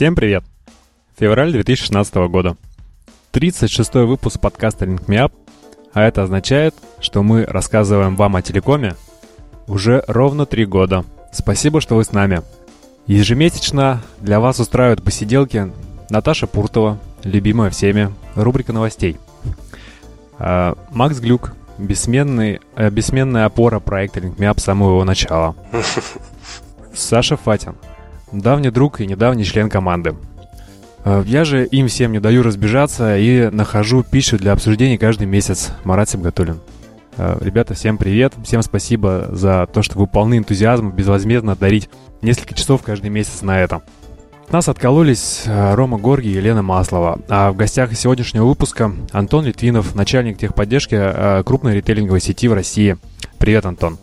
Всем привет! Февраль 2016 года. 36 выпуск подкаста Link Me Up, а это означает, что мы рассказываем вам о телекоме уже ровно три года. Спасибо, что вы с нами. Ежемесячно для вас устраивают посиделки Наташа Пуртова, любимая всеми, рубрика новостей. А, Макс Глюк, бессменный, э, бессменная опора проекта Link Me Up с самого его начала. Саша Фатин, давний друг и недавний член команды. А, Я же им всем не даю разбежаться и нахожу пищу для обсуждений каждый месяц. Марат Сибгатуллин. А, Ребята, всем привет. Всем спасибо за то, что вы полны энтузиазма безвозмездно дарить несколько часов каждый месяц на это. Нас откололись а, Рома Горги и Елена Маслова. А в гостях сегодняшнего выпуска Антон Литвинов, начальник техподдержки крупной ритейлинговой сети в России. Привет, Антон.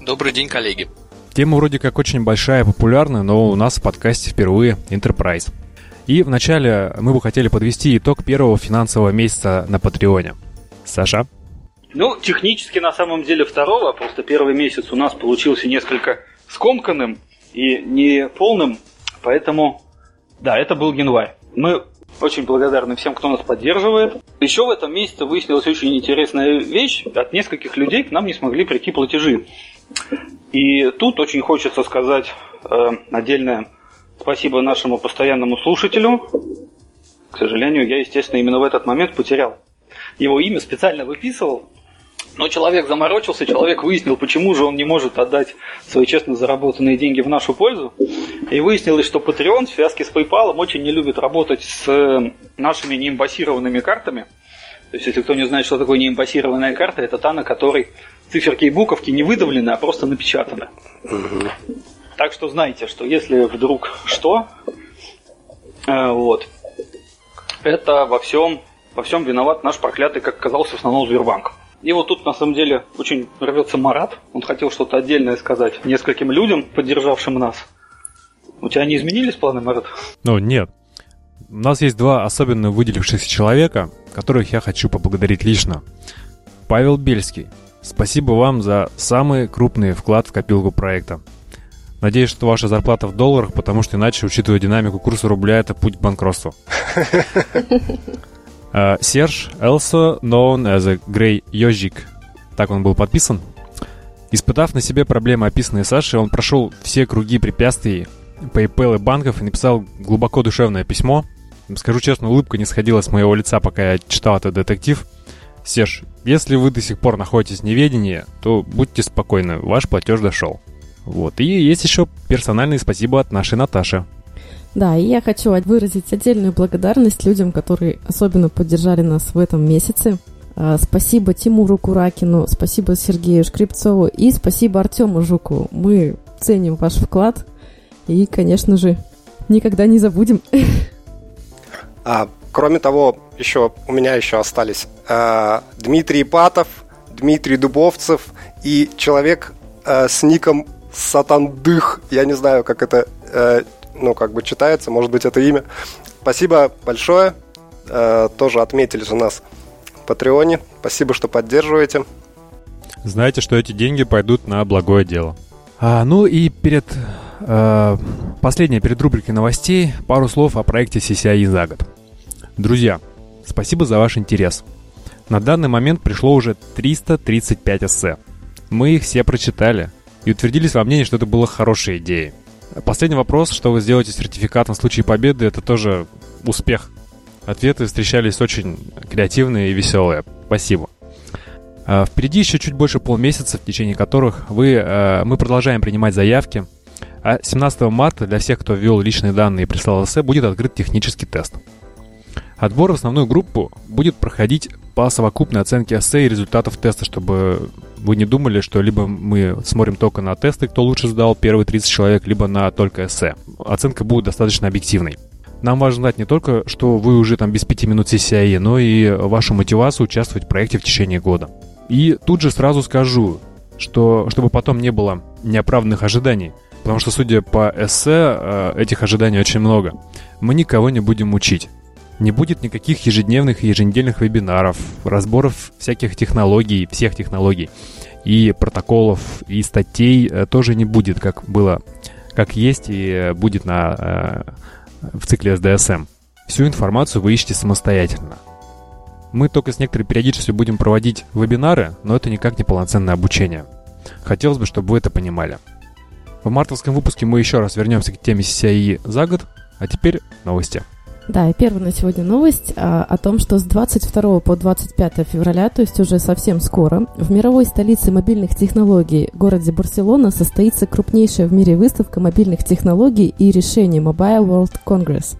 Добрый день, коллеги. Тема вроде как очень большая популярная, но у нас в подкасте впервые Enterprise. И вначале мы бы хотели подвести итог первого финансового месяца на Патреоне. Саша? Ну, технически на самом деле второго, просто первый месяц у нас получился несколько скомканным и не полным, поэтому, да, это был январь. Мы очень благодарны всем, кто нас поддерживает. Еще в этом месяце выяснилась очень интересная вещь. От нескольких людей к нам не смогли прийти платежи. И тут очень хочется сказать э, отдельное спасибо нашему постоянному слушателю. К сожалению, я, естественно, именно в этот момент потерял его имя, специально выписывал. Но человек заморочился, человек выяснил, почему же он не может отдать свои честно заработанные деньги в нашу пользу. И выяснилось, что Patreon в связке с PayPal очень не любит работать с э, нашими неимпассированными картами. То есть, если кто не знает, что такое неимпассированная карта, это та, на которой циферки и буковки не выдавлены, а просто напечатаны. Так что знайте, что если вдруг что, э, вот, это во всем, во всем виноват наш проклятый, как оказалось, в основном Сбербанк. И вот тут, на самом деле, очень рвется Марат. Он хотел что-то отдельное сказать нескольким людям, поддержавшим нас. У тебя не изменились планы, Марат? Ну, нет. У нас есть два особенно выделившихся человека, которых я хочу поблагодарить лично. Павел Бельский. Спасибо вам за самый крупный вклад в копилку проекта. Надеюсь, что ваша зарплата в долларах, потому что иначе, учитывая динамику курса рубля, это путь к банкротству. А, Серж Элсо, known as a Grey Ежик. Так он был подписан. Испытав на себе проблемы, описанные Сашей, он прошел все круги препятствий PayPal и банков и написал глубоко душевное письмо. Скажу честно, улыбка не сходила с моего лица, пока я читал этот детектив. Серж, если вы до сих пор находитесь в неведении, то будьте спокойны, ваш платеж дошел. Вот. И есть еще персональное спасибо от нашей Наташи. Да, и я хочу выразить отдельную благодарность людям, которые особенно поддержали нас в этом месяце. А, Спасибо Тимуру Куракину, спасибо Сергею Шкрипцову и спасибо Артему Жукову. Мы ценим ваш вклад и, конечно же, никогда не забудем. А, кроме того, еще у меня еще остались э, Дмитрий Ипатов, Дмитрий Дубовцев и человек э, с ником Сатандых. Я не знаю, как это, э, ну, как бы читается, может быть, это имя. Спасибо большое. Э, тоже отметились у нас в Патреоне. Спасибо, что поддерживаете. Знаете, что эти деньги пойдут на благое дело. А, ну и перед... Э, последнее перед рубрикой новостей пару слов о проекте CCI за год. Друзья, спасибо за ваш интерес. На данный момент пришло уже 335 эссе. Мы их все прочитали и утвердились во мнении, что это была хорошая идея. Последний вопрос, что вы сделаете с сертификатом в случае победы, это тоже успех. Ответы встречались очень креативные и веселые. Спасибо. А, Впереди еще чуть больше полмесяца, в течение которых вы, э, мы продолжаем принимать заявки. А 17 марта для всех, кто ввел личные данные и прислал эссе, будет открыт технический тест. Отбор в основную группу будет проходить по совокупной оценке эссе и результатов теста, чтобы вы не думали, что либо мы смотрим только на тесты, кто лучше сдал, первые 30 человек, либо на только эссе. Оценка будет достаточно объективной. Нам важно знать не только, что вы уже там без 5 минут CCIE, но и вашу мотивацию участвовать в проекте в течение года. И тут же сразу скажу, что чтобы потом не было неоправданных ожиданий, потому что, судя по эссе, э, этих ожиданий очень много, мы никого не будем учить. Не будет никаких ежедневных и еженедельных вебинаров, разборов всяких технологий, всех технологий. И протоколов, и статей э, тоже не будет, как было, как есть, и э, будет на в цикле SDSM. Всю информацию вы ищете самостоятельно. Мы только с некоторой периодичностью будем проводить вебинары, но это никак не полноценное обучение. Хотелось бы, чтобы вы это понимали. В мартовском выпуске мы еще раз вернемся к теме CCI за год, а теперь новости. Да, и первая на сегодня новость а, о том, что с 22 по 25 февраля, то есть уже совсем скоро, в мировой столице мобильных технологий, городе Барселона, состоится крупнейшая в мире выставка мобильных технологий и решений Mobile World Congress.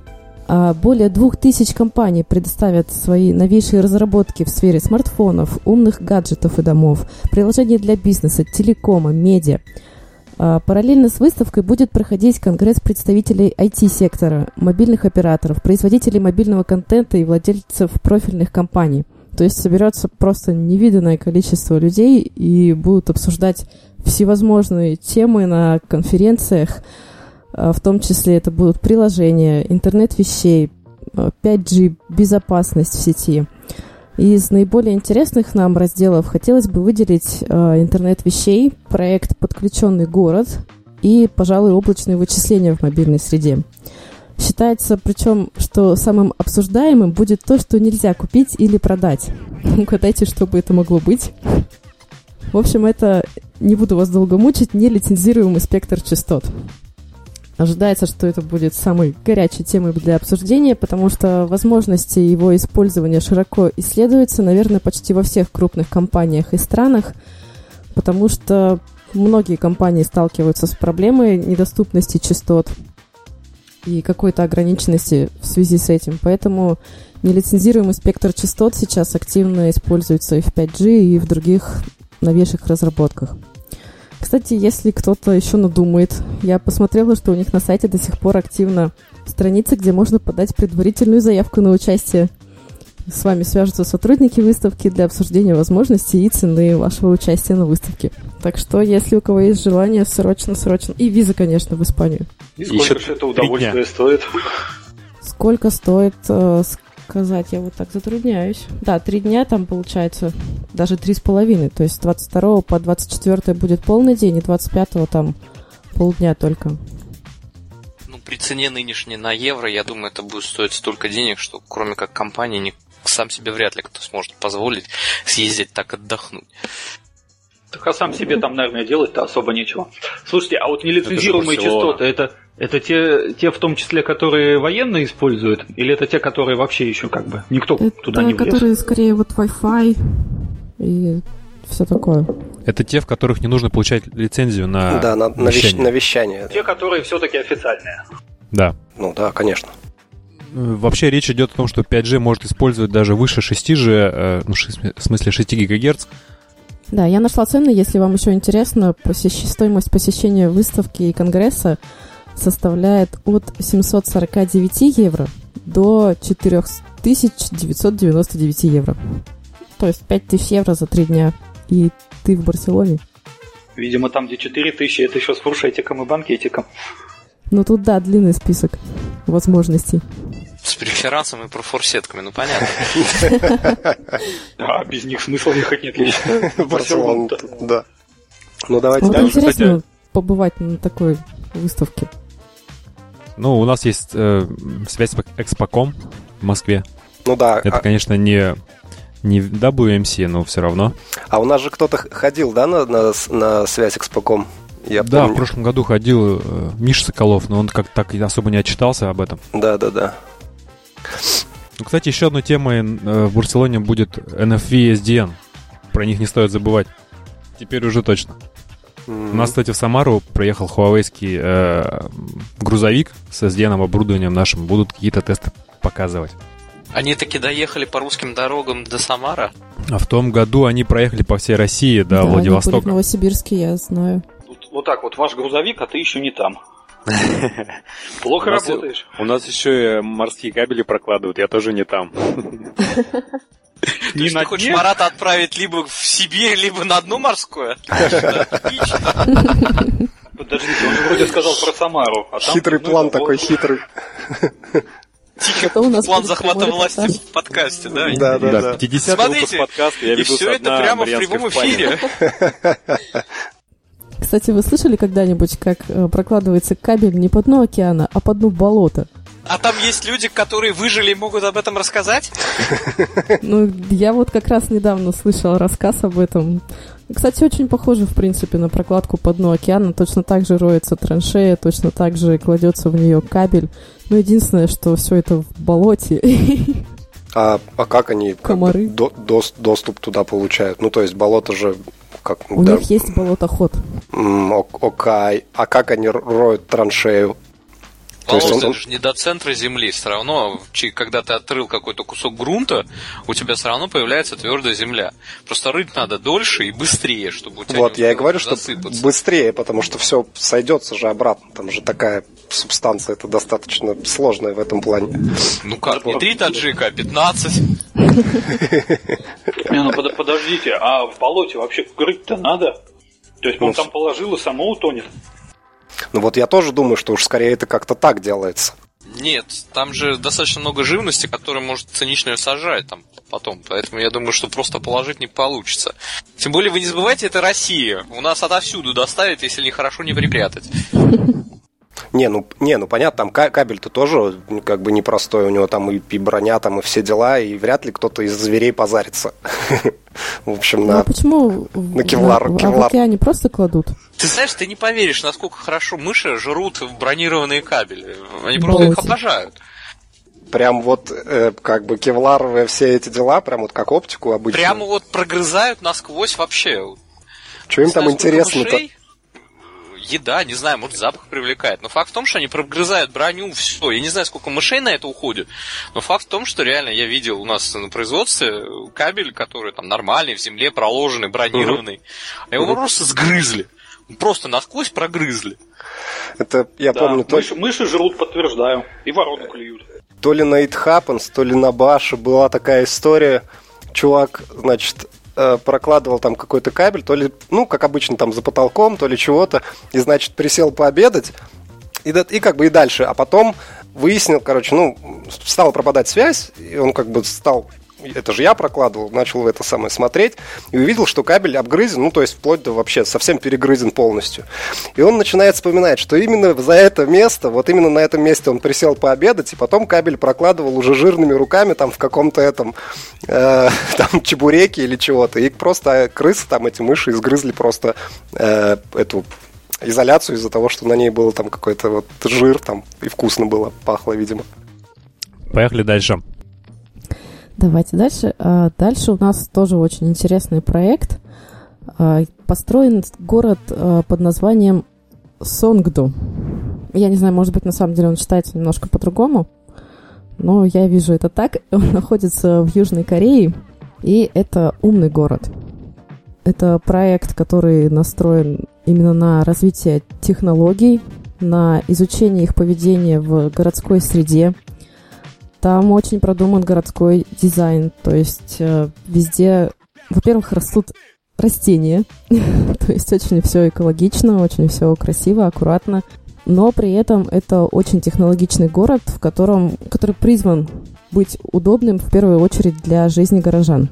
А более двух тысяч компаний предоставят свои новейшие разработки в сфере смартфонов, умных гаджетов и домов, приложений для бизнеса, телекома, медиа – параллельно с выставкой будет проходить конгресс представителей IT-сектора, мобильных операторов, производителей мобильного контента и владельцев профильных компаний. То есть соберется просто невиданное количество людей и будут обсуждать всевозможные темы на конференциях, а, в том числе это будут приложения, интернет вещей, 5G, а, безопасность в сети – из наиболее интересных нам разделов хотелось бы выделить э, интернет вещей, проект «Подключенный город» и, пожалуй, облачные вычисления в мобильной среде. Считается, причем, что самым обсуждаемым будет то, что нельзя купить или продать. Угадайте, что бы это могло быть. В общем, это, не буду вас долго мучить, нелицензируемый спектр частот. Ожидается, что это будет самой горячей темой для обсуждения, потому что возможности его использования широко исследуются, наверное, почти во всех крупных компаниях и странах, потому что многие компании сталкиваются с проблемой недоступности частот и какой-то ограниченности в связи с этим. Поэтому нелицензируемый спектр частот сейчас активно используется и в 5G, и в других новейших разработках. Кстати, если кто-то еще надумает, я посмотрела, что у них на сайте до сих пор активна страница, где можно подать предварительную заявку на участие. С вами свяжутся сотрудники выставки для обсуждения возможностей и цены вашего участия на выставке. Так что, если у кого есть желание, срочно-срочно. И виза, конечно, в Испанию. И сколько же это удовольствие стоит? Сколько стоит, э, сказать, я вот так затрудняюсь. Да, три дня там получается, даже три с половиной. То есть с 22 по 24 будет полный день, и 25 там полдня только. Ну, при цене нынешней на евро, я думаю, это будет стоить столько денег, что кроме как компании, ни, сам себе вряд ли кто сможет позволить съездить так отдохнуть. Так а сам себе там, наверное, делать-то особо нечего. Слушайте, а вот нелицензируемые частоты, это, это те, те в том числе, которые военные используют? Или это те, которые вообще еще как бы никто это туда не влез? которые скорее вот Wi-Fi и все такое. Это те, в которых не нужно получать лицензию на Да, на, на, вещание. на вещание. Те, которые все-таки официальные. Да. Ну да, конечно. Вообще речь идет о том, что 5G может использовать даже выше 6G, э, ну, в смысле 6 ГГц, да, я нашла цены, если вам еще интересно, посещ... стоимость посещения выставки и конгресса составляет от 749 евро до 4999 евро. То есть 5000 евро за три дня. И ты в Барселоне. Видимо, там, где 4000, это еще с фуршетиком и банкетиком. Ну тут, да, длинный список возможностей. С преферансом и профорсетками, ну понятно. А без них смысла ехать нет лично. Барселону. Да. Ну давайте вот интересно побывать на такой выставке. Ну, у нас есть э, связь с Экспоком в Москве. Ну да. Это, а... конечно, не не WMC, но все равно. А у нас же кто-то ходил, да, на, на, на связь Экспоком? Я да, помню. в прошлом году ходил э, Миша Соколов, но он как так особо не отчитался об этом. Да, да, да. Ну, кстати, еще одной темой э, в Барселоне будет NFV SDN. Про них не стоит забывать. Теперь уже точно. Mm-hmm. У нас, кстати, в Самару проехал Huawei э, грузовик с SDN оборудованием нашим. Будут какие-то тесты показывать. Они таки доехали по русским дорогам до Самара? А в том году они проехали по всей России до да, Владивостока. Они были в Новосибирске, я знаю. Вот, вот так вот, ваш грузовик, а ты еще не там. Плохо работаешь. У нас еще и морские кабели прокладывают, я тоже не там. Не ты хочешь Марата отправить либо в Сибирь, либо на дно морское? Подождите, он же вроде сказал про Самару. А хитрый план такой, хитрый. Тихо, у нас план захвата власти в подкасте, да? Да, да, да. 50 Смотрите, подкаста, я и все это прямо в прямом эфире. Кстати, вы слышали когда-нибудь, как э, прокладывается кабель не по дну океана, а по дну болота? А там есть люди, которые выжили и могут об этом рассказать? Ну, я вот как раз недавно слышала рассказ об этом. Кстати, очень похоже, в принципе, на прокладку по дну океана. Точно так же роется траншея, точно так же кладется в нее кабель. Но единственное, что все это в болоте. А, а как они Комары. Как бы, до, дос- доступ туда получают? Ну, то есть болото же как... У да, них есть болотоход. окей. А как они роют траншею? То есть он- это же не до центра земли. Все равно, когда ты отрыл какой-то кусок грунта, у тебя все равно появляется твердая земля. Просто рыть надо дольше и быстрее, чтобы у тебя Вот, не я и говорю, что засыпаться. быстрее, потому что все сойдется же обратно. Там же такая субстанция, это достаточно сложная в этом плане. Ну как, не три таджика, а 15. Не, ну под- подождите, а в болоте вообще грыть-то надо? То есть он Ну, там положил и само утонет? Ну вот я тоже думаю, что уж скорее это как-то так делается. Нет, там же достаточно много живности, которая может цинично сажать там потом. Поэтому я думаю, что просто положить не получится. Тем более, вы не забывайте, это Россия. У нас отовсюду доставят, если нехорошо не припрятать. Не, ну, не, ну понятно, там ка- кабель-то тоже как бы непростой, у него там и, и броня, там и все дела, и вряд ли кто-то из зверей позарится. В общем, Ну а на... почему в- на кевлар- в- а в кевлар. океане просто кладут? Ты знаешь, ты не поверишь, насколько хорошо мыши жрут бронированные кабели. Они просто их обожают. прям вот э, как бы кевларовые все эти дела, прям вот как оптику обычно. Прямо вот прогрызают насквозь вообще. Что им там интересно-то? Еда, не знаю, может запах привлекает. Но факт в том, что они прогрызают броню, все. Я не знаю, сколько мышей на это уходит. Но факт в том, что реально я видел у нас на производстве кабель, который там нормальный, в земле проложенный, бронированный. А его Мгм. просто сгрызли. Просто насквозь прогрызли. Это, я Да, помню, то, мыши, мыши жрут, подтверждаю. И ворону клюют. то ли на It Happens, то ли на Баше была такая история. Чувак, значит, э, прокладывал там какой-то кабель, то ли, ну, как обычно, там за потолком, то ли чего-то, и, значит, присел пообедать, и, и как бы и дальше. А потом выяснил, короче, ну, стала пропадать связь, и он как бы стал это же я прокладывал, начал в это самое смотреть и увидел, что кабель обгрызен, ну, то есть вплоть до вообще совсем перегрызен полностью. И он начинает вспоминать, что именно за это место, вот именно на этом месте он присел пообедать, и потом кабель прокладывал уже жирными руками там в каком-то этом, э, там, чебуреке или чего-то. И просто крысы, там, эти мыши изгрызли просто э, эту изоляцию из-за того, что на ней был там какой-то вот жир там, и вкусно было, пахло, видимо. Поехали дальше. Давайте дальше. А, Дальше у нас тоже очень интересный проект. А, Построен город а, под названием Сонгду. Я не знаю, может быть, на самом деле он читается немножко по-другому, но я вижу это так. Он находится в Южной Корее, и это умный город. Это проект, который настроен именно на развитие технологий, на изучение их поведения в городской среде, там очень продуман городской дизайн, то есть э, везде, во-первых, растут растения, то есть очень все экологично, очень все красиво, аккуратно, но при этом это очень технологичный город, в котором, который призван быть удобным в первую очередь для жизни горожан.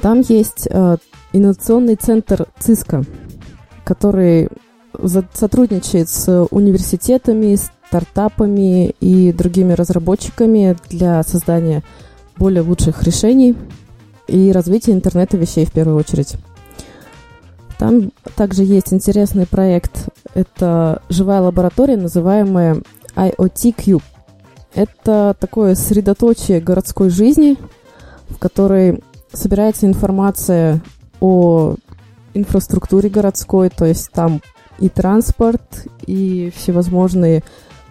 Там есть э, инновационный центр ЦИСКа, который сотрудничает с университетами, стартапами и другими разработчиками для создания более лучших решений и развития интернета вещей в первую очередь. Там также есть интересный проект. Это живая лаборатория, называемая IoT Cube. Это такое средоточие городской жизни, в которой собирается информация о инфраструктуре городской, то есть там и транспорт, и всевозможные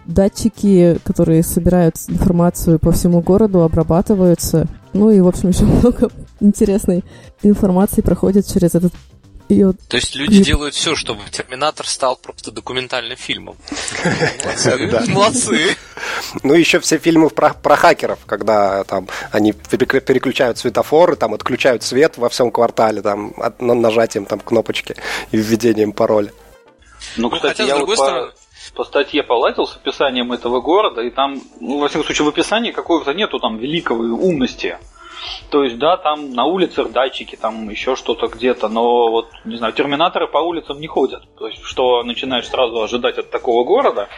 датчики, которые собирают информацию по всему городу, обрабатываются. Ну и, в общем, еще много интересной информации проходит через этот ее То есть люди И- делают все, чтобы Терминатор стал просто документальным фильмом. Молодцы. Ну, еще все фильмы про, про хакеров, когда там они переклю- переключают светофоры, там отключают свет во всем квартале, там, нажатием там кнопочки и введением пароля. Ну, Ну, кстати, я вот по, статье полазил с описанием этого города, и там, ну, во всяком случае, в описании какого-то нету там великого умности. То есть, да, там на улицах датчики, там еще что-то где-то, но вот, не знаю, терминаторы по улицам не ходят. То есть, что начинаешь сразу ожидать от такого города.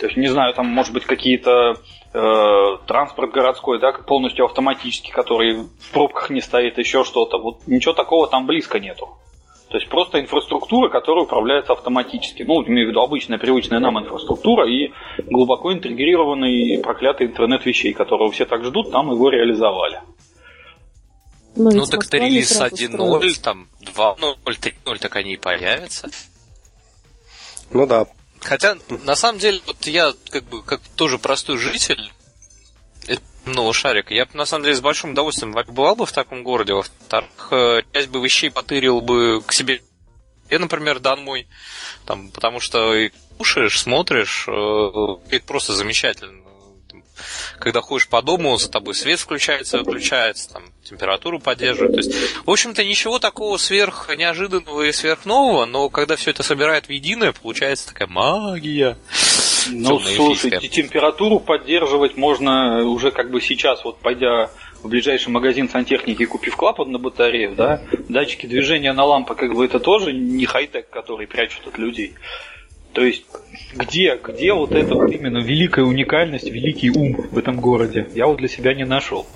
То есть, не знаю, там, может быть, какие-то э, транспорт городской, да, полностью автоматический, который в пробках не стоит, еще что-то. Вот ничего такого там близко нету. То есть просто инфраструктура, которая управляется автоматически. Ну, имею в виду обычная, привычная нам инфраструктура и глубоко интегрированный проклятый интернет вещей, которого все так ждут, там его реализовали. Но ну, так это релиз 1.0, там 2.0, 3.0, так они и появятся. Ну да. Хотя, на самом деле, вот я как бы как тоже простой житель, нового шарика. Я бы, на самом деле, с большим удовольствием побывал бы в таком городе. Во-вторых, э, часть бы вещей потырил бы к себе. Я, например, домой. Там, потому что и кушаешь, смотришь, э, это просто замечательно. Когда ходишь по дому, за тобой свет включается, выключается, там, температуру поддерживает. То есть, в общем-то, ничего такого сверх неожиданного и сверхнового, но когда все это собирает в единое, получается такая магия. Ну, слушайте, температуру поддерживать можно уже как бы сейчас, вот пойдя в ближайший магазин сантехники, купив клапан на батарею, да, датчики движения на лампах, как бы это тоже не хай-тек, который прячут от людей. То есть, где, где вот эта вот именно великая уникальность, великий ум в этом городе? Я вот для себя не нашел.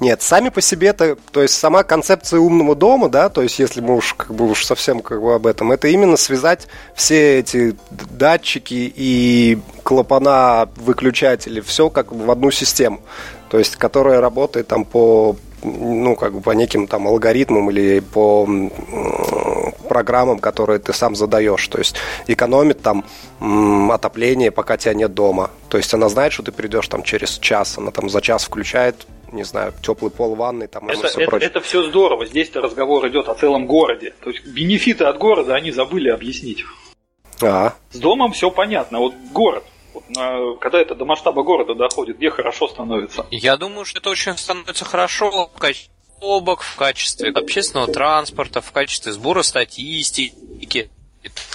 Нет, сами по себе это, то есть сама концепция умного дома, да, то есть если мы уж как бы уж совсем как бы об этом, это именно связать все эти датчики и клапана, выключатели, все как в одну систему, то есть которая работает там по ну, как бы по неким там алгоритмам или по программам, которые ты сам задаешь. То есть экономит там отопление, пока тебя нет дома. То есть она знает, что ты придешь там через час, она там за час включает не знаю, теплый пол ванной там это, все это, прочее. Это все здорово. Здесь-то разговор идет о целом городе. То есть бенефиты от города они забыли объяснить. А. С домом все понятно. Вот город. На, когда это до масштаба города доходит, где хорошо становится? Я думаю, что это очень становится хорошо в качестве обок, в качестве общественного транспорта, в качестве сбора статистики,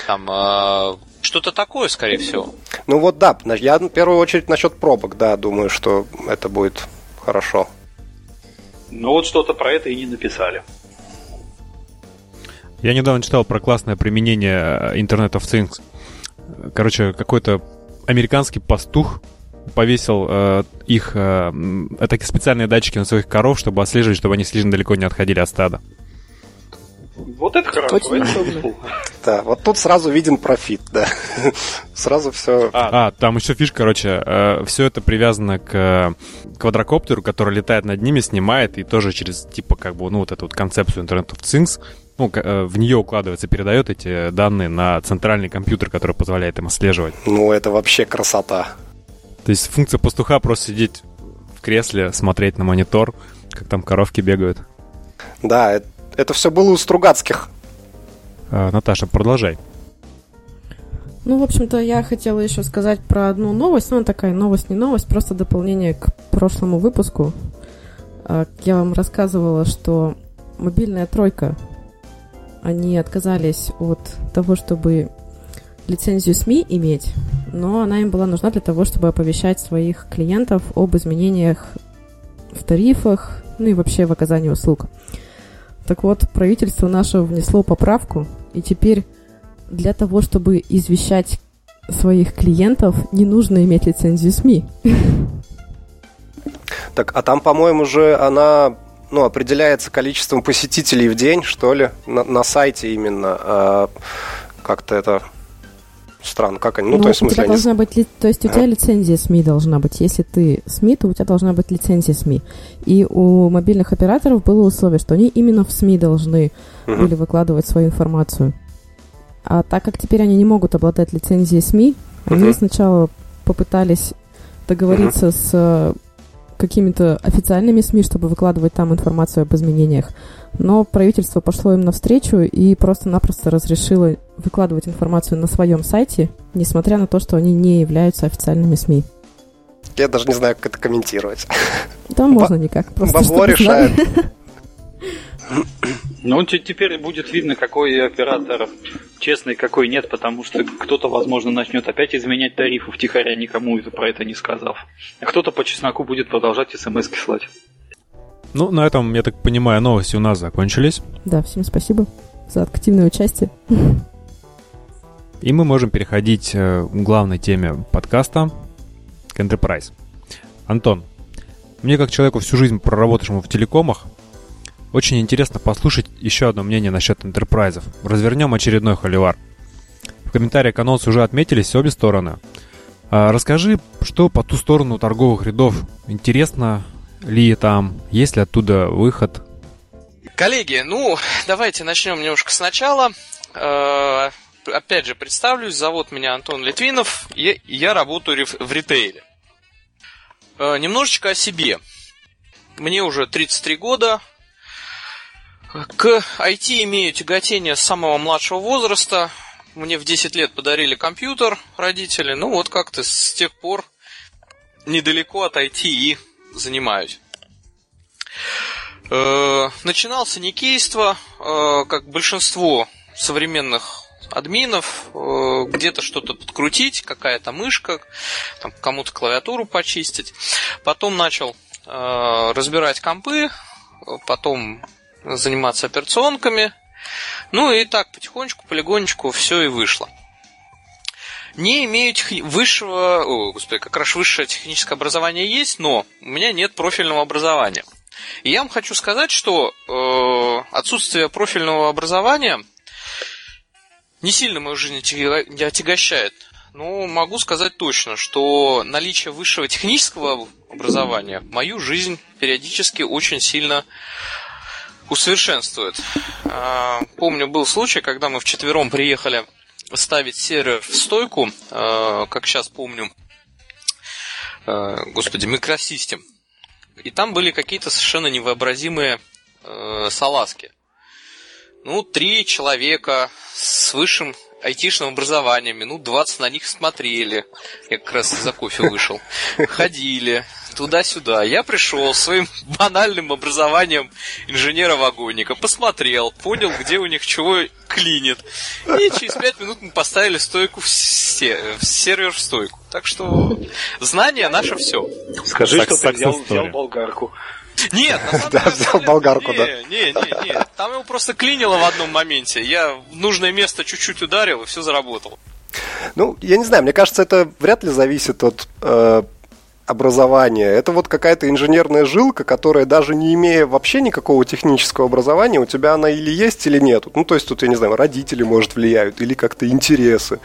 там э, что-то такое, скорее всего. Ну вот да, я в первую очередь насчет пробок, да, думаю, что это будет хорошо. Ну вот что-то про это и не написали. Я недавно читал про классное применение Internet of Things. Короче, какой-то американский пастух повесил э, их э, такие специальные датчики на своих коров, чтобы отслеживать, чтобы они слишком далеко не отходили от стада. Вот это хорошо. это да, вот тут сразу виден профит, да. сразу все. А, а, там еще фишка, короче, э, все это привязано к э, квадрокоптеру, который летает над ними, снимает и тоже через типа как бы ну вот эту вот концепцию Internet of Things ну, э, в нее укладывается, передает эти данные на центральный компьютер, который позволяет им отслеживать. Ну, это вообще красота. То есть функция пастуха просто сидеть в кресле, смотреть на монитор, как там коровки бегают. Да, это, это все было у Стругацких. А, Наташа, продолжай. Ну, в общем-то, я хотела еще сказать про одну новость. Ну, такая новость, не новость, просто дополнение к прошлому выпуску. А, я вам рассказывала, что мобильная тройка, они отказались от того, чтобы лицензию СМИ иметь, но она им была нужна для того, чтобы оповещать своих клиентов об изменениях в тарифах, ну и вообще в оказании услуг. Так вот, правительство наше внесло поправку, и теперь для того, чтобы извещать своих клиентов, не нужно иметь лицензию СМИ. Так, а там, по-моему, же она ну, определяется количеством посетителей в день, что ли, на, на сайте именно. А, как-то это странно, как они, ну, ну то есть, у тебя должна быть, то есть у тебя лицензия СМИ должна быть. Если ты СМИ, то у тебя должна быть лицензия СМИ. И у мобильных операторов было условие, что они именно в СМИ должны uh-huh. были выкладывать свою информацию. А так как теперь они не могут обладать лицензией СМИ, uh-huh. они сначала попытались договориться uh-huh. с э, какими-то официальными СМИ, чтобы выкладывать там информацию об изменениях. Но правительство пошло им навстречу и просто-напросто разрешило выкладывать информацию на своем сайте, несмотря на то, что они не являются официальными СМИ. Я даже не знаю, как это комментировать. Да можно никак. Просто Бабло решает. Ну, теперь будет видно, какой оператор честный, какой нет, потому что кто-то, возможно, начнет опять изменять тарифы втихаря, никому это, про это не сказав. А кто-то по чесноку будет продолжать смс слать. Ну, на этом, я так понимаю, новости у нас закончились. Да, всем спасибо за активное участие. И мы можем переходить э, к главной теме подкаста, к Enterprise. Антон, мне как человеку всю жизнь проработавшему в телекомах, очень интересно послушать еще одно мнение насчет Enterprise. Развернем очередной холивар. В комментариях к анонсу уже отметились обе стороны. А расскажи, что по ту сторону торговых рядов. Интересно ли там, есть ли оттуда выход? Коллеги, ну, давайте начнем немножко сначала. Э, опять же, представлюсь, зовут меня Антон Литвинов, и я работаю в ритейле. Э, немножечко о себе. Мне уже 33 года. К IT имею тяготение с самого младшего возраста. Мне в 10 лет подарили компьютер родители. Ну вот как-то с тех пор недалеко от IT и занимаюсь. Э, начинал с никейства, э, как большинство современных админов, э, где-то что-то подкрутить, какая-то мышка, там, кому-то клавиатуру почистить. Потом начал разбирать компы, потом заниматься операционками. Ну и так потихонечку, полигонечку все и вышло. Не имею тех... высшего, о, господи, как раз высшее техническое образование есть, но у меня нет профильного образования. И я вам хочу сказать, что э, отсутствие профильного образования не сильно мою жизнь отягощает. Но могу сказать точно, что наличие высшего технического образования мою жизнь периодически очень сильно усовершенствует. А, помню, был случай, когда мы вчетвером приехали ставить сервер в стойку, а, как сейчас помню, а, господи, микросистем. И там были какие-то совершенно невообразимые салазки. Ну, три человека с высшим айтишным образованием, минут 20 на них смотрели. Я как раз за кофе вышел. Ходили туда-сюда. Я пришел своим банальным образованием инженера-вагонника, посмотрел, понял, где у них чего клинит. И через пять минут мы поставили стойку в, се- в сервер в стойку. Так что знание наше все. Скажи, что ты взял, взял болгарку. Нет, Да, взял болгарку, не, да. Не, не, не. Там его просто клинило в одном моменте. Я в нужное место чуть-чуть ударил, и все заработало. Ну, я не знаю, мне кажется, это вряд ли зависит от э, образования. Это вот какая-то инженерная жилка, которая даже не имея вообще никакого технического образования, у тебя она или есть, или нет. Ну, то есть тут, я не знаю, родители, может, влияют, или как-то интересы.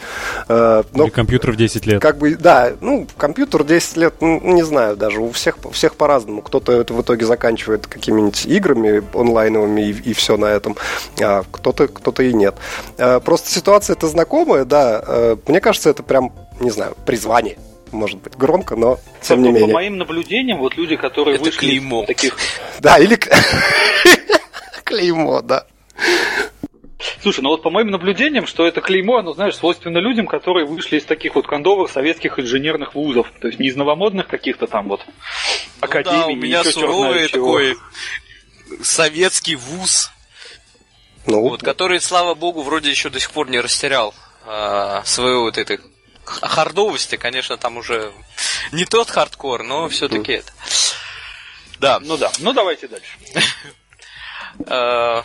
Э, но Или компьютер в 10 лет. как бы, да, ну, компьютер 10 лет, ну, не знаю даже, у всех, у всех по-разному. Кто-то это в итоге заканчивает какими-нибудь играми онлайновыми и, и все на этом, а кто-то, кто-то и нет. Э, Просто ситуация это знакомая, да, э, мне кажется, это прям, не знаю, призвание. Может быть, громко, но тем не По- По менее. моим наблюдениям, вот люди, которые Это вышли клеймо. из таких... Да, или клеймо, да. Слушай, ну вот по моим наблюдениям, что это клеймо, оно, знаешь, свойственно людям, которые вышли из таких вот кондовых советских инженерных вузов. То есть не из новомодных каких-то там вот академий, ну да, у меня суровый такой советский вуз, Ну, вот, который, слава богу, вроде еще до сих пор не растерял а, своей вот этой хардовости, конечно, там уже не тот хардкор, но все-таки это. Да. Ну да, ну давайте дальше. Э,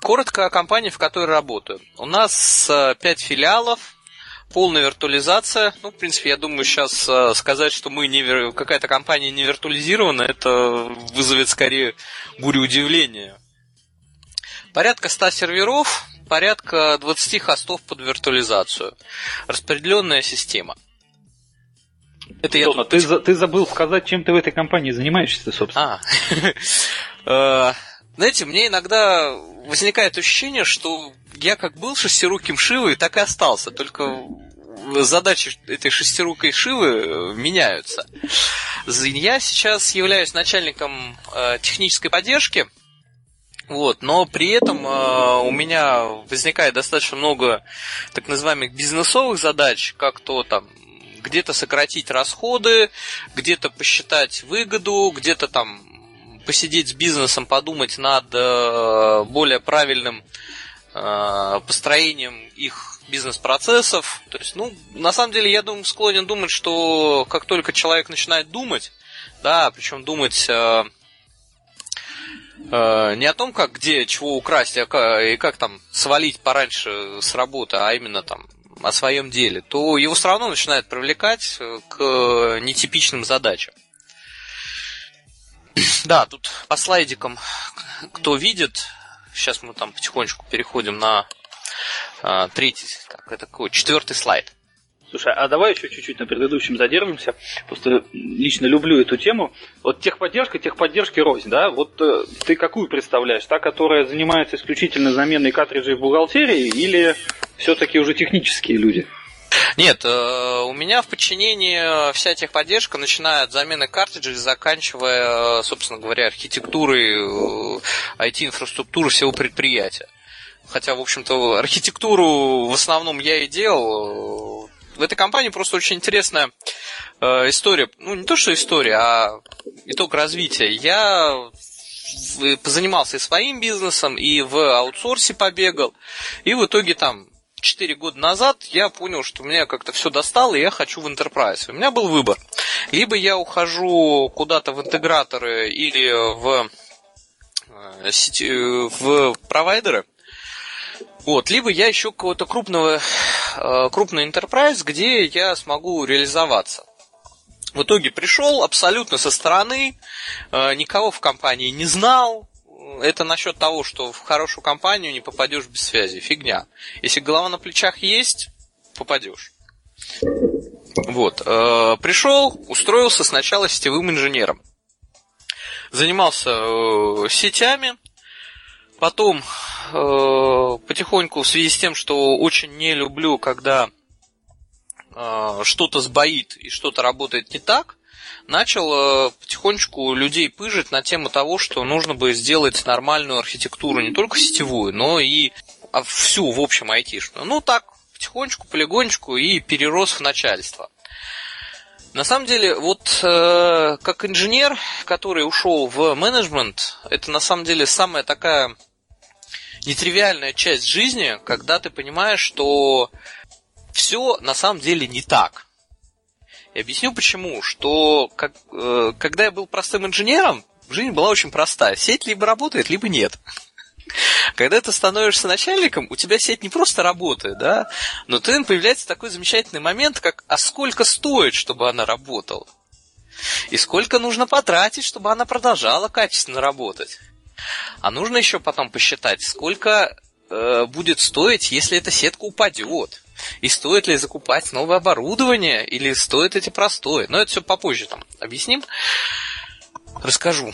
Коротко о компании, в которой работаю. У нас э, пять филиалов, полная виртуализация. Ну, в принципе, я думаю, сейчас э, сказать, что мы не какая-то компания не виртуализирована, это вызовет скорее бурю удивления. Порядка 100 серверов, порядка 20 хостов под виртуализацию. Распределенная система. Это я тут ты, за- ты забыл сказать, чем ты в этой компании занимаешься, собственно. А. Э, Знаете, мне иногда возникает ощущение, что я как был шестируким Шивой, так и остался. Только задачи этой шестирукой Шивы э, меняются. Я сейчас являюсь начальником э, технической поддержки. Вот, но при этом э, у меня возникает достаточно много так называемых бизнесовых задач, как то там где-то сократить расходы, где-то посчитать выгоду, где-то там посидеть с бизнесом, подумать над э, более правильным э, построением их бизнес-процессов. То есть, ну, на самом деле, я думаю, склонен думать, что как только человек начинает думать, да, причем думать э, Э, не о том, как где чего украсть а как, и как там свалить пораньше с работы, а именно там о своем деле, то его все равно начинает привлекать к нетипичным задачам. Да, тут по слайдикам, кто видит, сейчас мы там потихонечку переходим на а, третий, так, это какой, четвертый слайд. Слушай, а давай еще чуть-чуть на предыдущем задержимся. Просто лично люблю эту тему. Вот техподдержка, техподдержки рознь, да? Вот э, ты какую представляешь? Та, которая занимается исключительно заменой картриджей в бухгалтерии или все-таки уже технические люди? Нет, э, у меня в подчинении вся техподдержка, начиная от замены картриджей, заканчивая, э, собственно говоря, архитектурой IT-инфраструктуры э, всего предприятия. Хотя, в общем-то, архитектуру в основном я и делал. В этой компании просто очень интересная история. Ну, не то, что история, а итог развития. Я позанимался и своим бизнесом, и в аутсорсе побегал. И в итоге там 4 года назад я понял, что меня как-то все достало, и я хочу в Enterprise. У меня был выбор. Либо я ухожу куда-то в интеграторы или в, э, сети, в провайдеры, вот, либо я ищу какого-то крупного, э, крупный enterprise, где я смогу реализоваться. В итоге пришел абсолютно со стороны, э, никого в компании не знал, это насчет того, что в хорошую компанию не попадешь без связи. Фигня. Если голова на плечах есть, попадешь. Вот. Э, пришел, устроился сначала сетевым инженером. Занимался сетями. Потом э, потихоньку в связи с тем, что очень не люблю, когда э, что-то сбоит и что-то работает не так, начал э, потихонечку людей пыжить на тему того, что нужно бы сделать нормальную архитектуру, не только сетевую, но и а, всю, в общем, айтишную. Ну, так, потихонечку, полигонечку и перерос в начальство. На самом деле, вот э, как инженер, который ушел в менеджмент, это на самом деле самая такая нетривиальная часть жизни, когда ты понимаешь, что все на самом деле не так. И объясню почему. Что как, э, когда я был простым инженером, жизнь была очень простая. Сеть либо работает, либо нет. Когда ты становишься начальником, у тебя сеть не просто работает, да, но ты появляется такой замечательный момент, как а сколько стоит, чтобы она работала? И сколько нужно потратить, чтобы она продолжала качественно работать? А нужно еще потом посчитать, сколько э, будет стоить, если эта сетка упадет. И стоит ли закупать новое оборудование, или стоит эти простое. Но это все попозже там объясним. Расскажу.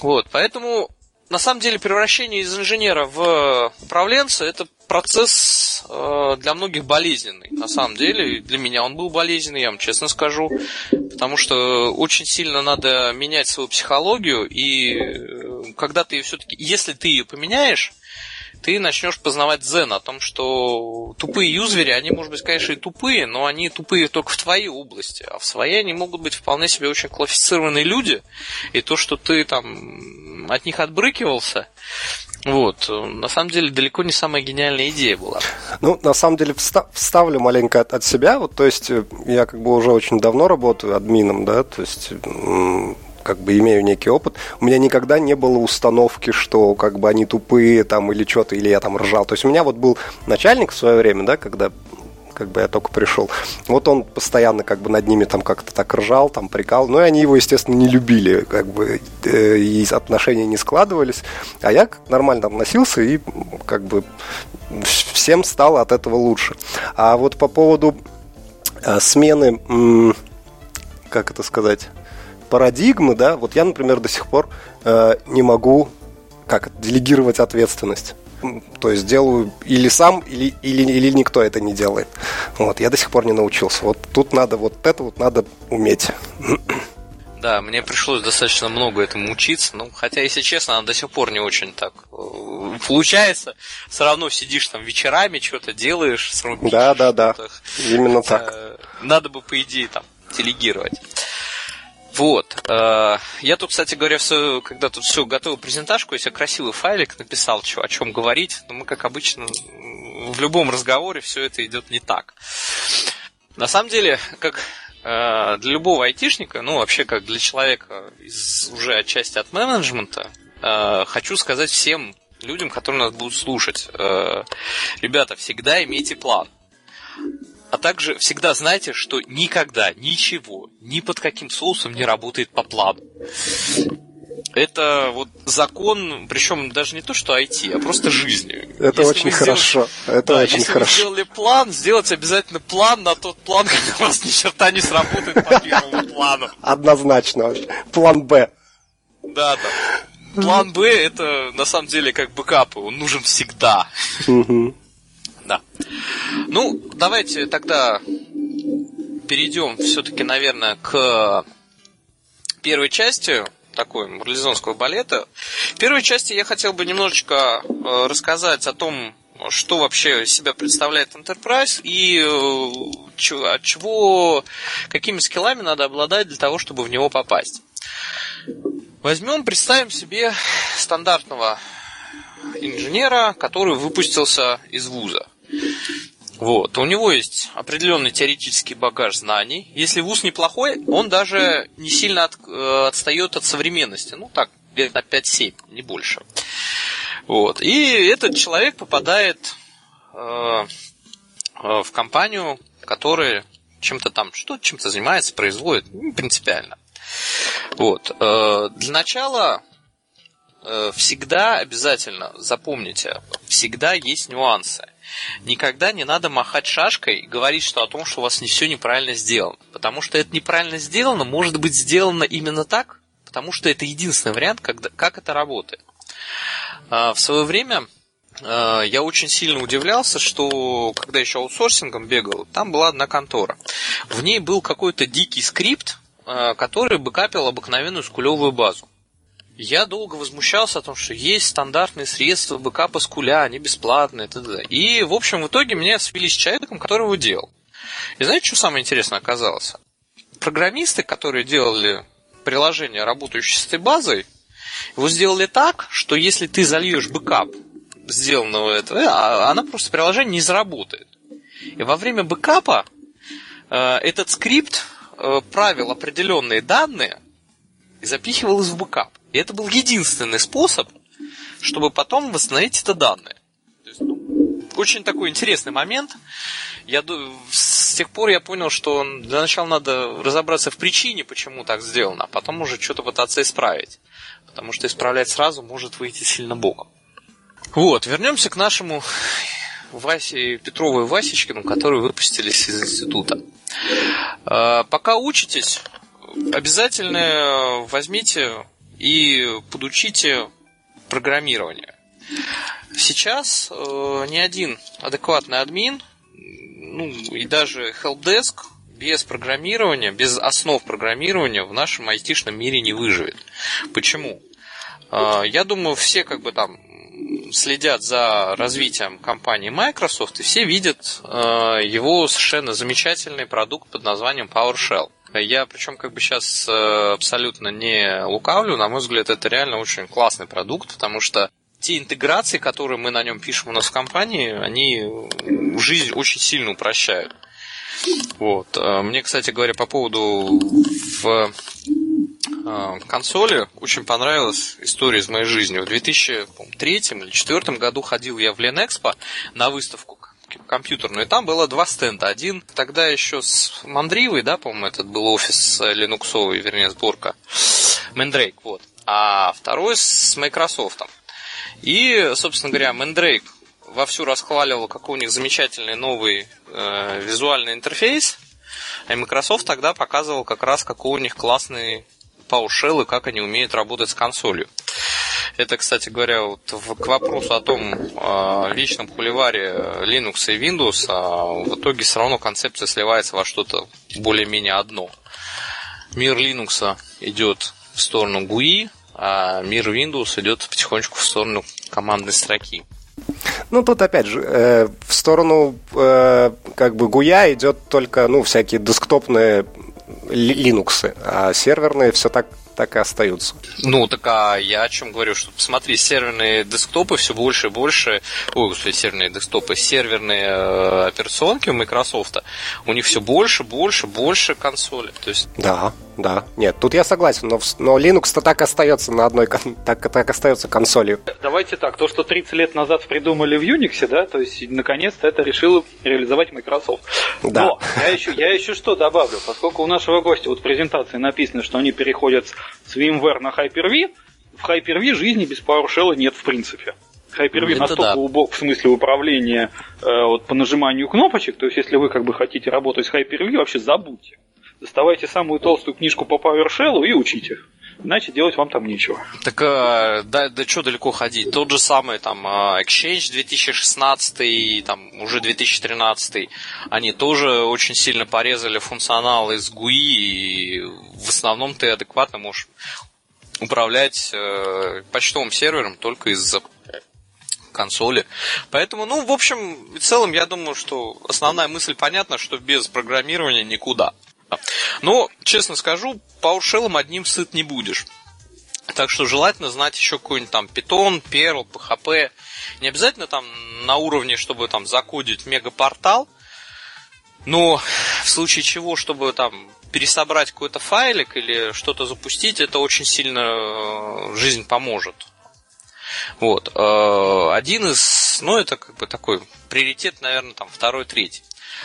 Вот, поэтому на самом деле превращение из инженера в управленца это процесс э, для многих болезненный. На самом деле, для меня он был болезненный, я вам честно скажу. Потому что очень сильно надо менять свою психологию, и э, когда ты все-таки, если ты ее поменяешь, ты начнешь познавать дзен о том, что тупые юзвери, они, может быть, конечно, и тупые, но они тупые только в твоей области, а в своей они могут быть вполне себе очень квалифицированные люди, и то, что ты там от них отбрыкивался, вот, на самом деле далеко не самая гениальная идея была. Ну, на самом деле вставлю маленько от, от себя, вот, то есть э, я как бы уже очень давно работаю админом, да, то есть как бы имею некий опыт. У меня никогда не было установки, что как бы они тупые там или что-то, или я там ржал. То есть у меня вот был начальник в свое время, да, когда как бы я только пришел. Вот он постоянно как бы над ними там как-то так ржал, там прикал. Ну и они его, естественно, не любили, как бы э, и отношения не складывались. А я нормально там носился и как бы всем стало от этого лучше. А вот по поводу э, смены, м- как это сказать, парадигмы, да, вот я, например, до сих пор э, не могу как делегировать ответственность. То есть делаю или сам, или, или, или никто это не делает. Вот, я до сих пор не научился. Вот тут надо, вот это вот надо уметь. Да, мне пришлось достаточно много этому учиться, ну, хотя, если честно, она до сих пор не очень так э, получается. Все равно сидишь там вечерами, что-то делаешь, срубишь. Да, да, да, именно так. Надо бы, по идее, там, делегировать. Вот. Э, я тут, кстати говоря, все, когда тут все готовил презентажку, я себе красивый файлик написал, что, о чем говорить. Но мы, как обычно, в любом разговоре все это идет не так. На самом деле, как э, для любого айтишника, ну вообще как для человека из уже отчасти от менеджмента, э, хочу сказать всем людям, которые нас будут слушать. Ребята, всегда имейте план. А также всегда знайте, что никогда ничего, ни под каким соусом не работает по плану. Это вот закон, причем даже не то, что IT, а просто жизни. Это если очень хорошо. Сделали, это да, очень если хорошо. вы сделали план, сделать обязательно план на тот план, когда у вас ни черта не сработает по первому плану. Однозначно. План Б. Да, да. План Б это на самом деле как бэкап, он нужен всегда. Да. Ну, давайте тогда перейдем все-таки, наверное, к первой части такой марлезонского балета. В первой части я хотел бы немножечко э, рассказать о том, что вообще себя представляет Enterprise и э, от чего, какими скиллами надо обладать для того, чтобы в него попасть. Возьмем, представим себе стандартного инженера, который выпустился из вуза. Вот. У него есть определенный теоретический багаж знаний. Если вуз неплохой, он даже не сильно от, э, отстает от современности. Ну так, лет на 5-7, не больше. Вот. И этот человек попадает э, э, в компанию, которая чем-то там, что чем-то занимается, производит, не принципиально. Вот. Э, для начала э, всегда обязательно запомните, всегда есть нюансы. Никогда не надо махать шашкой и говорить, что о том, что у вас не все неправильно сделано. Потому что это неправильно сделано, может быть сделано именно так, потому что это единственный вариант, как это работает. А, в свое время а, я очень сильно удивлялся, что когда еще аутсорсингом бегал, там была одна контора. В ней был какой-то дикий скрипт, а, который бэкапил обыкновенную скулевую базу. Я долго возмущался о том, что есть стандартные средства бэкапа с куля, они бесплатные, т.д. И, в общем, в итоге меня свели с человеком, который его делал. И знаете, что самое интересное оказалось? Программисты, которые делали приложение, работающее с этой базой, его сделали так, что если ты зальешь бэкап сделанного этого, а она просто приложение не заработает. И во время бэкапа э, этот скрипт э, правил определенные данные и запихивал их в бэкап. И это был единственный способ, чтобы потом восстановить это данные. Есть, ну, очень такой интересный момент. Я, с тех пор я понял, что для начала надо разобраться в причине, почему так сделано, а потом уже что-то пытаться исправить. Потому что исправлять сразу может выйти сильно боком. Вот, вернемся к нашему Васе Петрову и Васечкину, которые выпустились из института. А, пока учитесь, обязательно возьмите и подучите программирование. Сейчас э, ни один адекватный админ, ну и даже helpdesk без программирования, без основ программирования в нашем айтишном мире не выживет. Почему? Э, я думаю, все как бы там следят за развитием компании Microsoft и все видят э, его совершенно замечательный продукт под названием PowerShell. Я причем как бы сейчас э, абсолютно не лукавлю, на мой взгляд, это реально очень классный продукт, потому что те интеграции, которые мы на нем пишем у нас в компании, они жизнь очень сильно упрощают. Вот. Э, мне, кстати говоря, по поводу в э, консоли очень понравилась история из моей жизни. В 2003 или 2004 году ходил я в Ленэкспо на выставку компьютерную, и там было два стенда. Один тогда еще с Мандривой, да, по-моему, этот был офис линуксовый, вернее, сборка. Mandrake, вот. А второй с Microsoft. И, собственно говоря, Mandrake вовсю расхваливал, какой у них замечательный новый э, визуальный интерфейс, а Microsoft тогда показывал как раз, какой у них классный PowerShell и как они умеют работать с консолью. Это, кстати говоря, вот к вопросу о том о личном хуливаре Linux и Windows, а в итоге все равно концепция сливается во что-то более-менее одно. Мир Linux идет в сторону GUI, а мир Windows идет потихонечку в сторону командной строки. Ну, тут опять же, э, в сторону э, как бы гуя идет только, ну, всякие десктопные Linux, а серверные все так так и остаются. Ну, так а я о чем говорю, что посмотри, серверные десктопы все больше и больше, ой, господи, серверные десктопы, серверные э, операционки у Microsoft, у них все больше, больше, больше консолей. То есть... Да. Да. Нет, тут я согласен, но, но Linux-то так остается на одной, так, так остается консолью. Давайте так, то, что 30 лет назад придумали в Unix, да, то есть наконец-то это решил реализовать Microsoft. Да. Но я еще, я еще что добавлю, поскольку у нашего гостя вот в презентации написано, что они переходят с VMware на Hyper-V, в Hyper-V жизни без PowerShell нет в принципе. Hyper-V ну, настолько да. убог в смысле управления э, вот, по нажиманию кнопочек, то есть если вы как бы хотите работать с Hyper-V, вообще забудьте. Доставайте самую толстую книжку по PowerShell и учите. Иначе делать вам там нечего. Так э, да, да что далеко ходить? Тот же самый там э, Exchange 2016, там уже 2013, они тоже очень сильно порезали функционал из GUI, и в основном ты адекватно можешь управлять э, почтовым сервером только из консоли. Поэтому, ну, в общем, в целом, я думаю, что основная мысль понятна, что без программирования никуда. Но, честно скажу, PowerShell одним сыт не будешь. Так что желательно знать еще какой-нибудь там Python, Perl, PHP. Не обязательно там на уровне, чтобы там закодить мегапортал, но в случае чего, чтобы там пересобрать какой-то файлик или что-то запустить, это очень сильно э, жизнь поможет. Вот. Э, один из, ну, это как бы такой приоритет, наверное, там второй, третий.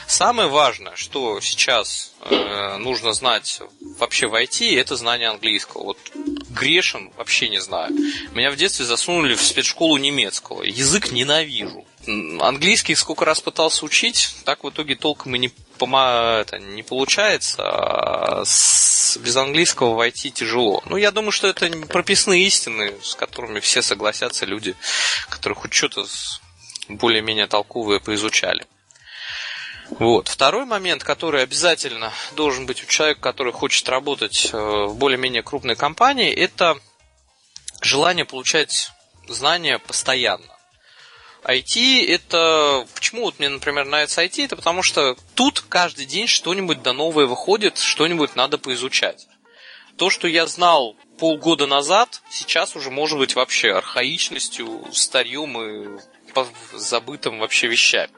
Самое важное, что сейчас э, нужно знать вообще в IT, это знание английского. Вот грешен вообще не знаю. Меня в детстве засунули в спецшколу немецкого. Язык ненавижу. Английский сколько раз пытался учить, так в итоге толком и не, пома... это, не получается. А с... без английского войти тяжело. Ну, я думаю, что это прописные истины, с которыми все согласятся люди, которые хоть что-то более-менее толковые поизучали. Вот. Второй момент, который обязательно должен быть у человека, который хочет работать э, в более-менее крупной компании, это желание получать знания постоянно. IT это... Почему вот мне, например, нравится IT? Это потому что тут каждый день что-нибудь да новое выходит, что-нибудь надо поизучать. То, что я знал полгода назад, сейчас уже может быть вообще архаичностью, старьем и забытым вообще вещами.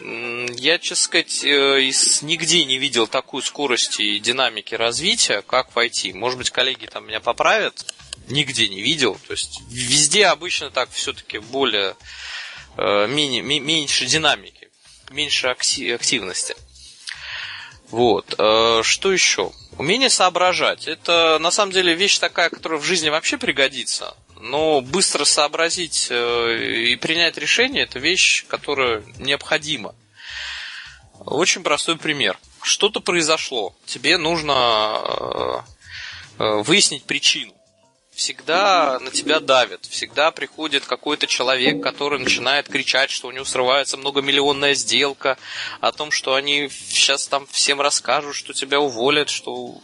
Я, честно сказать, э, нигде не видел такой скорости и динамики развития, как в IT. Может быть, коллеги там меня поправят. Нигде не видел. То есть везде обычно так все-таки более э, менее, меньше динамики, меньше активности. Вот. Э, что еще? Умение соображать. Это на самом деле вещь такая, которая в жизни вообще пригодится. Но быстро сообразить э, и принять решение – это вещь, которая необходима. Очень простой пример. Что-то произошло. Тебе нужно э, э, выяснить причину. Всегда на тебя давят. Всегда приходит какой-то человек, который начинает кричать, что у него срывается многомиллионная сделка, о том, что они сейчас там всем расскажут, что тебя уволят, что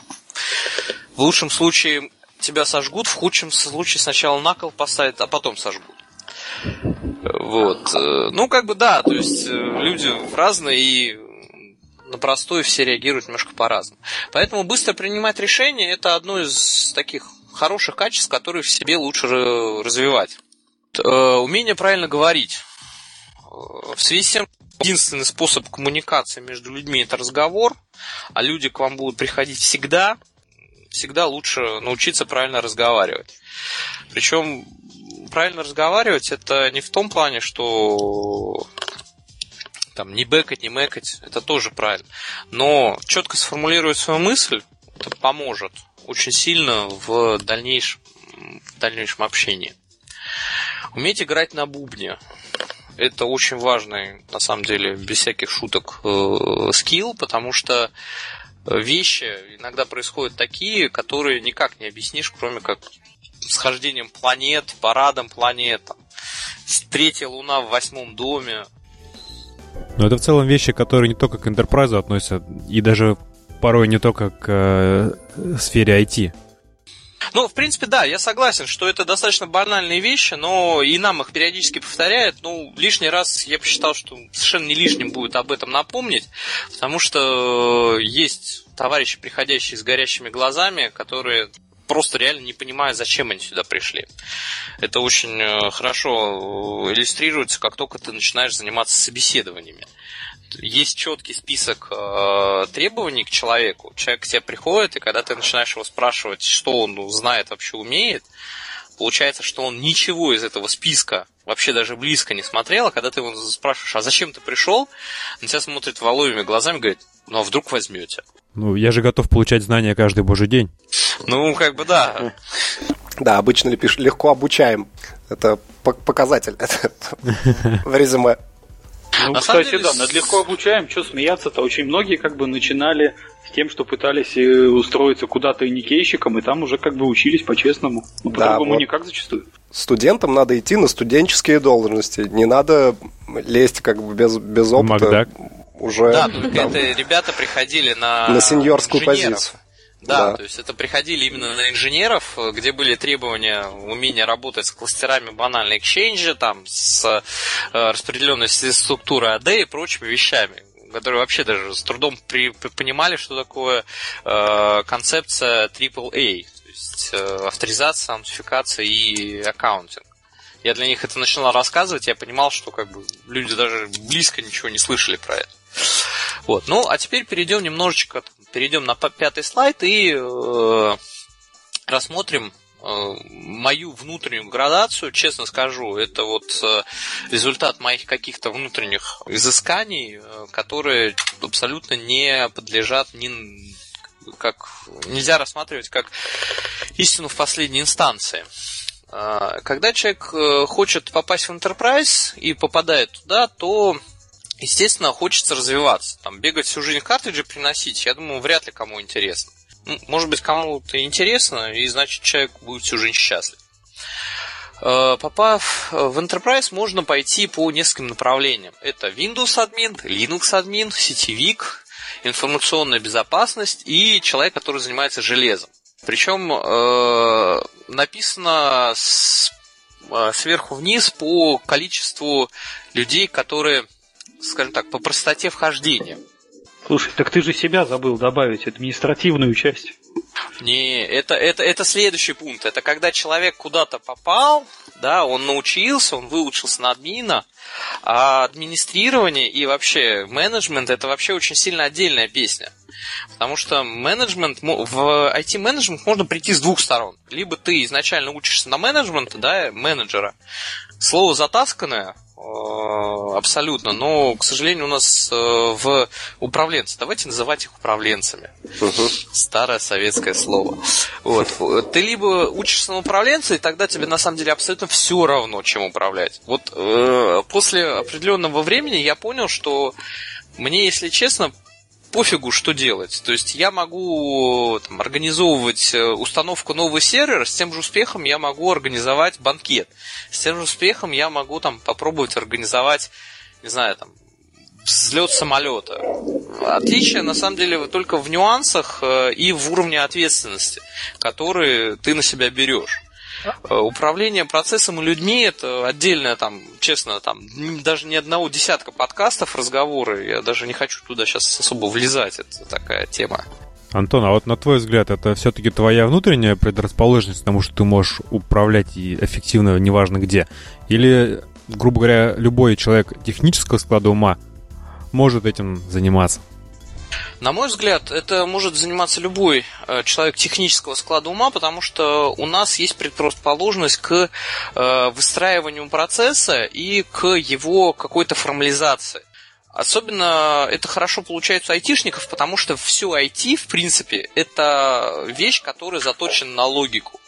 в лучшем случае тебя сожгут, в худшем случае сначала на кол поставят, а потом сожгут. Вот. Ну, как бы да, то есть э, люди разные и на простое все реагируют немножко по-разному. Поэтому быстро принимать решения это одно из таких хороших качеств, которые в себе лучше развивать. Э, умение правильно говорить. В связи с тем, единственный способ коммуникации между людьми это разговор, а люди к вам будут приходить всегда, всегда лучше научиться правильно разговаривать. Причем правильно разговаривать это не в том плане, что там не бэкать, не мэкать, это тоже правильно. Но четко сформулировать свою мысль, это поможет очень сильно в дальнейшем, в дальнейшем общении. Уметь играть на бубне. Это очень важный, на самом деле, без всяких шуток, э, скилл, потому что вещи иногда происходят такие, которые никак не объяснишь, кроме как схождением планет, парадом планет, третья луна в восьмом доме. Но это в целом вещи, которые не только к Enterprise относятся, и даже порой не только к э, сфере IT. Ну, в принципе, да, я согласен, что это достаточно банальные вещи, но и нам их периодически повторяют. Ну, лишний раз я посчитал, что совершенно не лишним будет об этом напомнить, потому что есть товарищи, приходящие с горящими глазами, которые просто реально не понимают, зачем они сюда пришли. Это очень э, хорошо иллюстрируется, как только ты начинаешь заниматься собеседованиями. Есть четкий список э, требований к человеку. Человек к тебе приходит, и когда ты начинаешь его спрашивать, что он знает, вообще умеет, получается, что он ничего из этого списка вообще даже близко не смотрел, а когда ты его спрашиваешь, а зачем ты пришел, на тебя смотрит воловыми глазами и говорит, ну а вдруг возьмете? Ну, я же готов получать знания каждый божий день. Ну, как бы да. Да, обычно легко обучаем. Это показатель в резюме. Ну, На кстати, деле... да, над легко обучаем, что смеяться-то. Очень многие как бы начинали с тем, что пытались э, устроиться куда-то иникейщиком, и там уже как бы учились по-честному. Но да, по-другому вот. никак зачастую. Студентам надо идти на студенческие должности. Не надо лезть как бы без, без опыта. Макдак. Уже, да, только там, это ребята приходили на, на сеньорскую инженеров. позицию. Да, да, то есть это приходили именно на инженеров, где были требования умения работать с кластерами банальной exchange, там, с э, распределенной структурой AD и прочими вещами которые вообще даже с трудом при, при, понимали, что такое э, концепция AAA, то есть э, авторизация, аутентификация и аккаунтинг. Я для них это начинал рассказывать, я понимал, что как бы люди даже близко ничего не слышали про это. Вот. Ну, а теперь перейдем немножечко перейдем на пятый слайд и э, рассмотрим э, мою внутреннюю градацию, честно скажу, это вот э, результат моих каких-то внутренних изысканий, э, которые абсолютно не подлежат ни как нельзя рассматривать как истину в последней инстанции. Когда человек хочет попасть в Enterprise и попадает туда, то естественно, хочется развиваться. Там, бегать всю жизнь картриджи приносить, я думаю, вряд ли кому интересно. Ну, может быть, кому-то интересно, и значит, человек будет всю жизнь счастлив. Э, попав в Enterprise, можно пойти по нескольким направлениям. Это Windows админ, Linux админ, сетевик, информационная безопасность и человек, который занимается железом. Причем э, написано с, э, сверху вниз по количеству людей, которые скажем так, по простоте вхождения. Слушай, так ты же себя забыл добавить, административную часть. Не, это, это, это следующий пункт. Это когда человек куда-то попал, да, он научился, он выучился на админа, а администрирование и вообще менеджмент это вообще очень сильно отдельная песня. Потому что менеджмент, в IT-менеджмент можно прийти с двух сторон. Либо ты изначально учишься на менеджмент, да, менеджера. Слово затасканное, абсолютно. Но, к сожалению, у нас э, в управленцы, давайте называть их управленцами. Угу. Старое советское слово. Вот. Ты либо учишься на управленца, и тогда тебе на самом деле абсолютно все равно, чем управлять. Вот э, после определенного времени я понял, что мне, если честно, пофигу, что делать. То есть я могу там, организовывать э, установку нового сервера, с тем же успехом я могу организовать банкет. С тем же успехом я могу там попробовать организовать, не знаю, там, взлет самолета. Отличие, на самом деле, только в нюансах э, и в уровне ответственности, которые ты на себя берешь. Э, управление процессом и людьми это отдельная там, честно, там даже не одного десятка подкастов, разговоры. Я даже не хочу туда сейчас особо влезать. Это такая тема. Антон, а вот на твой взгляд, это все-таки твоя внутренняя предрасположенность к тому, что ты можешь управлять и эффективно, неважно где? Или, грубо говоря, любой человек технического склада ума может этим заниматься? На мой взгляд, это может заниматься любой э, человек технического склада ума, потому что у нас есть предрасположенность к э, выстраиванию процесса и к его какой-то формализации. Особенно это хорошо получается у айтишников, потому что все IT, в принципе, это вещь, которая заточена на логику.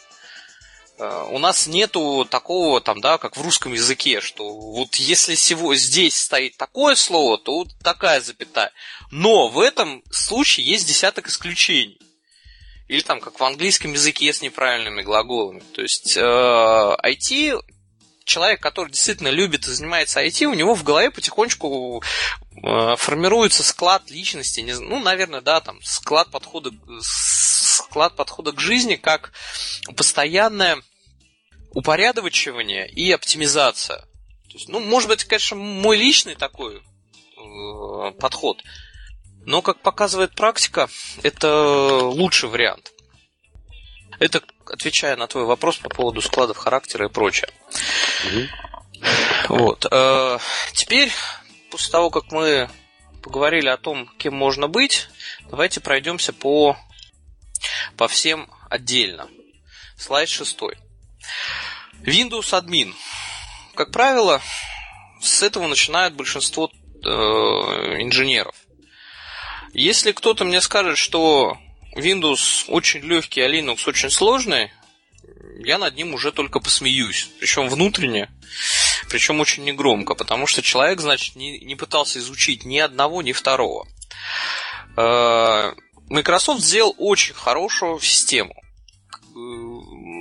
Э, у нас нету такого, там, да, как в русском языке, что вот если всего здесь стоит такое слово, то вот такая запятая. Но в этом случае есть десяток исключений. Или там, как в английском языке с неправильными глаголами. То есть э, IT, человек, который действительно любит и занимается IT, у него в голове потихонечку э, формируется склад личности, ну, наверное, да, там, склад подхода, склад подхода к жизни, как постоянное упорядочивание и оптимизация. То есть, ну, может быть, конечно, мой личный такой э, подход, но, как показывает практика, это лучший вариант. Это отвечая на твой вопрос по поводу складов характера и прочее. Угу. Вот. Э, теперь, после того, как мы поговорили о том, кем можно быть, давайте пройдемся по, по всем отдельно. Слайд шестой. Windows админ. Как правило, с этого начинают большинство э, инженеров. Если кто-то мне скажет, что Windows очень легкий, а Linux очень сложный, я над ним уже только посмеюсь. Причем внутренне, причем очень негромко, потому что человек, значит, не, не пытался изучить ни одного, ни второго. Э, Microsoft сделал очень хорошую систему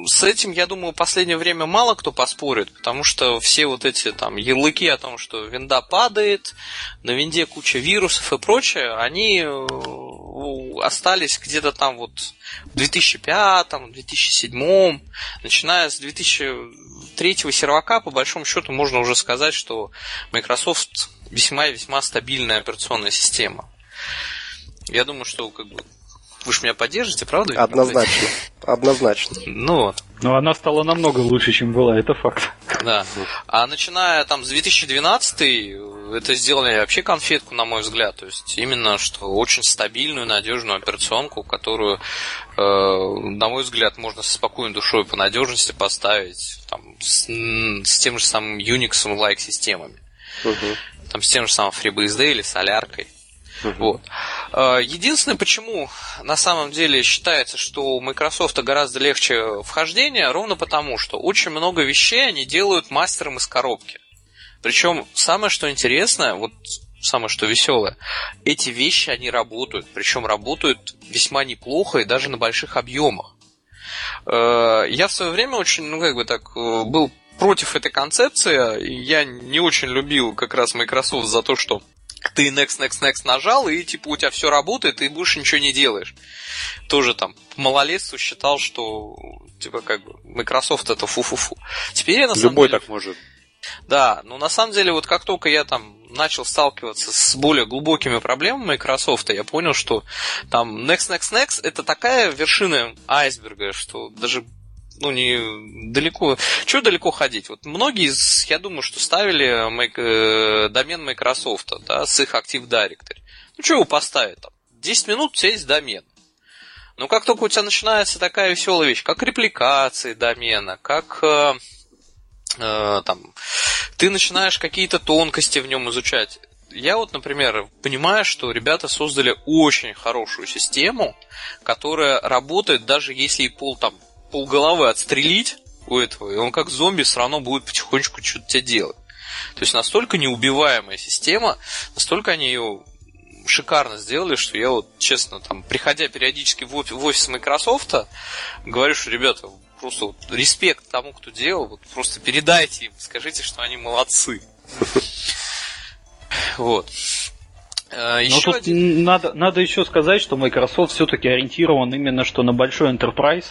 с этим, я думаю, в последнее время мало кто поспорит, потому что все вот эти там ярлыки о том, что винда падает, на винде куча вирусов и прочее, они э, остались где-то там вот в 2005, 2007, начиная с 2003 сервака, по большому счету, можно уже сказать, что Microsoft весьма и весьма стабильная операционная система. Я думаю, что как бы вы же меня поддержите, правда? Однозначно. Однозначно. Ну вот. Но она стала намного лучше, чем была, это факт. Да. А начиная там с 2012 это сделали вообще конфетку, на мой взгляд. То есть именно что очень стабильную, надежную операционку, которую, э, на мой взгляд, можно со спокойной душой по надежности поставить там, с, с тем же самым Unix-like системами. Угу. Там с тем же самым FreeBSD или соляркой. Uh-huh. Вот. А, единственное, почему на самом деле считается, что у Microsoft гораздо легче вхождение, ровно потому, что очень много вещей они делают мастером из коробки. Причем самое, что интересное, вот самое, что веселое, эти вещи, они работают. Причем работают весьма неплохо и даже на больших объемах. А, я в свое время очень, ну как бы так, э, был против этой концепции. Я не очень любил как раз Microsoft за то, что ты next, next, next нажал, и типа у тебя все работает, и больше ничего не делаешь. Тоже там малолетству считал, что типа как бы Microsoft это фу-фу-фу. Теперь я на самом Любой деле... так может. Да, но на самом деле вот как только я там начал сталкиваться с более глубокими проблемами Microsoft, я понял, что там next, next, next это такая вершина айсберга, что даже ну, не далеко. Чего далеко ходить? Вот многие, я думаю, что ставили э, домен Microsoft, да, с их Active Directory. Ну, что его поставить там? 10 минут у домен. Но как только у тебя начинается такая веселая вещь, как репликации домена, как э, э, там, ты начинаешь какие-то тонкости в нем изучать. Я вот, например, понимаю, что ребята создали очень хорошую систему, которая работает даже если и пол там полголовы отстрелить у этого, и он как зомби все равно будет потихонечку что-то тебе делать. То есть настолько неубиваемая система, настолько они ее шикарно сделали, что я вот, честно, там, приходя периодически в офис Microsoft, говорю, что, ребята, просто вот респект тому, кто делал, вот просто передайте им, скажите, что они молодцы. Вот. Э, еще тут один... надо, надо еще сказать, что Microsoft все-таки ориентирован именно что на большой enterprise,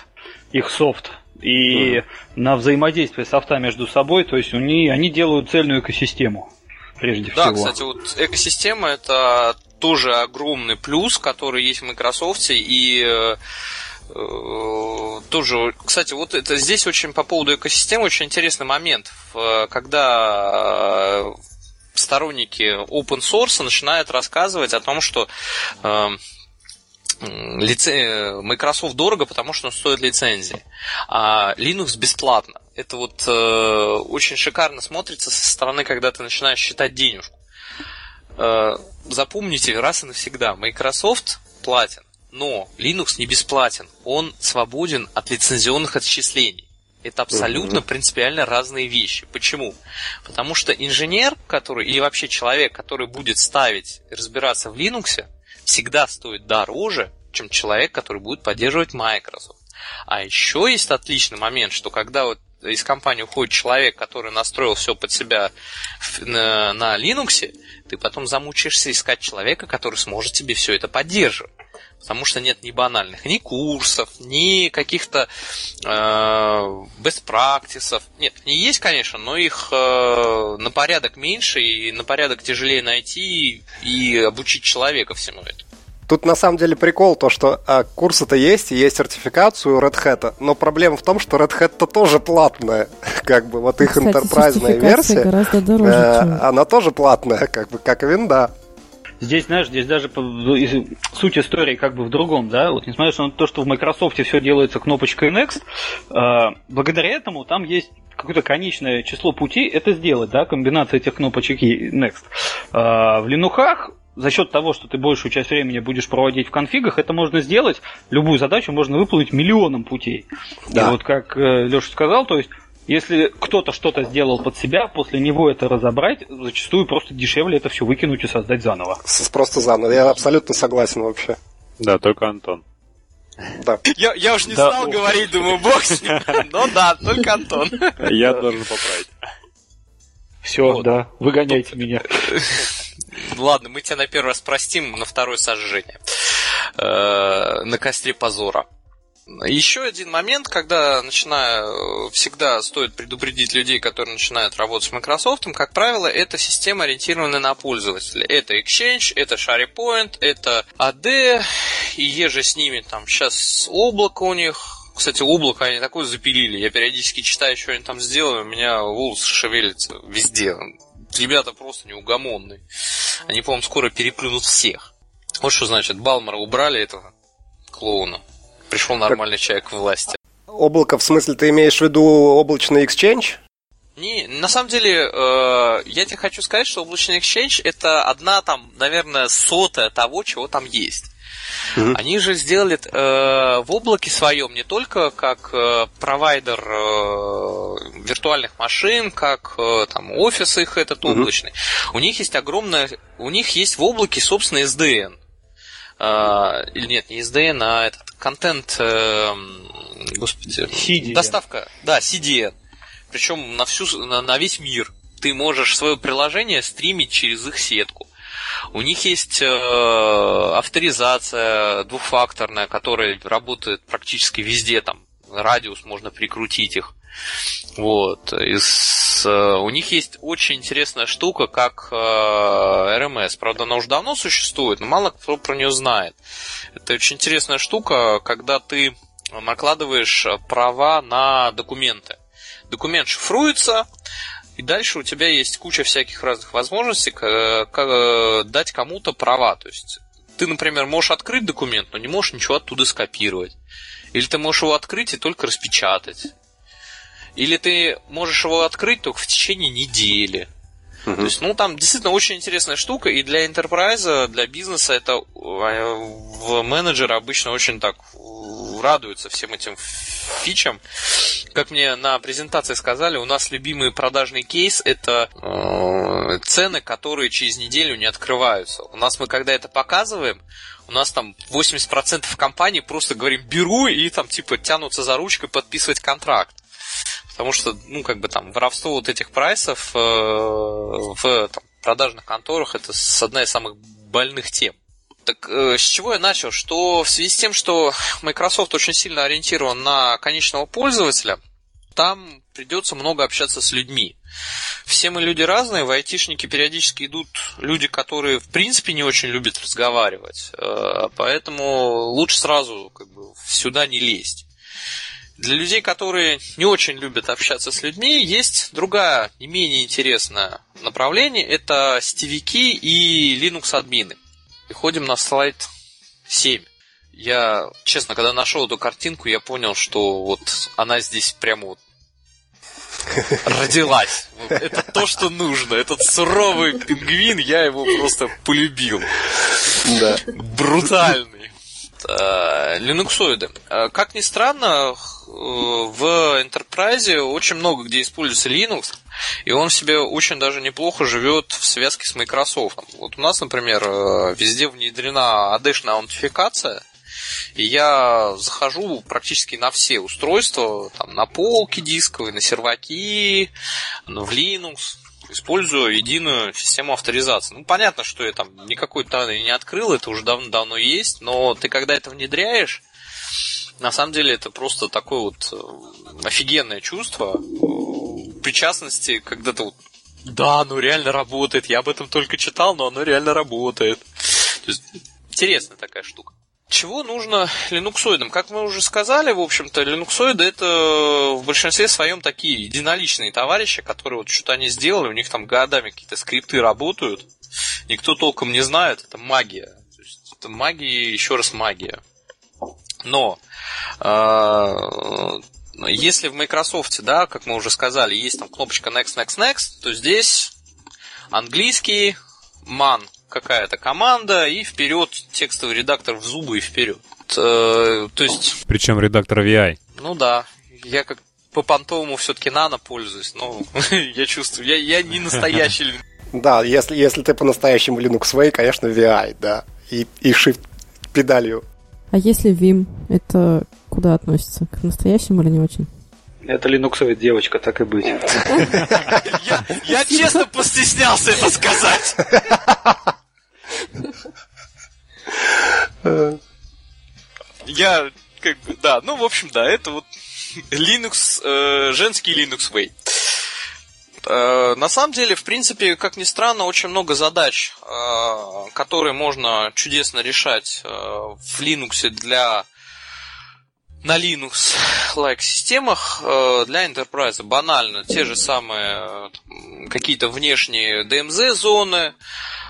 их софт и mm. на взаимодействие софта между собой, то есть они, они делают цельную экосистему, прежде да, всего. Да, кстати, вот экосистема это тоже огромный плюс, который есть в Microsoft, и э, э, тоже, кстати, вот это здесь очень по поводу экосистемы очень интересный момент, когда сторонники open source начинают рассказывать о том, что э, лице... Microsoft дорого, потому что он стоит лицензии, а Linux бесплатно. Это вот э, очень шикарно смотрится со стороны, когда ты начинаешь считать денежку. Э, запомните раз и навсегда, Microsoft платен, но Linux не бесплатен, он свободен от лицензионных отчислений. Это абсолютно принципиально разные вещи. Почему? Потому что инженер, который, или вообще человек, который будет ставить разбираться в Linux, всегда стоит дороже, чем человек, который будет поддерживать Microsoft. А еще есть отличный момент, что когда вот из компании уходит человек, который настроил все под себя на, на Linux, ты потом замучаешься искать человека, который сможет тебе все это поддерживать. Потому что нет ни банальных, ни курсов, ни каких-то э, best practices. Нет, они есть, конечно, но их э, на порядок меньше и на порядок тяжелее найти и обучить человека всему этому. Тут на самом деле прикол то, что а, курсы-то есть, и есть сертификацию у Red Hat, но проблема в том, что Red Hat-то тоже платная. Как бы вот их Кстати, интерпрайзная версия, гораздо дороже, э, чем... она тоже платная, как бы как винда. здесь, знаешь, здесь даже суть истории как бы в другом, да, вот несмотря на то, что в Microsoft все делается кнопочкой Next, э, благодаря этому там есть какое-то конечное число путей это сделать, да, комбинация этих кнопочек и Next. Э, в Linux за счет того, что ты большую часть времени будешь проводить в конфигах, это можно сделать. Любую задачу можно выполнить миллионом путей. Да. И вот как э, Леша сказал, то есть если кто-то что-то сделал под себя, после него это разобрать, зачастую просто дешевле это все выкинуть и создать заново. Просто заново. Я абсолютно согласен вообще. Да, только Антон. Да. Я, я уж не да. стал говорить, думаю, бог с ним. Но да, только Антон. Я должен поправить. Все, вот. да, выгоняйте меня. Ладно, мы тебя на первый раз простим, на второй сожжение. Э, на костре позора. Еще один момент, когда начинаю, всегда стоит предупредить людей, которые начинают работать с Microsoft, как правило, это система, ориентированная на пользователя. Это Exchange, это SharePoint, это AD, и еже с ними там сейчас облако у них, кстати, облако они такое запилили. Я периодически читаю, что они там сделали, у меня волосы шевелятся везде. Ребята просто неугомонные. Они, по-моему, скоро переплюнут всех. Вот что значит, Балмара убрали этого клоуна пришел нормальный человек к власти. Облако, в смысле, ты имеешь в виду облачный exchange? Не, на самом деле, э, я тебе хочу сказать, что облачный exchange это одна там, наверное, сотая того, чего там есть. Mm-hmm. Они же сделали э, в облаке своем не только как э, провайдер э, виртуальных машин, как э, там офис их этот mm-hmm. облачный. У них есть огромное, у них есть в облаке собственный SDN. Э, или нет, не SDN, а этот контент, э, господи, CDN. доставка, да, CDN. Причем на всю, на, на весь мир. Ты можешь свое приложение стримить через их сетку. У них есть э, авторизация двухфакторная, которая работает практически везде. Там радиус можно прикрутить их. Вот. Из, э, у них есть очень интересная штука, как э, RMS. Правда, она уже давно существует, но мало кто про нее знает. Это очень интересная штука, когда ты накладываешь права на документы. Документ шифруется, и дальше у тебя есть куча всяких разных возможностей э, дать кому-то права. То есть ты, например, можешь открыть документ, но не можешь ничего оттуда скопировать. Или ты можешь его открыть и только распечатать. Или ты можешь его открыть только в течение недели. Uh-huh. То есть, ну, там действительно очень интересная штука, и для enterprise, для бизнеса это э, в менеджеры обычно очень так радуются всем этим фичам. Как мне на презентации сказали, у нас любимый продажный кейс это э, цены, которые через неделю не открываются. У нас мы когда это показываем, у нас там 80% компаний просто говорим беру и там типа тянутся за ручкой подписывать контракт. Потому что, ну, как бы там, воровство вот этих прайсов э, в там, продажных конторах это одна из самых больных тем. Так э, с чего я начал? Что в связи с тем, что Microsoft очень сильно ориентирован на конечного пользователя, там придется много общаться с людьми. Все мы люди разные, в айтишники периодически идут люди, которые в принципе не очень любят разговаривать, э, поэтому лучше сразу как бы сюда не лезть. Для людей, которые не очень любят общаться с людьми, есть другая, не менее интересное направление. Это стивики и Linux админы. Переходим на слайд 7. Я, честно, когда нашел эту картинку, я понял, что вот она здесь прямо вот родилась. Это то, что нужно. Этот суровый пингвин, я его просто полюбил. Да. Брутальный. Э, линуксоиды. Э, как ни странно, э, в Enterprise очень много где используется Linux, и он себе очень даже неплохо живет в связке с Microsoft. Вот у нас, например, везде внедрена AD-шная аутентификация, и я захожу практически на все устройства, там, на полки дисковые, на серваки, в Linux, использую единую систему авторизации. Ну, понятно, что я там никакой тайны не открыл, это уже давно-давно есть, но ты когда это внедряешь, на самом деле это просто такое вот э, офигенное чувство э, причастности, когда ты вот да, оно реально работает, я об этом только читал, но оно реально работает. То есть, интересная такая штука. Чего нужно линуксоидам? Как мы уже сказали, в общем-то, линуксоиды это в большинстве своем такие единоличные товарищи, которые вот что-то они сделали, у них там годами какие-то скрипты работают, никто толком не знает, это магия. То есть, это магия, еще раз магия. Но э, если в Microsoft, да, как мы уже сказали, есть там кнопочка Next, Next, Next, то здесь английский, man какая-то команда, и вперед текстовый редактор в зубы и вперед. То есть... Причем редактор VI. Ну да. Я как по понтовому все-таки нано пользуюсь, но я чувствую, я, я не настоящий Да, если, если ты по-настоящему Linux Way, конечно, VI, да. И, и Shift педалью. А если Vim, это куда относится? К настоящему или не очень? Это линуксовая девочка, так и быть. Я, я честно постеснялся это сказать. Я как бы, да, ну, в общем, да, это вот Linux, э, женский Linux Way. Э, на самом деле, в принципе, как ни странно, очень много задач, э, которые можно чудесно решать э, в Linux для на Linux-like системах для Enterprise банально те же самые какие-то внешние DMZ-зоны,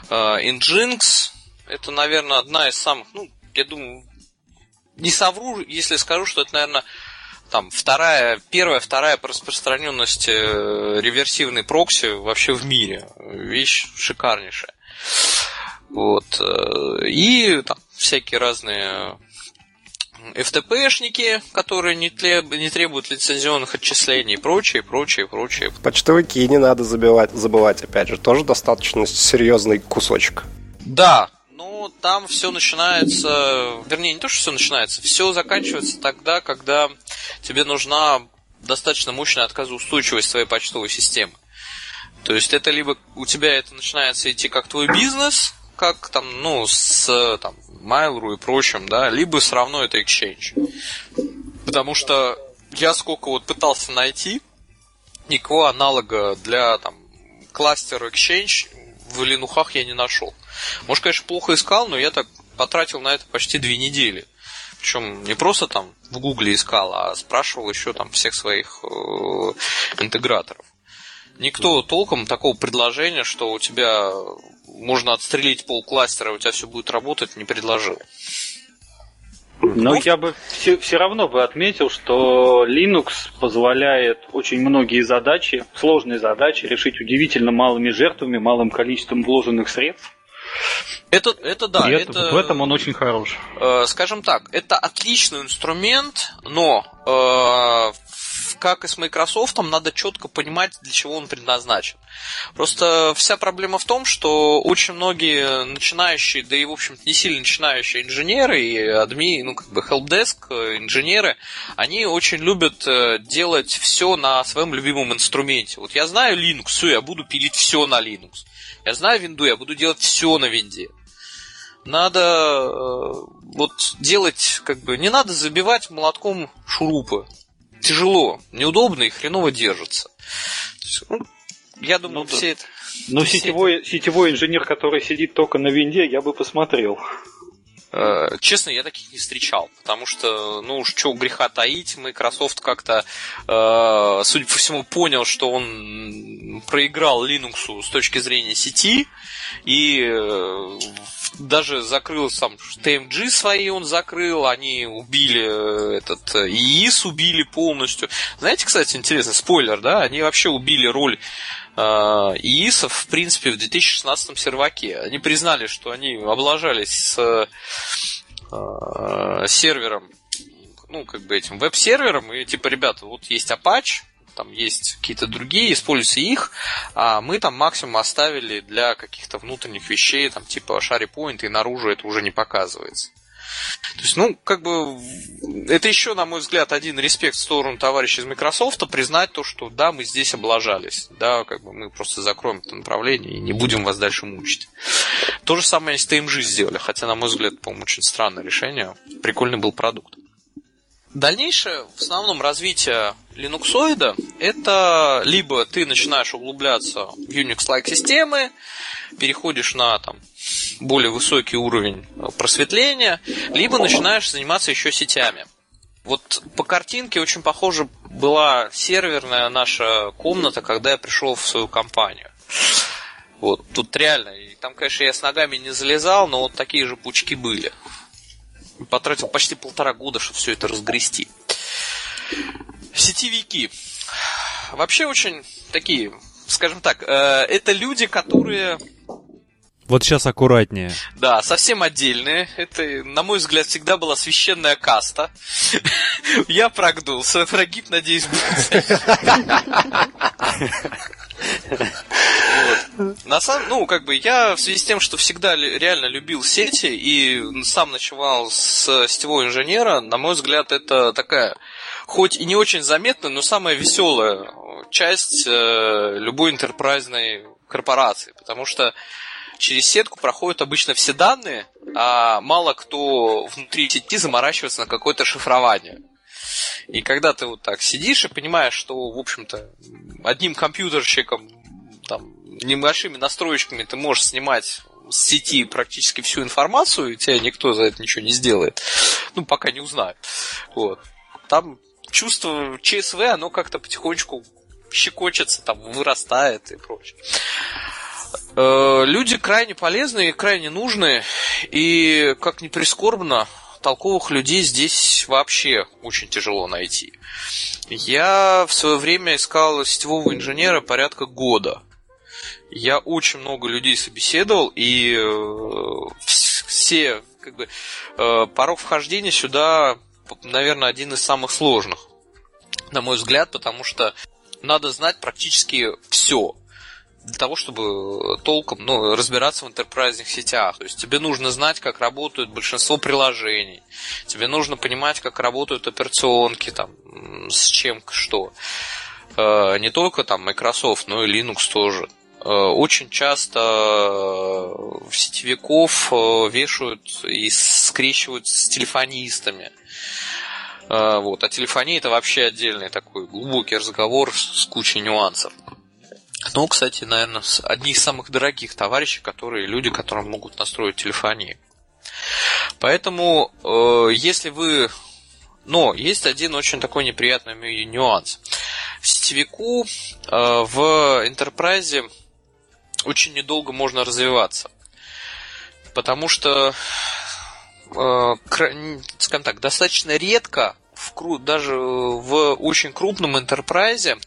Nginx. Это, наверное, одна из самых, ну, я думаю, не совру, если скажу, что это, наверное, там вторая, первая, вторая по распространенности э, реверсивной прокси вообще в мире. Вещь шикарнейшая. Вот. Э, и там всякие разные FTP-шники, которые не, треб, не требуют лицензионных отчислений и прочее, прочее, прочее. Почтовики не надо забывать, забывать, опять же, тоже достаточно серьезный кусочек. Да, ну, там все начинается, вернее, не то, что все начинается, все заканчивается тогда, когда тебе нужна достаточно мощная отказоустойчивость твоей почтовой системы. То есть это либо у тебя это начинается идти как твой бизнес, как там, ну, с там, Mail.ru и прочим, да, либо все равно это Exchange. Потому что я сколько вот пытался найти, никакого аналога для там кластера Exchange в Линухах я не нашел. Может, конечно, плохо искал, но я так потратил на это почти две недели. Причем не просто там в Гугле искал, а спрашивал еще там всех своих э, интеграторов. Никто толком такого предложения, что у тебя можно отстрелить пол кластера, у тебя все будет работать, не предложил. Но ну, я бы все, все равно бы отметил, что Linux позволяет очень многие задачи, сложные задачи, решить удивительно малыми жертвами, малым количеством вложенных средств. Это, это да. это, это, в этом он очень хорош. Э, скажем так, это отличный инструмент, но э, как и с Microsoft, надо четко понимать, для чего он предназначен. Просто вся проблема в том, что очень многие начинающие, да и, в общем-то, не сильно начинающие инженеры и адми, ну, как бы, helpdesk инженеры, они очень любят э, делать все на своем любимом инструменте. Вот я знаю Linux, все, я буду пилить все на Linux. Я знаю винду, я буду делать все на винде. Надо э, вот делать, как бы, не надо забивать молотком шурупы. Тяжело, неудобно и хреново держится. Есть, ну, я думаю, ну, все да. это. Но сетевой, это... сетевой инженер, который сидит только на винде, я бы посмотрел. Э, честно, я таких не встречал, потому что, ну уж что греха таить, Microsoft как-то, э, судя по всему, понял, что он проиграл Linux с точки зрения сети, и э, даже закрыл сам TMG свои он закрыл, они убили этот ИИС убили полностью. Знаете, кстати, интересно, спойлер, да, они вообще убили роль Э, ИИСов, в принципе, в 2016 серваке. Они признали, что они облажались с э, сервером, ну, как бы этим веб-сервером, и типа, ребята, вот есть Apache, там есть какие-то другие, используйте их, а мы там максимум оставили для каких-то внутренних вещей, там типа SharePoint, и наружу это уже не показывается. То есть, ну, как бы, это еще, на мой взгляд, один респект в сторону товарища из Microsoft, признать то, что да, мы здесь облажались, да, как бы мы просто закроем это направление и не будем вас дальше мучить. То же самое с TMG сделали, хотя, на мой взгляд, по-моему, очень странное решение. Прикольный был продукт. Дальнейшее, в основном, развитие линуксоида, это либо ты начинаешь углубляться в Unix-like системы, переходишь на там более высокий уровень просветления, либо начинаешь заниматься еще сетями. Вот по картинке очень похоже была серверная наша комната, когда я пришел в свою компанию. Вот, тут реально, и там, конечно, я с ногами не залезал, но вот такие же пучки были. Потратил почти полтора года, чтобы все это разгрести. Сетевики. Вообще очень такие, скажем так, э, это люди, которые вот сейчас аккуратнее. Да, совсем отдельные. Это, на мой взгляд, всегда была священная каста. Я прогнулся. Прогиб, надеюсь, будет. На самом, ну, как бы я в связи с тем, что всегда реально любил сети и сам ночевал с сетевого инженера, на мой взгляд, это такая, хоть и не очень заметная, но самая веселая часть э, любой интерпрайзной корпорации, потому что через сетку проходят обычно все данные, а мало кто внутри сети заморачивается на какое-то шифрование. И когда ты вот так сидишь и понимаешь, что, в общем-то, одним компьютерщиком, там, небольшими настроечками ты можешь снимать с сети практически всю информацию, и тебя никто за это ничего не сделает. Ну, пока не узнают. Вот. Там чувство ЧСВ, оно как-то потихонечку щекочется, там, вырастает и прочее. Э, люди крайне полезные, крайне нужные, и, как ни прискорбно, толковых людей здесь вообще очень тяжело найти. Я в свое время искал сетевого инженера порядка года. Я очень много людей собеседовал, и э, все, как бы, э, порог вхождения сюда, наверное, один из самых сложных, на мой взгляд, потому что надо знать практически все для того, чтобы толком ну, разбираться в интерпрайзных сетях. То есть тебе нужно знать, как работают большинство приложений. Тебе нужно понимать, как работают операционки, там, с чем что. Э, не только там Microsoft, но и Linux тоже. Э, очень часто сетевиков э, вешают и скрещивают с телефонистами. Вот. А телефония это вообще отдельный такой глубокий разговор с кучей нюансов. Ну, кстати, наверное, одни из самых дорогих товарищей, которые люди, которым могут настроить телефонии. Поэтому, э, если вы... Но есть один очень такой неприятный нюанс. Сетевику э, в Enterprise очень недолго можно развиваться. Потому что, э, скажем так, достаточно редко в, даже в очень крупном интерпрайзе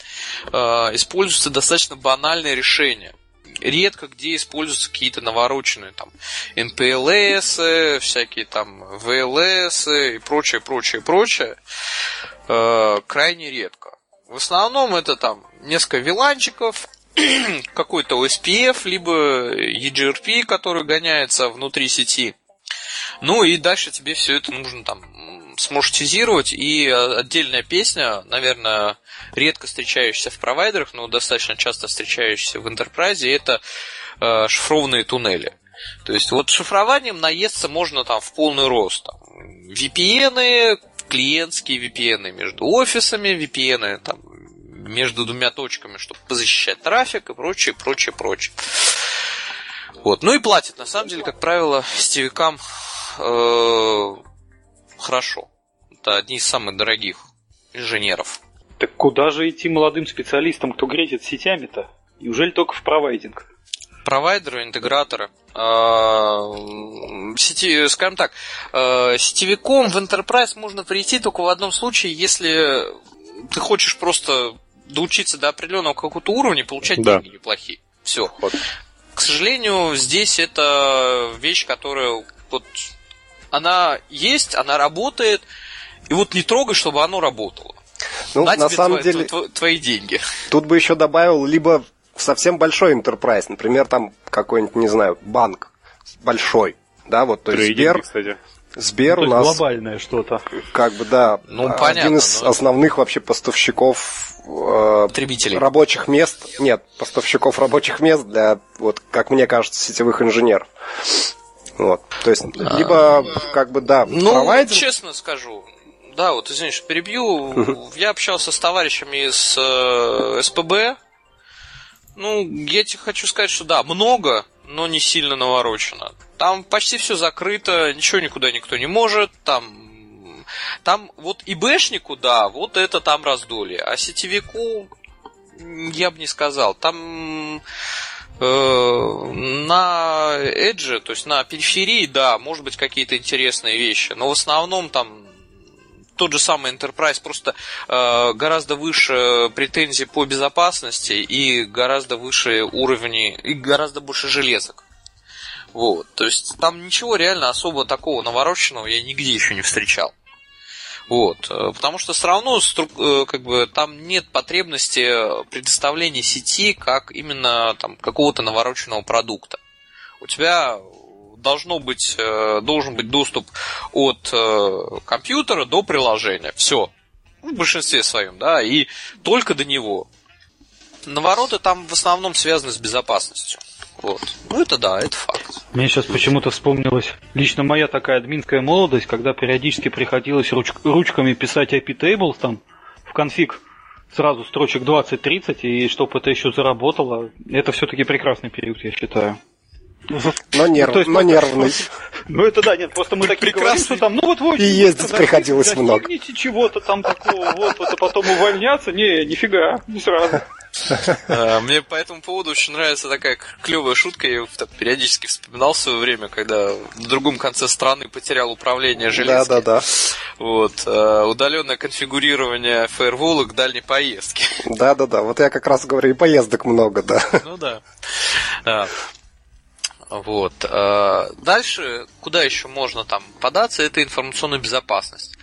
э, используются достаточно банальные решения. Редко где используются какие-то навороченные там NPLS, всякие там VLS и прочее, прочее, прочее. Э, крайне редко. В основном это там несколько виланчиков, какой-то OSPF, либо EGRP, который гоняется внутри сети. Ну и дальше тебе все это нужно там смаршрутизировать, и э, отдельная песня, наверное, редко встречающаяся в провайдерах, но достаточно часто встречающаяся в Enterprise, это э, шифрованные туннели. То есть вот шифрованием наесться можно там в полный рост. Там, VPN, клиентские VPN между офисами, VPN там, между двумя точками, чтобы позащищать трафик и прочее, прочее, прочее. Вот. Ну и платят, на самом деле, как правило, сетевикам э, хорошо. Это одни из самых дорогих инженеров. Так куда же идти молодым специалистам, кто гретит сетями-то? Неужели только в провайдинг? Провайдеры, интеграторы. А, сети, скажем так, а, сетевиком в Enterprise можно прийти только в одном случае, если ты хочешь просто доучиться до определенного какого-то уровня, получать да. деньги неплохие. Все. Вот. К сожалению, здесь это вещь, которая вот она есть, она работает, и вот не трогай, чтобы оно работало. Ну, на, на самом твои, деле, твои, твои деньги. Тут бы еще добавил либо совсем большой enterprise, например, там какой-нибудь, не знаю, банк большой, да, вот, то есть Сбер, кстати. Сбер ну, у нас глобальное что-то. Как бы да, ну, один понятно, из но... основных вообще поставщиков э, потребителей рабочих мест, нет, поставщиков рабочих мест для вот как мне кажется сетевых инженеров. Вот. То есть, либо, как бы, да, Ну, провайдер... честно скажу, да, вот, извините, перебью. Я общался с товарищами из э, СПБ. Ну, я тебе хочу сказать, что да, много, но не сильно наворочено. Там почти все закрыто, ничего никуда никто не может, там там вот и бэшнику, да, вот это там раздолье. А сетевику я бы не сказал. Там э, на Edge, то есть на периферии, да, может быть какие-то интересные вещи, но в основном там тот же самый Enterprise, просто э, гораздо выше претензий по безопасности и гораздо выше уровни, и гораздо больше железок. Вот, то есть там ничего реально особо такого навороченного я нигде еще не встречал. Вот, э, потому что все равно э, как бы там нет потребности предоставления сети как именно там какого-то навороченного продукта. У тебя должно быть, э, должен быть доступ от компьютера до приложения. Все. В большинстве своем, да, и только до него. Навороты там в основном связаны с безопасностью. Вот. Ну это да, это факт. Мне сейчас почему-то вспомнилось лично моя такая админская молодость, когда периодически приходилось руч- ручками писать IP tables там в конфиг сразу строчек 20-30, и чтобы это еще заработало, это все-таки прекрасный период, я считаю. Но, нерв, ну, но нервный. Ну это да, нет, просто мы так говорим, что там, ну вот И ездить приходилось много. чего-то там такого, вот, вот, а потом увольняться, не, нифига, не сразу. А, мне по этому поводу очень нравится такая клевая шутка. Я периодически вспоминал в свое время, когда в другом конце страны потерял управление железкой. Да, да, да. Вот. А, удаленное конфигурирование фаервола к дальней поездке. Да, да, да. Вот я как раз говорю, и поездок много, да. Ну да. А, вот. Дальше, куда еще можно там податься, это информационная безопасность.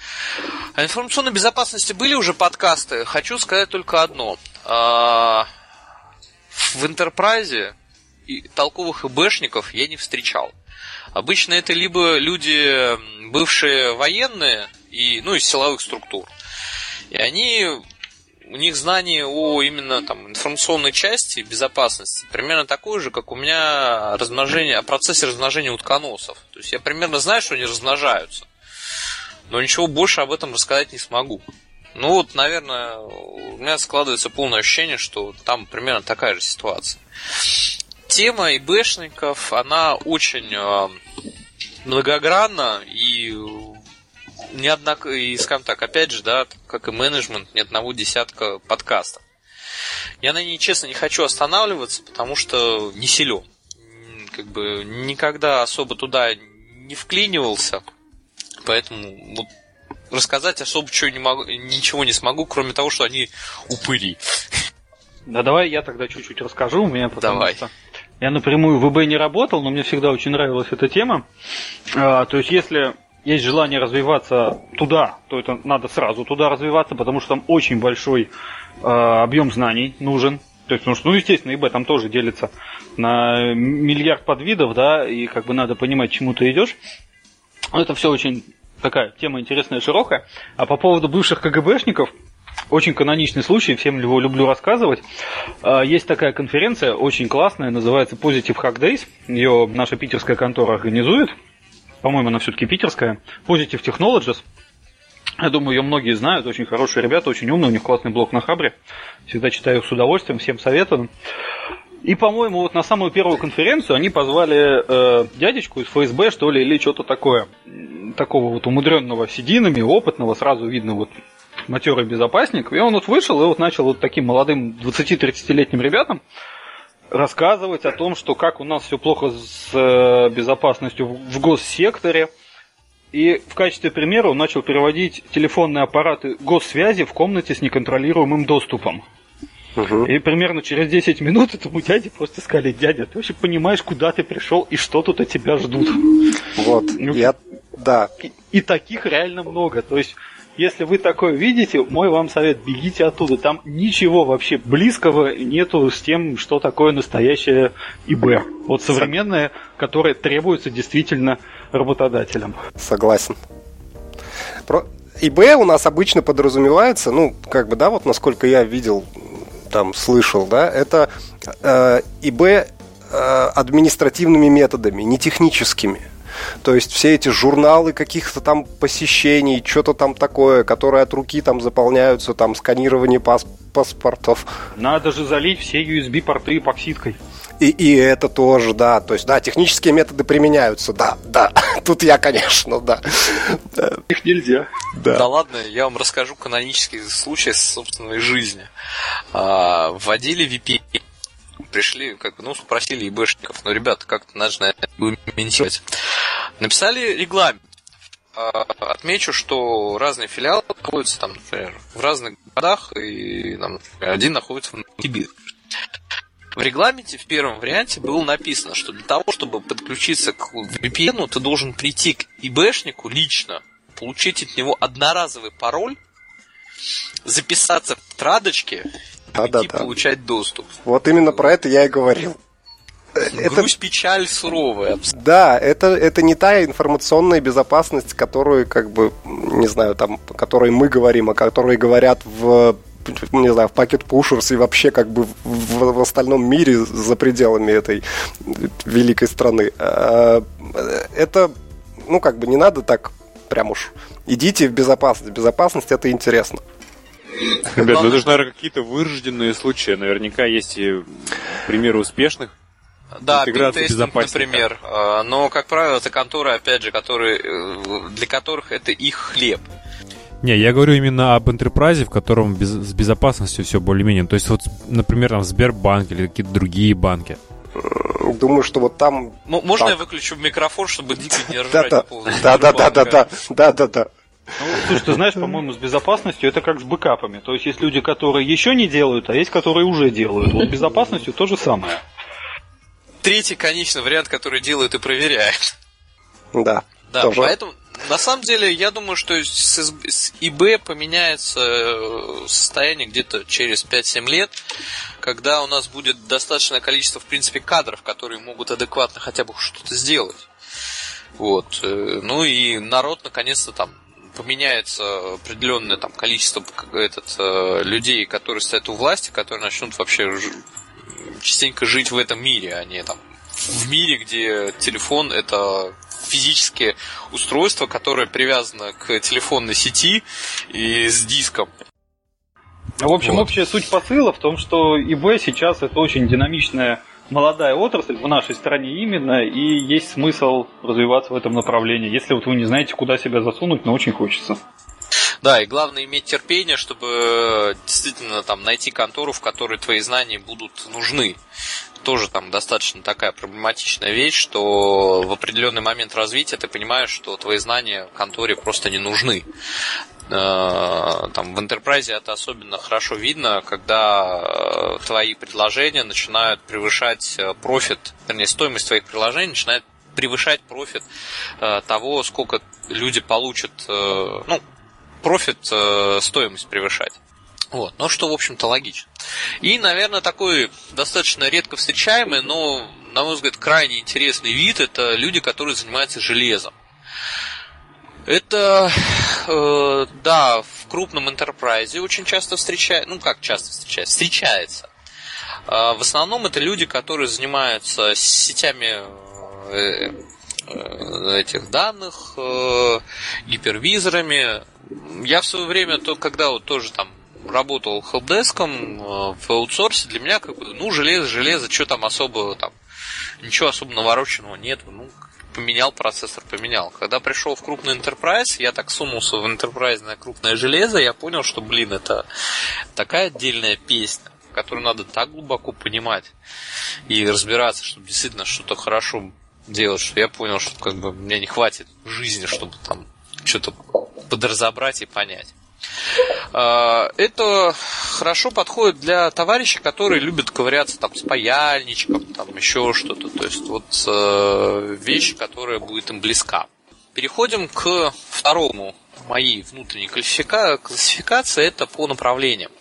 О информационной безопасности были уже подкасты. Хочу сказать только одно. А, в Enterprise толковых ИБшников я не встречал. Обычно это либо люди, бывшие военные, и, ну, из силовых структур. И они, у них знание о именно там, информационной части безопасности примерно такое же, как у меня размножение, о процессе размножения утконосов. То есть я примерно знаю, что они размножаются. Но ничего больше об этом рассказать не смогу. Ну вот, наверное, у меня складывается полное ощущение, что там примерно такая же ситуация. Тема ИБшников, она очень э, многогранна и не однако, и, скажем так, опять же, да, как и менеджмент, ни одного десятка подкастов. Я на ней, честно, не хочу останавливаться, потому что не силен. Как бы никогда особо туда не вклинивался, поэтому вот рассказать особо чего не могу, ничего не смогу, кроме того, что они упыри. Да давай я тогда чуть-чуть расскажу, у меня потому давай. что я напрямую в ИБ не работал, но мне всегда очень нравилась эта тема. А, то есть если есть желание развиваться туда, то это надо сразу туда развиваться, потому что там очень большой э, объем знаний нужен. То есть, потому что, ну, естественно, ИБ там тоже делится на миллиард подвидов, да, и как бы надо понимать, чему ты идешь. Это все очень такая тема интересная, широкая. А по поводу бывших КГБшников, очень каноничный случай, всем его люблю рассказывать. А, есть такая конференция, очень классная, называется Positive Hack Days. Ее наша питерская контора организует. По-моему, она все-таки питерская. Positive Technologies. Я думаю, ее многие знают, очень хорошие ребята, очень умные, у них классный блог на Хабре. Всегда читаю их с удовольствием, всем советую. И, по-моему, вот на самую первую конференцию они позвали э, дядечку из ФСБ, что ли, или что-то такое. Такого вот умудренного сединами, опытного, сразу видно вот матерый безопасник. И он вот вышел и вот начал вот таким молодым 20-30-летним ребятам рассказывать о том, что как у нас все плохо с э, безопасностью в госсекторе. И в качестве примера он начал переводить телефонные аппараты госсвязи в комнате с неконтролируемым доступом. Угу. И примерно через 10 минут этому дяде просто сказали, дядя, ты вообще понимаешь, куда ты пришел и что тут от тебя ждут. Вот, ну, я, да. И, и таких реально много. То есть, если вы такое видите, мой вам совет, бегите оттуда. Там ничего вообще близкого нету с тем, что такое настоящее ИБ. Вот современное, которое требуется действительно работодателям. Согласен. Про... ИБ у нас обычно подразумевается, ну, как бы, да, вот насколько я видел там слышал, да, это э, ИБ э, административными методами, не техническими. То есть все эти журналы каких-то там посещений, что-то там такое, которые от руки там заполняются, там сканирование пас паспортов. Надо же залить все USB-порты эпоксидкой. И, и это тоже, да. То есть, да, технические методы применяются, да, да. Тут я, конечно, да. Их нельзя. Да. да ладно, я вам расскажу канонический случай с собственной жизни. А, вводили VPN пришли, как бы, ну, спросили ИБшников, ну, ребята, как-то надо же имплементировать. Написали регламент. А, отмечу, что разные филиалы находятся там, например, в разных городах, и там, один находится в Новосибирске. В регламенте в первом варианте было написано, что для того, чтобы подключиться к VPN, ты должен прийти к ИБшнику лично, получить от него одноразовый пароль, записаться в традочке да, и да, да. получать доступ. Вот именно про это я и говорил. Это... Грусть, печаль суровая. Да, это, это не та информационная безопасность, которую, как бы, не знаю, там, о которой мы говорим, о которой говорят в не знаю, в пакет пушерс и вообще как бы в, в остальном мире за пределами этой великой страны. А, это, ну, как бы не надо так прям уж. Идите в безопасность. Безопасность это интересно. Ребят, ну это же, наверное, какие-то вырожденные случаи. Наверняка есть и примеры успешных да, пинтестинг, например. А, но, как правило, это конторы, опять же, которые, э, для которых это их хлеб. Не, я говорю именно об enterprise, в котором без, с безопасностью все более-менее. То есть, вот, например, там Сбербанк или какие-то другие банки. Думаю, что вот там. Ну, можно так. я выключу микрофон, чтобы дико не ржать да, Ну, слушай, ты знаешь, по-моему, с безопасностью это как с бэкапами. То есть есть люди, которые еще не делают, а есть, которые уже делают. Вот с безопасностью то же самое. Третий, конечно, вариант, который делает и проверяет. Да. Да, тоже. поэтому на самом деле, я думаю, что с, с ИБ поменяется э, состояние где-то через 5-7 лет, когда у нас будет достаточное количество, в принципе, кадров, которые могут адекватно хотя бы что-то сделать. Вот. Э, ну и народ наконец-то там поменяется определенное там количество этот, э, людей, которые стоят у власти, которые начнут вообще частенько жить в этом мире, а не там в мире, где телефон это физическое устройство, которое привязано к телефонной сети и с диском. В общем, вот. общая суть посыла в том, что ИБ сейчас это очень динамичная молодая отрасль в нашей стране именно, и есть смысл развиваться в этом направлении. Если вот вы не знаете, куда себя засунуть, но очень хочется. Да, и главное иметь терпение, чтобы действительно там найти контору, в которой твои знания будут нужны. Тоже там достаточно такая проблематичная вещь, что в определенный момент развития ты понимаешь, что твои знания конторе просто не нужны. Э, там в Enterprise это особенно хорошо видно, когда э, твои предложения начинают превышать э, профит, вернее, стоимость твоих предложений начинает превышать профит того, сколько люди получат, ну, профит стоимость превышать. Вот, ну что, в общем-то, логично. И, наверное, такой достаточно редко встречаемый, но, на мой взгляд, крайне интересный вид это люди, которые занимаются железом. Это, э, да, в крупном enterprise очень часто встречается, ну как часто встречается, встречается. Э, в основном это люди, которые занимаются сетями э, э, этих данных, э, гипервизорами. Я в свое время, то, когда вот тоже там работал хелпдеском э, в аутсорсе, для меня как бы, ну, железо, железо, что там особо там, ничего особо навороченного нет, ну, поменял процессор, поменял. Когда пришел в крупный enterprise, я так сунулся в enterprise на крупное железо, я понял, что, блин, это такая отдельная песня, которую надо так глубоко понимать и разбираться, чтобы действительно что-то хорошо делать, что я понял, что как бы мне не хватит жизни, чтобы там что-то подразобрать и понять. А, это хорошо подходит для товарищей, которые любят ковыряться там с паяльничком, там еще что-то. То есть вот э, вещь, которая будет им близка. Переходим к второму моей внутренней классифика... классификации, это по направлениям.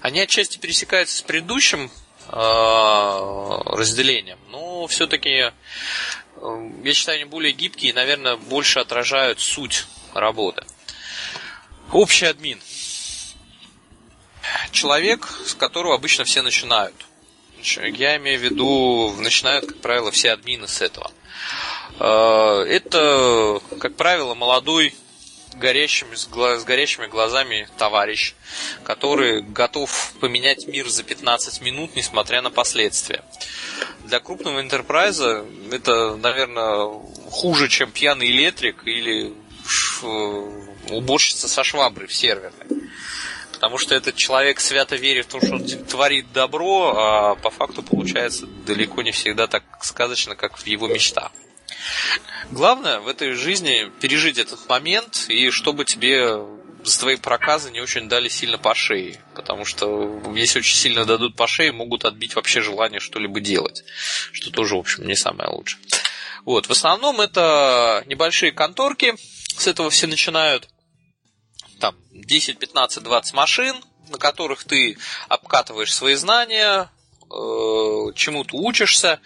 Они отчасти пересекаются с предыдущим э, разделением, но все-таки, э, я считаю, они более гибкие и, наверное, больше отражают суть работы. Общий админ. Человек, с которого обычно все начинают. Я имею в виду, начинают, как правило, все админы с этого. Э, это, как правило, молодой горящими, с, горящими глазами товарищ, который готов поменять мир за 15 минут, несмотря на последствия. Для крупного интерпрайза это, наверное, хуже, чем пьяный электрик или уборщица со шваброй в серверной. Потому что этот человек свято верит в то, что он творит добро, а по факту получается далеко не всегда так сказочно, как в его мечтах. Главное в этой жизни пережить этот момент, и чтобы тебе за твои проказы не очень дали сильно по шее. Потому что если очень сильно дадут по шее, могут отбить вообще желание что-либо делать. Что тоже, в общем, не самое лучшее. Вот. В основном это небольшие конторки. С этого все начинают. Там 10, 15, 20 машин, на которых ты обкатываешь свои знания, э, чему-то учишься,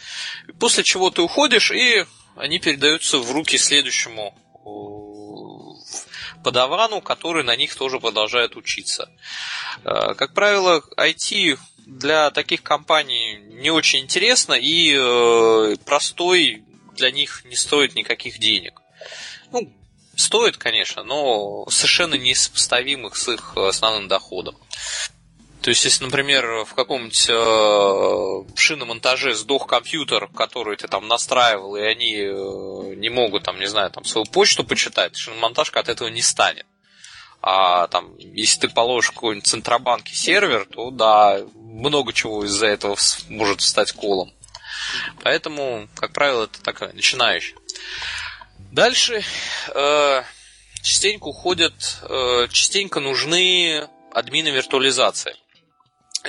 после чего ты уходишь, и они передаются в руки следующему э, подавану, который на них тоже продолжает учиться. Э, как правило, IT для таких компаний не очень интересно и простой для них не стоит никаких денег. Ну, стоит, конечно, но совершенно несопоставимых с их основным доходом. То есть, если, например, в каком-нибудь э, шиномонтаже сдох компьютер, который ты там настраивал, и они э, не могут, там, не знаю, там, свою почту почитать, шиномонтажка от этого не станет. А там, если ты положишь какой-нибудь центробанке сервер, то да, много чего из-за этого может стать колом. Поэтому, как правило, это такая начинающая. Дальше э, частенько уходят, э, частенько нужны админы виртуализации.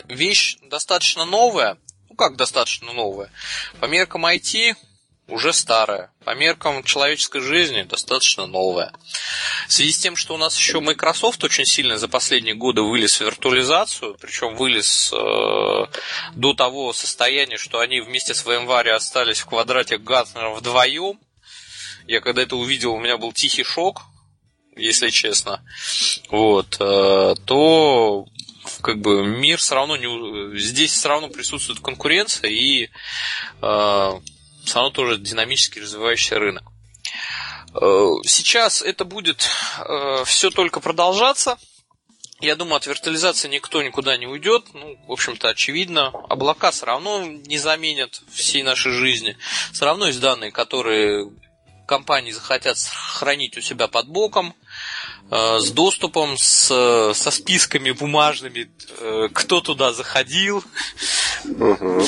Вещь достаточно новая, ну как достаточно новая, по меркам IT уже старая, по меркам человеческой жизни достаточно новая. В связи с тем, что у нас еще Microsoft очень сильно за последние годы вылез в виртуализацию, причем вылез э, до того состояния, что они вместе с VMware остались в квадрате Гартнера вдвоем. Я когда это увидел, у меня был тихий шок, если честно. Вот, э, то как бы мир все равно не здесь все равно присутствует конкуренция и э, все равно тоже динамически развивающийся рынок. Э, сейчас это будет все только продолжаться. Я думаю, от виртуализации никто никуда не уйдет. Ну, в общем-то, очевидно. Облака все равно не заменят всей нашей жизни. Все равно есть данные, которые компании захотят хранить у себя под боком, э, с доступом, с, со списками бумажными, э, кто туда заходил. Угу.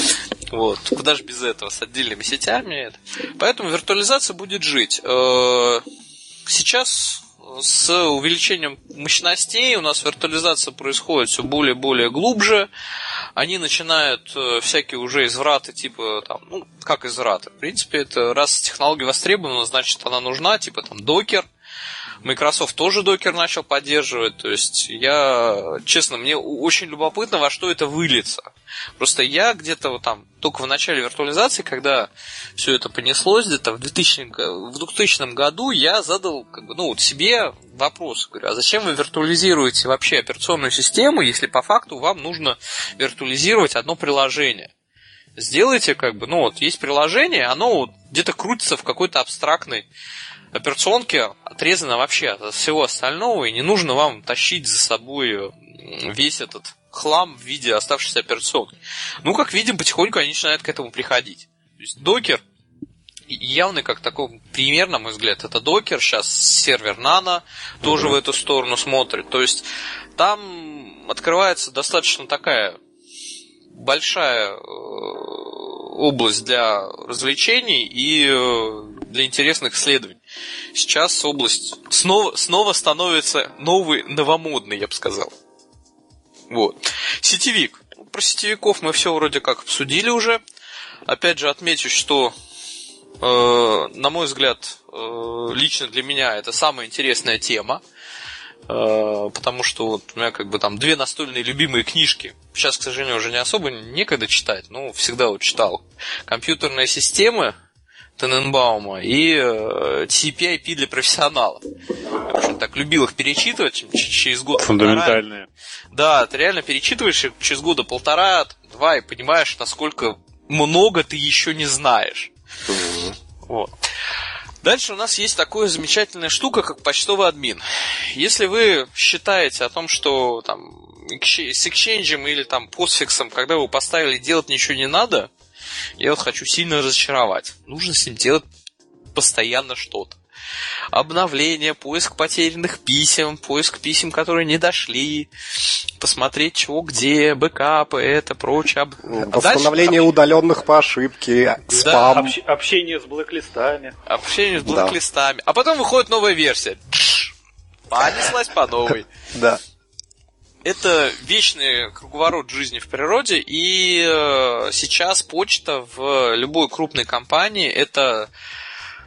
Вот, куда же без этого, с отдельными сетями. Поэтому виртуализация будет жить. Э, сейчас с увеличением мощностей у нас виртуализация происходит все более и более глубже. Они начинают э, всякие уже извраты, типа там, ну, как извраты. В принципе, это раз технология востребована, значит она нужна, типа там докер. Microsoft тоже докер начал поддерживать. То есть я, честно, мне очень любопытно, во что это выльется. Просто я где-то вот там, только в начале виртуализации, когда все это понеслось, где-то в 2000, в 2000 году я задал как бы, ну, вот себе вопрос. Говорю, а зачем вы виртуализируете вообще операционную систему, если по факту вам нужно виртуализировать одно приложение? Сделайте как бы, ну вот, есть приложение, оно вот где-то крутится в какой-то абстрактной операционке отрезано вообще от всего остального, и не нужно вам тащить за собой весь этот хлам в виде оставшейся операционки. Ну, как видим, потихоньку они начинают к этому приходить. То есть докер явный, как такой пример, на мой взгляд, это докер, сейчас сервер Nano тоже в эту сторону смотрит. То есть там открывается достаточно такая большая область для развлечений и для интересных исследований. Сейчас область снова, снова становится новый, новомодный, я бы сказал. Вот. Сетевик. Про сетевиков мы все вроде как обсудили уже. Опять же отмечу, что э, на мой взгляд, э, лично для меня это самая интересная тема. Э, потому что вот у меня как бы там две настольные любимые книжки. Сейчас, к сожалению, уже не особо некогда читать, но всегда вот читал. Компьютерные системы Тененбаума и э, TCP/IP для профессионалов. Я, в общем, так любил их перечитывать через год. Фундаментальные. Да, ты реально перечитываешь их через года полтора, два и понимаешь, насколько много ты еще не знаешь. Вот. Дальше у нас есть такая замечательная штука, как почтовый админ. Если вы считаете о том, что там с эксченджем или там постфиксом, когда вы поставили, делать ничего не надо, я вот хочу сильно разочаровать. Нужно с ним делать постоянно что-то обновление, поиск потерянных писем, поиск писем, которые не дошли, посмотреть, чего где, бэкапы, это прочее. Восстановление а удаленных по ошибке, спам. Да, общ, общение с блэклистами. Общение с блэклистами. Да. А потом выходит новая версия. Понеслась по новой. Да. Это вечный круговорот жизни в природе, и э, сейчас почта в любой крупной компании это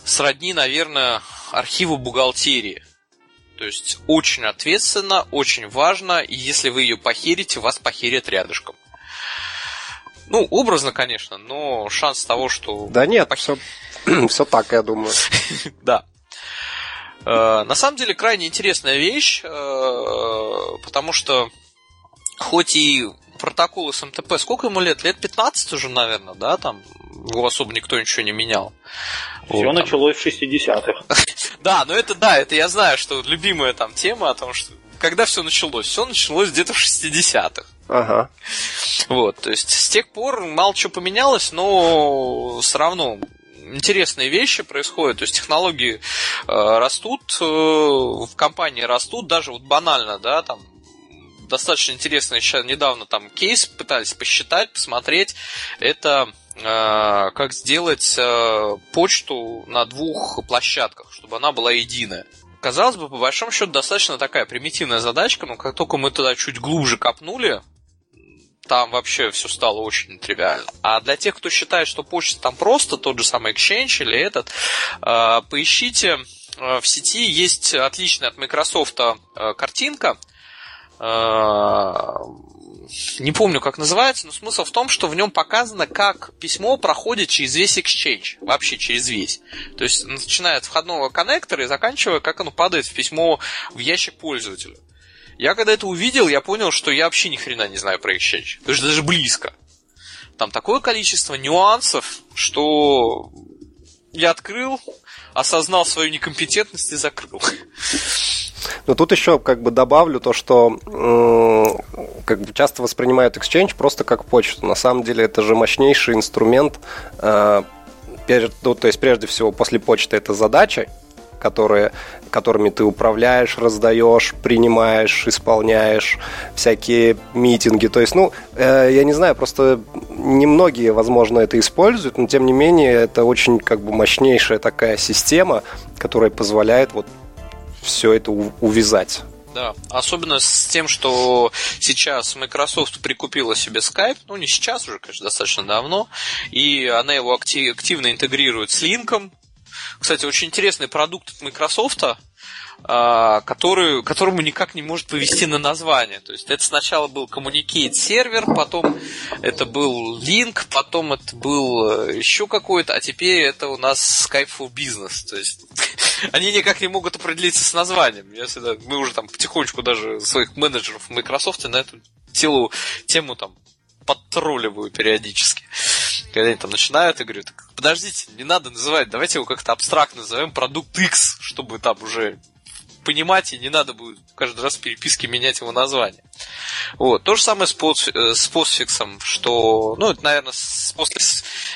сродни, наверное, архиву бухгалтерии. То есть очень ответственно, очень важно, и если вы ее похерите, вас похерят рядышком. Ну, образно, конечно, но шанс того, что... Да нет, пох... все, все так, я думаю. да. Э, на самом деле, крайне интересная вещь, э, потому что хоть и протоколы с МТП, сколько ему лет? Лет 15 уже, наверное, да, там его особо никто ничего не менял. Все вот, началось в 60-х. да, но это да, это я знаю, что любимая там тема о том, что когда все началось? Все началось где-то в 60-х. Ага. Вот, то есть с тех пор мало что поменялось, но все равно интересные вещи происходят, то есть технологии э, растут, э, в компании растут, даже вот банально, да, там достаточно интересный сейчас недавно там кейс пытались посчитать, посмотреть. Это э, как сделать почту на двух площадках, чтобы она была единая. Казалось бы, по большому счету, достаточно такая примитивная задачка, но как только мы туда чуть глубже копнули, там вообще все стало очень тривиально. А для тех, кто считает, что почта там просто, тот же самый Exchange или этот, э, поищите, э, в сети есть отличная от Microsoft э, картинка – не помню, как называется, но смысл в том, что в нем показано, как письмо проходит через весь Exchange, вообще через весь. То есть, начиная от входного коннектора и заканчивая, как оно падает в письмо в ящик пользователя. Я когда это увидел, я понял, что я вообще ни хрена не знаю про Exchange. То есть даже близко. Там такое количество нюансов, что я открыл, осознал свою некомпетентность и закрыл. Но тут еще как бы добавлю то, что как бы часто воспринимают Exchange просто как почту. На самом деле это же мощнейший инструмент. Э, ну, то есть прежде всего после почты это задача, которые, которыми ты управляешь, раздаешь, принимаешь, исполняешь всякие митинги. То есть, ну, э, я не знаю, просто немногие, возможно, это используют, но тем не менее это очень как бы мощнейшая такая система, которая позволяет вот все это увязать. Да, особенно с тем, что сейчас Microsoft прикупила себе Skype, ну не сейчас уже, конечно, достаточно давно, и она его активно интегрирует с линком. Кстати, очень интересный продукт от Microsoft, а, который, которому никак не может повести на название. То есть это сначала был Communicate сервер, потом это был Link, потом это был э, еще какой-то, а теперь это у нас Skype for Business. То есть они никак не могут определиться с названием. Я всегда, мы уже там потихонечку даже своих менеджеров в Microsoft на эту телу, тему там подтролливаю периодически. Когда они там начинают, я говорю, подождите, не надо называть, давайте его как-то абстрактно назовем продукт X, чтобы там уже понимать, и не надо будет каждый раз в переписке менять его название. Вот. То же самое с, пост, э, с постфиксом, что, ну, это, наверное, с, после,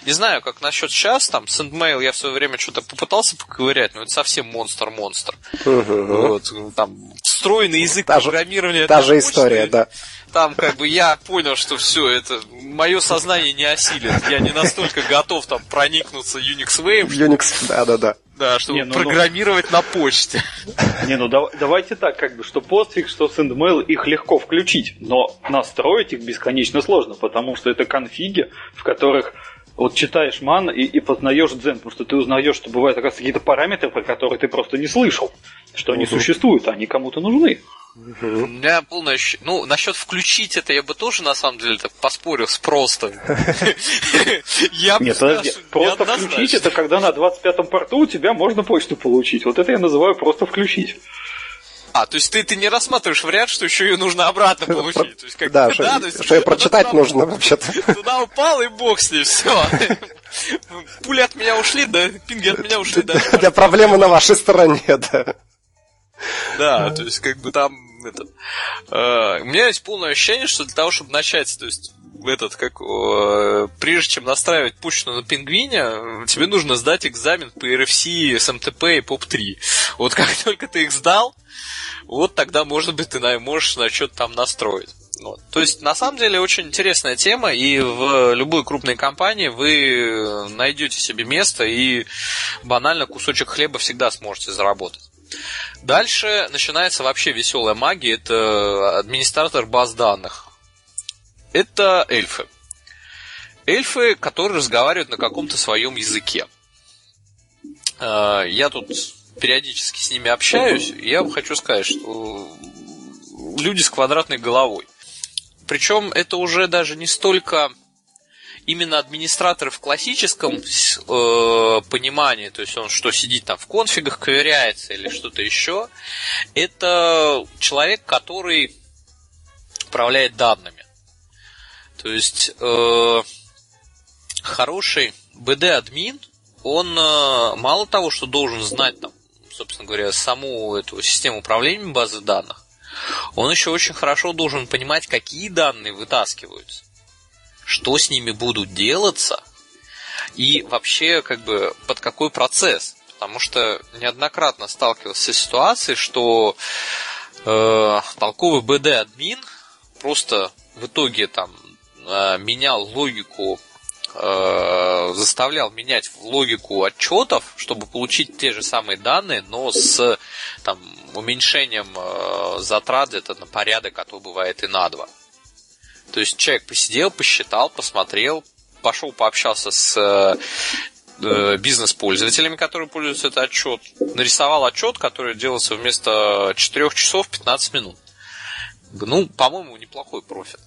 не знаю, как насчет сейчас, там, SendMail я в свое время что-то попытался поковырять, но это совсем монстр-монстр. Вот, там, встроенный язык та программирования. Та же история, да. Там, как бы, я понял, что все, это, мое сознание не осилит. Я не настолько готов, там, проникнуться Unix Wave. Unix, да-да-да. Да, чтобы не, ну, ну. программировать ну... на почте. Не, ну да, давайте так, как бы, что Postfix, что SendMail, их легко включить, но настроить их бесконечно сложно, потому что это конфиги, в которых вот читаешь ман и, и познаешь дзен, потому что ты узнаешь, что бывают какие-то параметры, про которые ты просто не слышал, что они существуют, а они кому-то нужны. У меня полное ощущение. Ну, насчет включить это я бы тоже на самом деле так поспорил с просто. Я Нет, подожди, просто включить это когда на 25-м порту у тебя можно почту получить. Вот это я называю просто включить. А, то есть ты, ты не рассматриваешь вариант, что еще ее нужно обратно получить. То есть, как, да, что, да, то есть, что ее прочитать туда, нужно вообще-то. Туда упал, и бог с ней, все. Пули от меня ушли, да, пинги от меня ушли, да. Да, проблемы на вашей стороне, да. Да, то есть, как бы там, этот, э, у меня есть полное ощущение, что для того, чтобы начать, то есть, этот, как, э, прежде чем настраивать пущено на пингвине, тебе нужно сдать экзамен по RFC, SMTP и POP3. Вот как только ты их сдал, вот тогда, может быть, ты можешь на что-то там настроить. Вот. То есть, на самом деле, очень интересная тема, и в любой крупной компании вы найдете себе место и банально кусочек хлеба всегда сможете заработать. Дальше начинается вообще веселая магия. Это администратор баз данных. Это эльфы. Эльфы, которые разговаривают на каком-то своем языке. А, я тут периодически с ними общаюсь, и я вам хочу сказать, что люди с квадратной головой. Причем это уже даже не столько именно администратор в классическом э, понимании, то есть он что сидит там в конфигах, ковыряется или что-то еще, это человек, который управляет данными. То есть э, хороший BD-админ, он э, мало того, что должен знать там, собственно говоря, саму эту систему управления базы данных, он еще очень хорошо должен понимать, какие данные вытаскиваются что с ними будут делаться и вообще как бы под какой процесс. Потому что неоднократно сталкивался с ситуацией, что э, толковый BD-админ просто в итоге там э, менял логику э, заставлял менять логику отчетов, чтобы получить те же самые данные, но с там, уменьшением э, затрат это на порядок, а то бывает и на два. То есть человек посидел, посчитал, посмотрел, пошел пообщался с э, бизнес-пользователями, которые пользуются этот отчет, нарисовал отчет, который делался вместо 4 часов 15 минут. Ну, по-моему, неплохой профит.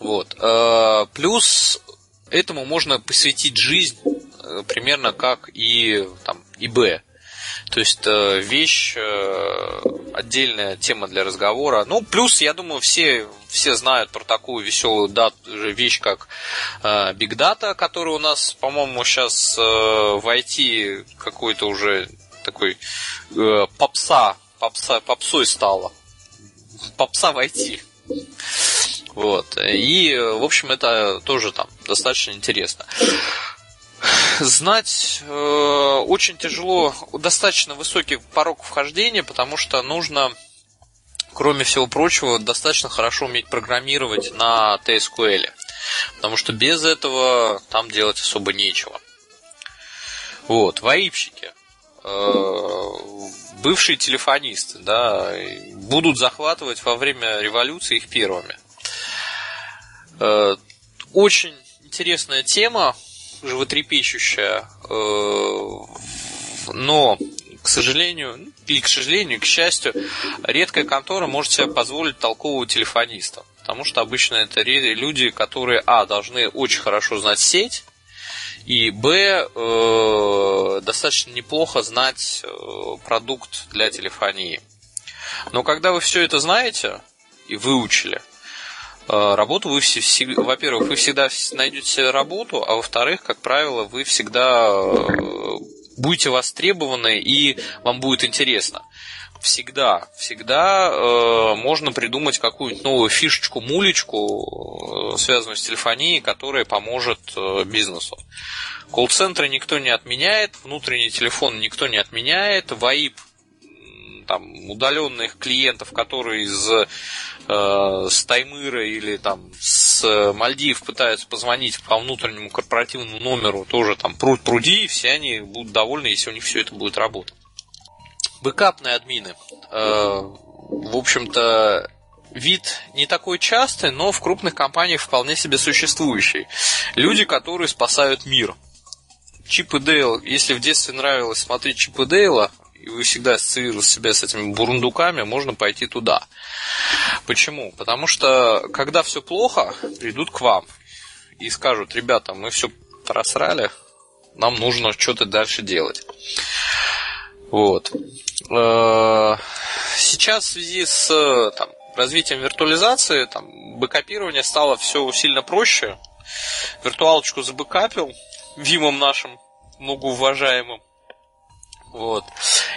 Вот. Э, плюс этому можно посвятить жизнь э, примерно как и там ИБ. То есть э, вещь, э, отдельная тема для разговора. Ну, плюс, я думаю, все, все знают про такую веселую дат, вещь, как э, Big Data, которая у нас, по-моему, сейчас в IT какой-то уже такой попса, попса, попсой стала. Попса в IT. Вот. И, в общем, это тоже там достаточно интересно знать э, очень тяжело, достаточно высокий порог вхождения, потому что нужно, кроме всего прочего, достаточно хорошо уметь программировать на TSQL. Потому что без этого там делать особо нечего. Вот, ваипщики. Э, бывшие телефонисты, да, будут захватывать во время революции их первыми. Э, очень интересная тема, животрепещущая, э, но, к сожалению, или к сожалению, к счастью, редкая контора может себе позволить толкового телефониста. Потому что обычно это люди, которые, а, должны очень хорошо знать сеть, и Б, э, достаточно неплохо знать э, продукт для телефонии. Но когда вы все это знаете и выучили, работу вы все, во-первых, вы всегда найдете работу, а во-вторых, как правило, вы всегда э, будете востребованы и вам будет интересно. Всегда, всегда э, можно придумать какую-нибудь новую фишечку, мулечку, э, связанную с телефонией, которая поможет э, бизнесу. Колл-центры никто не отменяет, внутренний телефон никто не отменяет, ВАИП там удаленных клиентов, которые из э, с Таймыра или там с Мальдив пытаются позвонить по внутреннему корпоративному номеру, тоже там пруд пруди, все они будут довольны, если у них все это будет работать. Бэкапные админы. Э, в общем-то, вид не такой частый, но в крупных компаниях вполне себе существующий. Люди, которые спасают мир. Чип и Дейл, если в детстве нравилось смотреть Чип и Дейла, вы всегда ассоциируете себя с этими бурундуками, можно пойти туда. Почему? Потому что, когда все плохо, придут к вам и скажут, ребята, мы все просрали, нам нужно что-то дальше делать. Вот. Э, сейчас в связи с там, развитием виртуализации, там, бэкопирование стало все сильно проще. Виртуалочку забэкапил, Вимом нашим, многоуважаемым. Вот.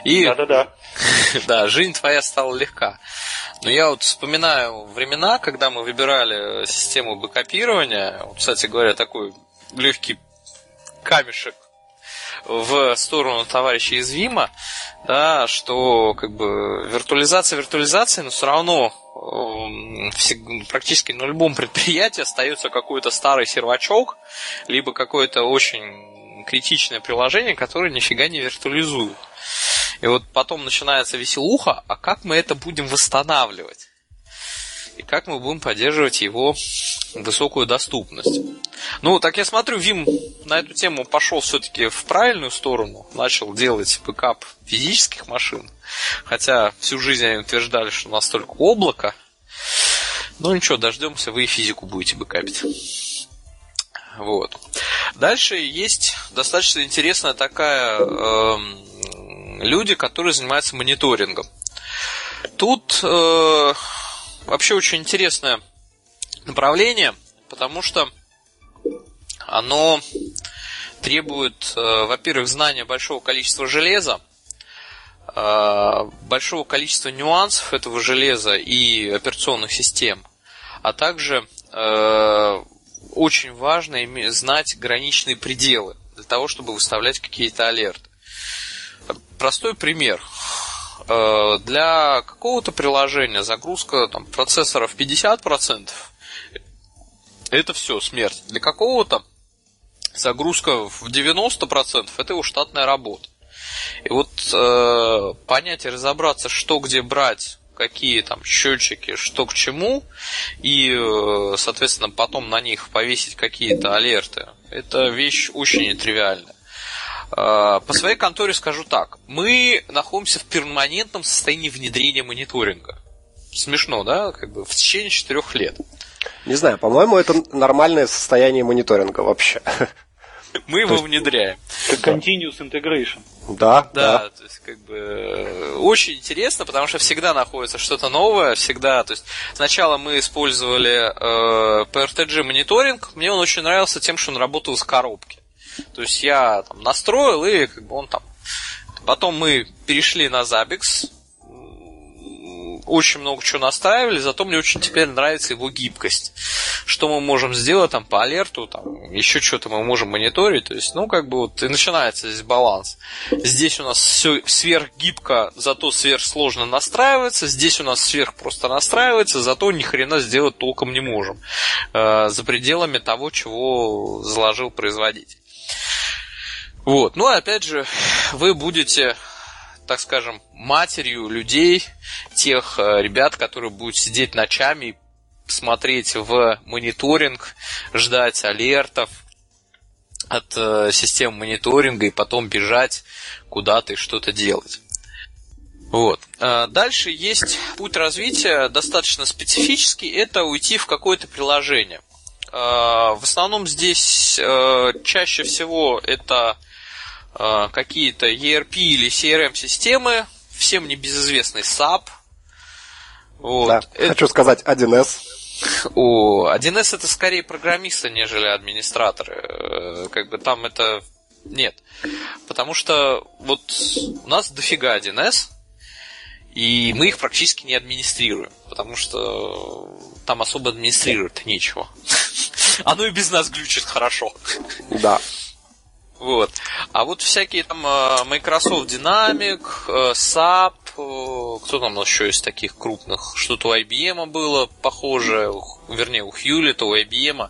И, Да-да-да. да, жизнь твоя стала легка. Но я вот вспоминаю времена, когда мы выбирали систему бэкопирования. Кстати говоря, такой легкий камешек в сторону товарища из Вима, да, что как бы виртуализация виртуализации, но все равно э, практически на любом предприятии остается какой-то старый сервачок, либо какое-то очень критичное приложение, которое нифига не виртуализует. И вот потом начинается веселуха, а как мы это будем восстанавливать? И как мы будем поддерживать его высокую доступность? Ну, так я смотрю, Veeam на эту тему пошел все-таки в правильную сторону, начал делать бэкап физических машин, хотя всю жизнь они утверждали, что у нас только облако. Ну ничего, дождемся, вы и физику будете бэкапить. Вот. Дальше есть достаточно интересная такая э, люди, которые занимаются мониторингом. Тут э, вообще очень интересное направление, потому что оно требует, э, во-первых, знания большого количества железа, э, большого количества нюансов этого железа и операционных систем, а также э, очень важно знать граничные пределы для того, чтобы выставлять какие-то алерты. Простой пример. Для какого-то приложения загрузка там, процессоров 50% это все смерть. Для какого-то загрузка в 90% это его штатная работа. И вот э, понять и разобраться, что где брать, какие там счетчики, что к чему, и, э, соответственно, потом на них повесить какие-то алерты, это вещь очень нетривиальная. Э, по своей конторе скажу так. Мы находимся в перманентном состоянии внедрения мониторинга. Смешно, да? Как бы в течение четырех лет. Не знаю, по-моему, это нормальное состояние мониторинга вообще. Мы его внедряем. Continuous integration. Да, да. Да, то есть как бы э, очень интересно, потому что всегда находится что-то новое, всегда. То есть сначала мы использовали э, PRTG мониторинг, мне он очень нравился тем, что он работал с коробки. То есть я там настроил и как бы он там. Потом мы перешли на Zabbix, очень много чего настраивали, зато мне очень теперь нравится его гибкость. Что мы можем сделать там по алерту, там еще что-то мы можем мониторить. То есть, ну, как бы вот и начинается здесь баланс. Здесь у нас все сверхгибко, зато сверхсложно настраивается. Здесь у нас сверх просто настраивается, зато ни хрена сделать толком не можем. Э, за пределами того, чего заложил производитель. Вот. Ну, опять же, вы будете так скажем, матерью людей, тех э, ребят, которые будут сидеть ночами, смотреть в мониторинг, ждать алертов от э, систем мониторинга и потом бежать куда-то и что-то делать. Вот. Э, дальше есть путь развития достаточно специфический, это уйти в какое-то приложение. В основном здесь чаще всего это Э, какие-то ERP или CRM-системы, всем небезызвестный SAP. Вот. Да, это... Хочу сказать 1С. О, 1С это скорее программисты, нежели администраторы. Э, как бы там это нет. Потому что вот у нас дофига 1С, и мы их практически не администрируем, потому что там особо администрировать нечего. Оно и без нас глючит хорошо. Да. Вот. А вот всякие там э, Microsoft Dynamic, э, SAP, э, кто там еще из таких крупных, что-то у IBM было похоже, вернее у Hewlett, у IBM.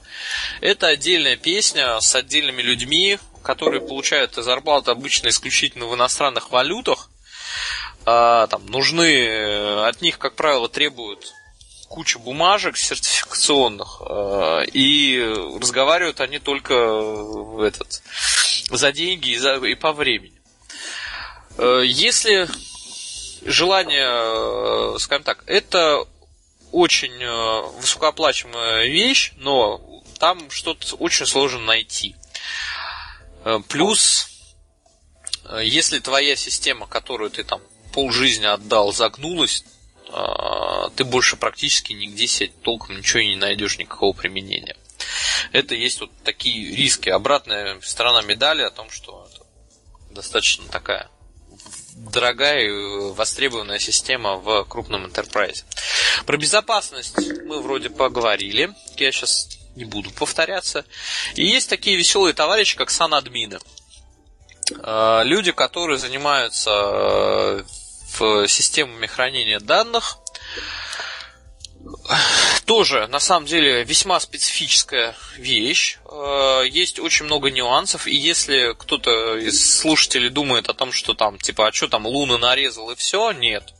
Это отдельная песня с отдельными людьми, которые получают зарплату обычно исключительно в иностранных валютах. А, там нужны, от них, как правило, требуют куча бумажек сертификационных, и разговаривают они только в этот за деньги и, за, и по времени. Э, если желание, э, скажем так, это очень э, высокооплачиваемая вещь, но там что-то очень сложно найти. Плюс, если твоя система, которую ты там полжизни отдал, загнулась, ты больше практически нигде себе толком ничего не найдешь, никакого применения. Это есть вот такие риски. Обратная сторона медали о том, что достаточно такая дорогая и востребованная система в крупном enterprise. Про безопасность мы вроде поговорили. Я сейчас не буду повторяться. И есть такие веселые товарищи, как санадмины. А, люди, которые занимаются э, системами хранения данных, тоже, на самом деле, весьма специфическая вещь. Э, есть очень много нюансов, и если кто-то из слушателей думает о том, что там, типа, а что там, Луны нарезал и все, нет.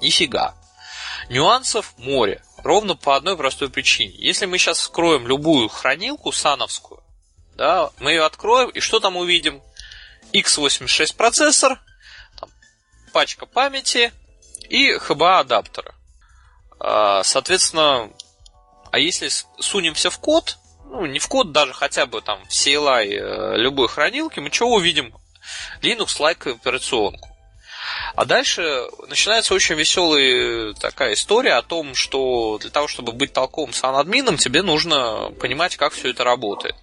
Нифига. Нюансов море. Ровно по одной простой причине. Если мы сейчас вскроем любую хранилку сановскую, да, мы ее откроем, и что там увидим? x86 процессор, там, пачка памяти и HBA адаптера. А, соответственно, а если сунемся в код, ну, не в код, даже хотя бы там в CLI э, любой хранилки, мы что увидим? Linux-like операционку. А дальше начинается очень веселая такая история о том, что для того, чтобы быть толковым санадмином, тебе нужно понимать, как все это работает.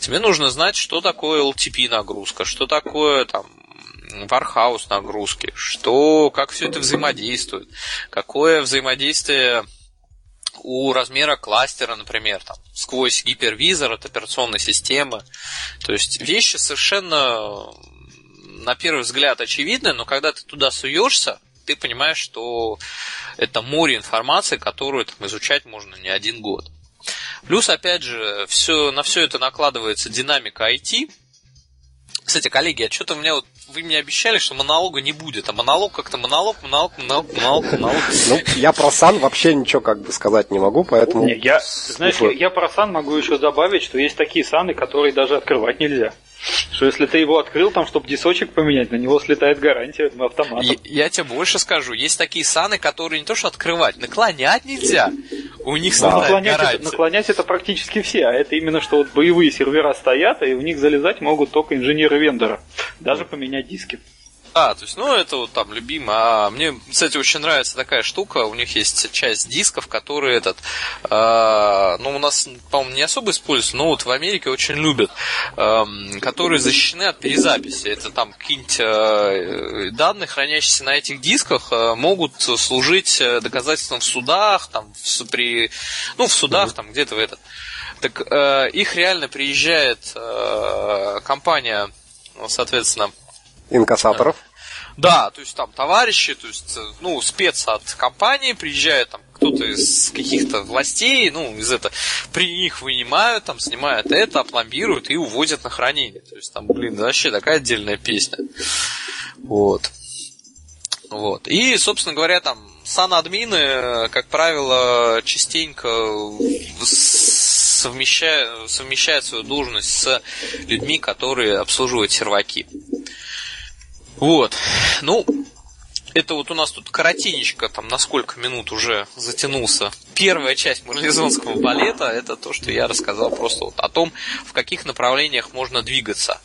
Тебе нужно знать, что такое LTP нагрузка, что такое там Warhouse нагрузки, что, как все это взаимодействует, какое взаимодействие у размера кластера, например, там, сквозь гипервизор от операционной системы. То есть вещи совершенно на первый взгляд очевидны, но когда ты туда суешься, ты понимаешь, что это море информации, которую там, изучать можно не один год. Плюс, опять же, все, на все это накладывается динамика IT. Кстати, коллеги, а что-то у меня вот вы мне обещали, что монолога не будет, а монолог как-то монолог, монолог, монолог, монолог, монолог. Ну, я про сан вообще ничего как бы сказать не могу, поэтому... Не, я, знаешь, я про сан могу еще добавить, что есть такие саны, которые даже открывать нельзя. Что если ты его открыл, там, чтобы дисочек поменять, на него слетает гарантия автоматом. Я, я тебе больше скажу. Есть такие саны, которые не то что открывать, наклонять нельзя. У них да. наклонять, это, наклонять это практически все, а это именно что вот боевые сервера стоят, и в них залезать могут только инженеры вендора. Даже поменять диски. А, то есть, ну, это вот там любимо. А мне, кстати, очень нравится такая штука. У них есть часть дисков, которые этот, э, ну, у нас, по-моему, не особо используются, но вот в Америке очень любят, э, которые защищены от перезаписи. Это там какие-нибудь э, данные, хранящиеся на этих дисках, э, могут служить доказательством в судах, там, в, при, ну, в судах, там, где-то в этот. Так э, их реально приезжает э, компания, ну, соответственно, Инкассаторов? Да, то есть там товарищи, то есть, ну, спец от компании приезжает, там, кто-то из каких-то властей, ну, из это, при них вынимают, там, снимают это, опломбируют и увозят на хранение. То есть там, блин, вообще такая отдельная песня. Вот. Вот. И, собственно говоря, там, санадмины, как правило, частенько совмещают, совмещают свою должность с людьми, которые обслуживают серваки. Вот. Ну, это вот у нас тут коротенечко, там на сколько минут уже затянулся. Первая часть марлезонского балета, это то, что я рассказал просто вот о том, в каких направлениях можно двигаться.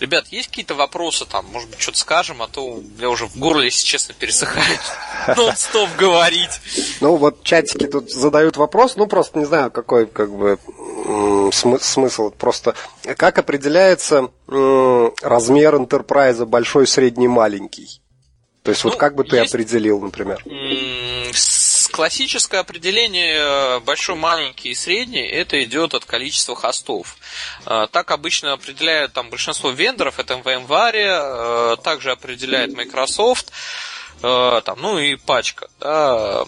Ребят, есть какие-то вопросы там? Может быть, что-то скажем, а то у меня уже в горле, если честно, пересыхает. Нон-стоп говорить. Ну, вот чатики тут задают вопрос, ну, просто не знаю, какой, как бы, смысл. Просто как определяется размер интерпрайза большой, средний, маленький? То есть, ну, вот как бы ты есть... определил, например? Классическое определение э, большой, маленький и средний это идет от количества хостов. Э, так обычно определяют там большинство вендоров, это VMware, э, также определяет Microsoft, там, ну и пачка. Да.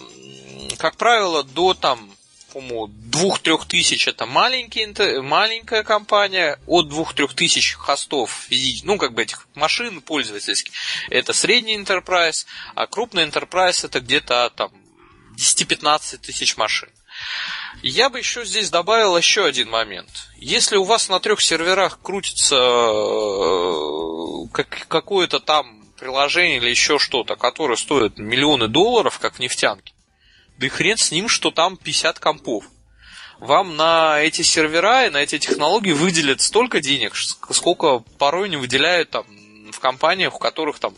Как правило, до там по-моему, двух-трех тысяч это маленький, маленькая компания, от двух-трех тысяч хостов, ну, как бы этих машин пользовательских, это средний enterprise, а крупный enterprise это где-то там 10-15 тысяч машин. Я бы еще здесь добавил еще один момент. Если у вас на трех серверах крутится э, как, какое-то там приложение или еще что-то, которое стоит миллионы долларов, как в нефтянке, да и хрен с ним, что там 50 компов. Вам на эти сервера и на эти технологии выделят столько денег, сколько порой не выделяют там в компаниях, у которых там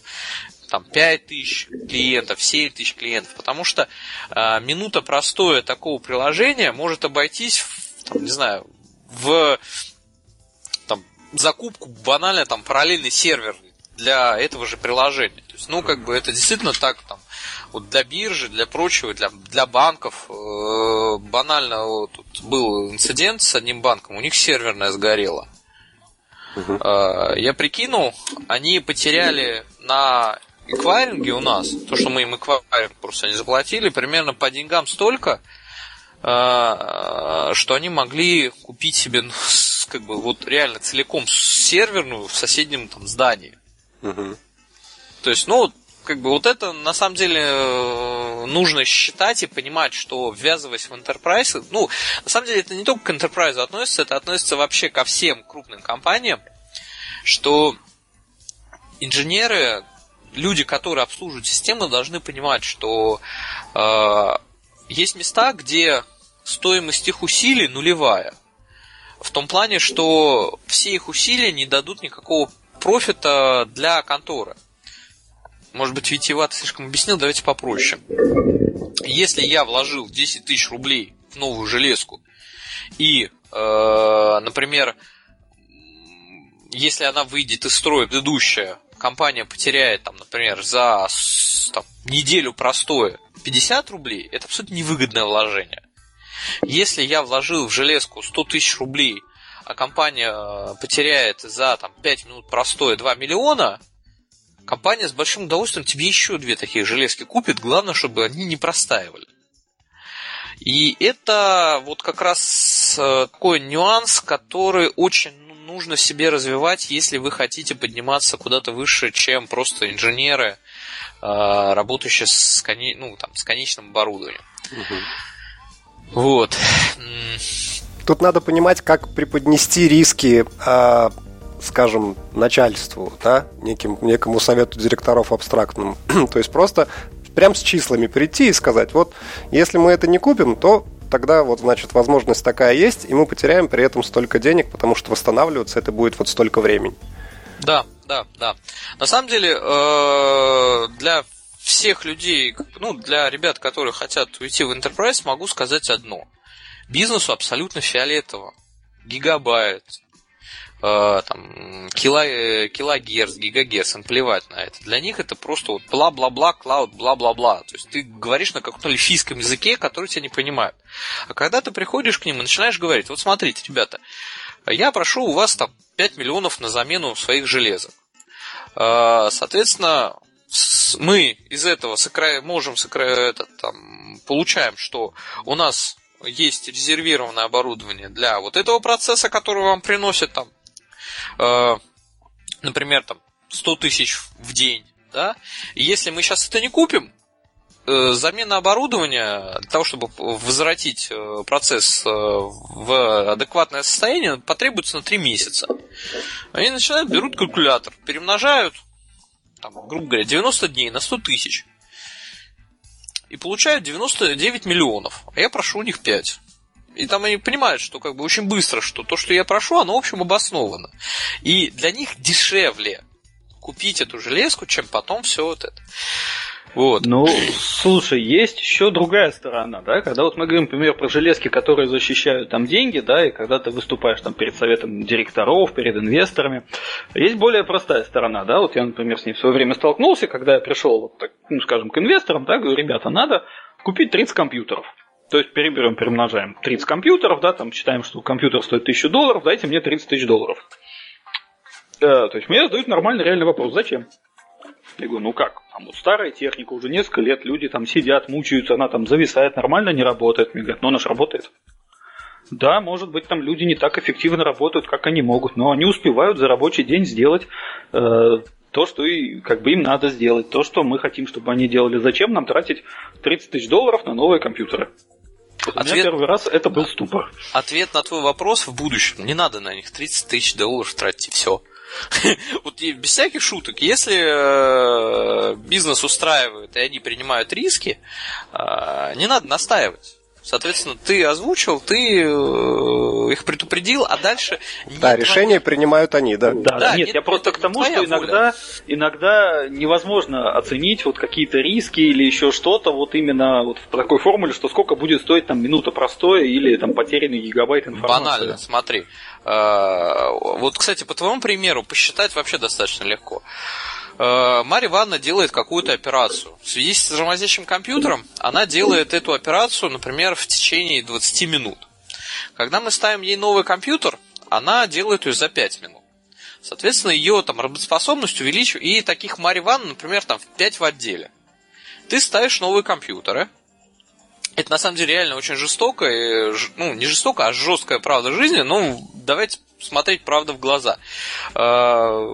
там 5 тысяч клиентов, 7 тысяч клиентов, потому что э, минута простое такого приложения может обойтись, в, там, не знаю, в там, закупку банально там параллельный сервер для этого же приложения. То есть, ну, как бы это действительно так, там, вот для биржи, для прочего, для, для банков. Э, банально вот, тут был инцидент с одним банком, у них серверная сгорела. Э, я прикинул, они потеряли на эквайринге у нас, то, что мы им эквайринг просто не заплатили, примерно по деньгам столько, э, что они могли купить себе ну, как бы вот реально целиком серверную в соседнем там здании. Мгм. То есть, ну, как бы вот это на самом деле э, нужно считать и понимать, что ввязываясь в enterprise, ну, на самом деле это не только к enterprise относится, это относится вообще ко всем крупным компаниям, что инженеры, люди, которые обслуживают систему, должны понимать, что э, есть места, где стоимость их усилий нулевая. В том плане, что все их усилия не дадут никакого профита для конторы. Может быть, витиевато слишком объяснил, давайте попроще. Если я вложил 10 тысяч рублей в новую железку, и, э, например, если она выйдет из строя предыдущая, компания потеряет, там, например, за там, неделю простое 50 рублей, это абсолютно невыгодное вложение. Если я вложил в железку 100 тысяч рублей, а компания э, потеряет за там, 5 минут простое 2 миллиона, компания с большим удовольствием тебе еще две таких железки купит, главное, чтобы они не простаивали. И это вот как раз э, такой нюанс, который очень ну, нужно в себе развивать, если вы хотите подниматься куда-то выше, чем просто инженеры, э, работающие с, коне- ну, там, с конечным оборудованием. Вот. М, Тут надо понимать, как преподнести риски, а, скажем, начальству, да, неким, некому совету директоров абстрактному. то есть просто прям с числами прийти и сказать, вот, если мы это не купим, то тогда вот, значит, возможность такая есть, и мы потеряем при этом столько денег, потому что восстанавливаться это будет вот столько времени. Да, да, да. На самом деле, э, для всех людей, ну, для ребят, которые хотят уйти в Enterprise, могу сказать одно. Бизнесу абсолютно фиолетово. Гигабайт, э, там, кило, э, килогерц, гигагерц, им плевать на это. Для них это просто вот бла-бла-бла, клауд, бла-бла-бла. То есть ты говоришь на каком-то лифийском языке, который тебя не понимают. А когда ты приходишь к ним и начинаешь говорить, вот смотрите, ребята, я прошу у вас там 5 миллионов на замену своих железок. Э, Соответственно, мы из этого сокра- можем сокра- это, там, получаем, что у нас есть резервированное оборудование для вот этого процесса, который вам приносит там, э, например, там 100 тысяч в день, да, и если мы сейчас это не купим, э, замена оборудования для того, чтобы возвратить э, процесс э, в адекватное состояние, потребуется на 3 месяца. Они начинают, берут калькулятор, перемножают, там, грубо говоря, 90 дней на 100 тысяч. И получают 99 миллионов. А я прошу у них 5. И там они понимают, что как бы очень быстро, что то, что я прошу, оно, в общем, обосновано. И для них дешевле купить эту железку, чем потом все вот это. Вот. Ну, слушай, есть еще другая сторона, да, когда вот мы говорим, например, про железки, которые защищают там деньги, да, и когда ты выступаешь там перед советом директоров, перед инвесторами, есть более простая сторона, да, вот я, например, с ней в свое время столкнулся, когда я пришел, вот так, ну, скажем, к инвесторам, да, говорю, ребята, надо купить 30 компьютеров. То есть переберем, перемножаем 30 компьютеров, да, там считаем, что компьютер стоит 1000 долларов, дайте мне 30 тысяч долларов. Э, то есть мне задают нормальный реальный вопрос, зачем? Я говорю, ну как, там вот старая техника, уже несколько лет люди там сидят, мучаются, она там зависает, нормально не работает. Мне говорят, ну она же работает. Да, может быть, там люди не так эффективно работают, как они могут, но они успевают за рабочий день сделать э, то, что и, как бы им надо сделать, то, что мы хотим, чтобы они делали. Зачем нам тратить 30 тысяч долларов на новые компьютеры? Вот У меня Ответ- первый раз это был ступор. Ответ на твой вопрос в будущем. Не надо на них 30 тысяч долларов тратить, все. Вот без всяких шуток, если э, бизнес устраивает и они принимают риски, э, не надо настаивать. Соответственно, ты озвучил, ты э, их предупредил, а дальше... Да, решение принимают они, да. Да, да нет, нет, я просто к тому, что иногда, иногда невозможно оценить вот какие-то риски или еще что-то вот именно вот в такой формуле, что сколько будет стоить там минута простое или там потерянный гигабайт информации. Банально, смотри. Э, вот, кстати, по твоему примеру посчитать вообще достаточно легко. Э, Марья Ивановна делает какую-то операцию. В связи с тормозящим компьютером она делает эту операцию, например, в течение 20 минут. Когда мы ставим ей новый компьютер, она делает ее за 5 минут. Соответственно, ее там работоспособность увеличивает. И таких Марья Ивановна, например, там в 5 в отделе. Ты ставишь новые компьютеры. Это на самом деле реально очень жестокая, ну не жестокая, а жесткая правда жизни. Но давайте смотреть правду в глаза. А,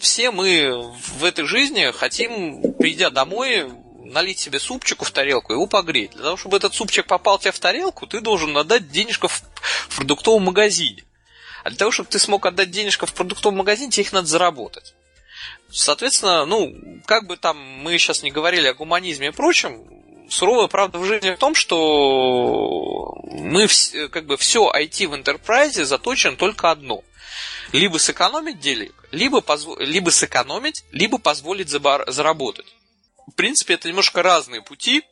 все мы в этой жизни хотим, придя домой, налить себе супчику в тарелку и его погреть. Для того, чтобы этот супчик попал тебе в тарелку, ты должен отдать денежка в продуктовом магазине. А для того, чтобы ты смог отдать денежка в продуктовом магазине, тебе их надо заработать. Соответственно, ну, как бы там мы сейчас не говорили о гуманизме и прочем, суровая правда в жизни в том, что мы как бы все IT в enterprise заточено только одно. Либо сэкономить денег, либо, позво... либо сэкономить, либо позволить заработать. В принципе, это немножко разные пути.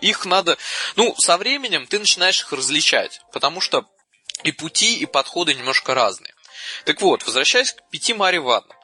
Их надо... Ну, со временем ты начинаешь их различать, потому что и пути, и подходы немножко разные. Так вот, возвращаясь к пяти Мари ваннам.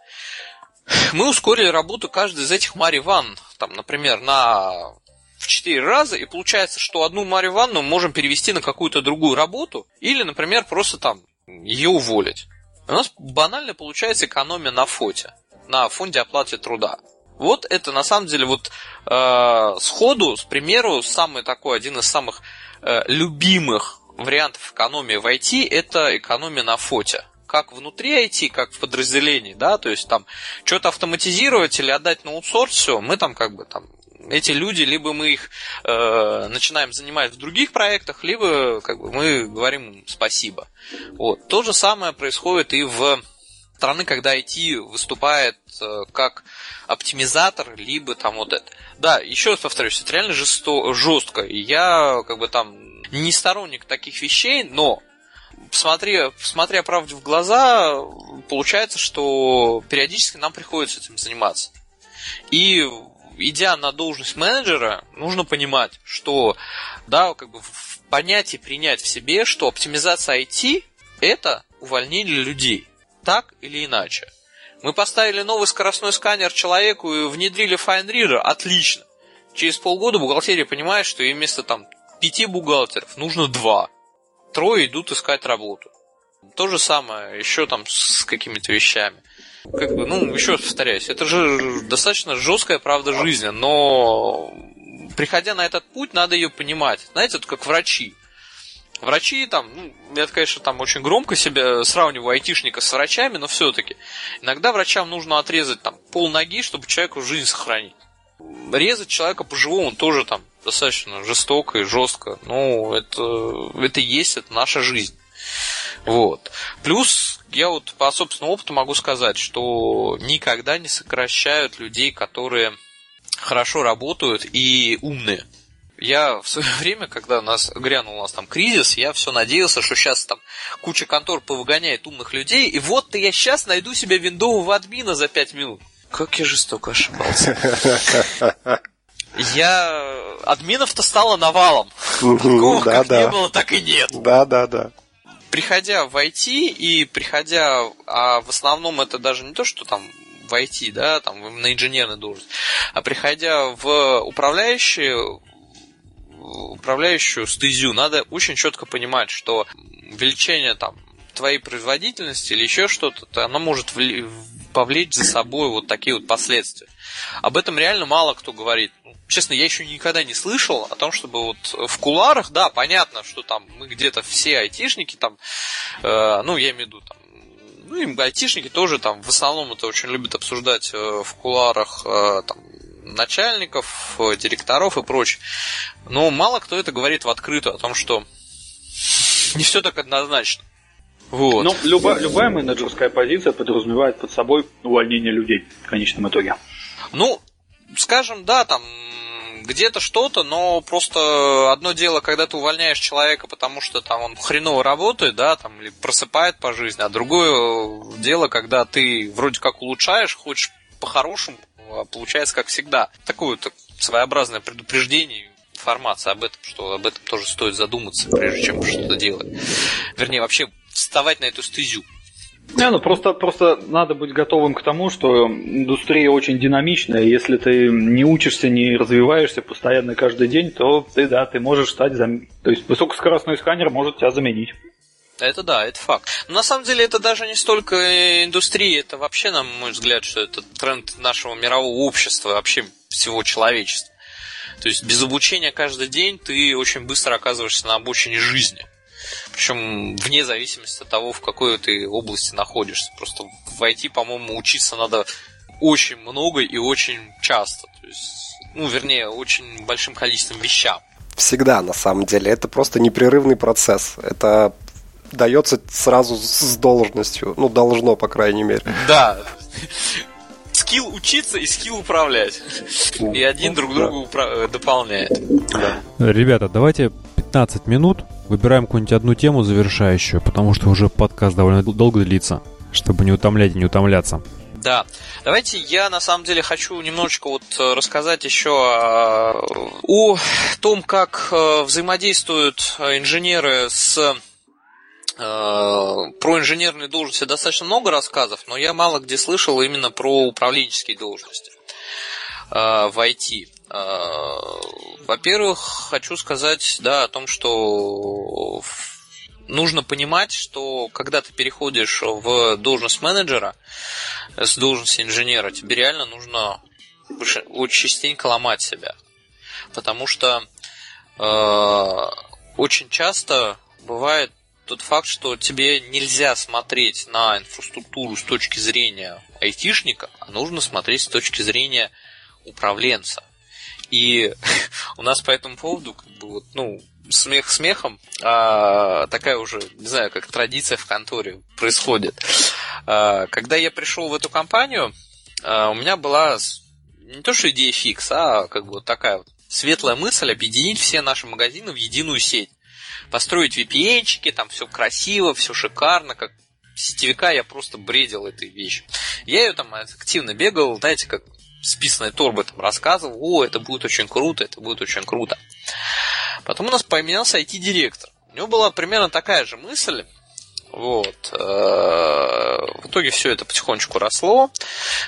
Мы ускорили работу каждой из этих Мари ванн, там, например, на в 4 раза, и получается, что одну Марию Ивановну можем перевести на какую-то другую работу, или, например, просто там ее уволить. У нас банально получается экономия на фоте, на фонде оплаты труда. Вот это на самом деле вот э, сходу, с примеру, самый такой, один из самых э, любимых вариантов экономии в IT это экономия на фоте как внутри IT, как в подразделении, да, то есть там что-то автоматизировать или отдать на аутсорс, все, мы там как бы там эти люди, либо мы их э, начинаем занимать в других проектах, либо как бы, мы говорим им спасибо. Вот. То же самое происходит и в страны, когда IT выступает э, как оптимизатор, либо там вот это. Да, еще раз повторюсь, это реально жесто, жестко. Я как бы там не сторонник таких вещей, но смотря, смотря правде в глаза, получается, что периодически нам приходится этим заниматься. И идя на должность менеджера, нужно понимать, что, да, как бы понять и принять в себе, что оптимизация IT – это увольнение людей, так или иначе. Мы поставили новый скоростной сканер человеку и внедрили FineReader, отлично. Через полгода бухгалтерия понимает, что ей вместо там пяти бухгалтеров нужно два. Трое идут искать работу. То же самое еще там с какими-то вещами как бы, ну, еще повторяюсь, это же достаточно жесткая правда жизни, но приходя на этот путь, надо ее понимать. Знаете, это как врачи. Врачи там, ну, я, конечно, там очень громко себя сравниваю айтишника с врачами, но все-таки иногда врачам нужно отрезать там пол ноги, чтобы человеку жизнь сохранить. Резать человека по-живому тоже там достаточно жестоко и жестко. Ну, это, это есть, это наша жизнь. Вот. Плюс я вот по собственному опыту могу сказать, что никогда не сокращают людей, которые хорошо работают и умные. Я в свое время, когда у нас грянул у нас там кризис, я все надеялся, что сейчас там куча контор повыгоняет умных людей, и вот-то я сейчас найду себе виндового админа за 5 минут. Как я жестоко ошибался. Я... Админов-то стало навалом. Такого как не было, так и нет. Да, да, да приходя в IT и приходя, а в основном это даже не то, что там в IT, да, там на инженерной должность, а приходя в управляющую, управляющую стезю, надо очень четко понимать, что увеличение там твоей производительности или еще что-то, оно может повлечь за собой вот такие вот последствия. Об этом реально мало кто говорит честно, я еще никогда не слышал о том, чтобы вот в куларах, да, понятно, что там мы где-то все айтишники там, э, ну, я имею в виду там, ну, и айтишники тоже там в основном это очень любят обсуждать э, в куларах э, там, начальников, э, директоров и прочее. Но мало кто это говорит в открытую о том, что не все так однозначно. Вот. Ну, любая, любая менеджерская позиция подразумевает под собой увольнение людей в конечном итоге. Ну, скажем, да, там где-то что-то, но просто одно дело, когда ты увольняешь человека, потому что там он хреново работает, да, там, или просыпает по жизни, а другое дело, когда ты вроде как улучшаешь, хочешь по-хорошему, а получается как всегда. Такое вот своеобразное предупреждение, информация об этом, что об этом тоже стоит задуматься, прежде чем что-то делать. Вернее, вообще вставать на эту стезю. Не, ну просто, просто надо быть готовым к тому, что индустрия очень динамичная. Если ты не учишься, не развиваешься постоянно каждый день, то ты, да, ты можешь стать... Зам... То есть высокоскоростной сканер может тебя заменить. Это да, это факт. Но на самом деле это даже не столько индустрия, это вообще, на мой взгляд, что это тренд нашего мирового общества, вообще всего человечества. То есть без обучения каждый день ты очень быстро оказываешься на обочине жизни. Причем вне зависимости от того, в какой ты области находишься. Просто в IT, по-моему, учиться надо очень много и очень часто. То есть, ну, вернее, очень большим количеством вещам. Всегда, на самом деле. Это просто непрерывный процесс. Это дается сразу с должностью. Ну, должно, по крайней мере. Да. Скилл учиться и скилл управлять. И один друг друга дополняет. Ребята, давайте 15 минут выбираем какую-нибудь одну тему завершающую, потому что уже подкаст довольно долго длится, чтобы не утомлять и не утомляться. Да. Давайте я на самом деле хочу немножечко вот э, рассказать еще о том, как э, взаимодействуют инженеры с Э, про инженерные должности достаточно много рассказов, но я мало где слышал именно про управленческие должности в IT. Э, во-первых, хочу сказать да, о том, что нужно понимать, что когда ты переходишь в должность менеджера с должности инженера, тебе реально нужно очень частенько ломать себя. Потому что э, очень часто бывает тот факт, что тебе нельзя смотреть на инфраструктуру с точки зрения айтишника, а нужно смотреть с точки зрения управленца. И у нас по этому поводу, как бы вот, ну, смех смехом, а, такая уже, не знаю, как традиция в конторе происходит. А, когда я пришел в эту компанию, а, у меня была не то что идея фикс, а как бы вот такая вот светлая мысль объединить все наши магазины в единую сеть построить VPN-чики, там все красиво, все шикарно, как сетевика я просто бредил этой вещью. Я ее там активно бегал, знаете, как списанной торбы там рассказывал, о, это будет очень круто, это будет очень круто. Потом у нас поменялся IT-директор. У него была примерно такая же мысль, вот. Э, в итоге все это потихонечку росло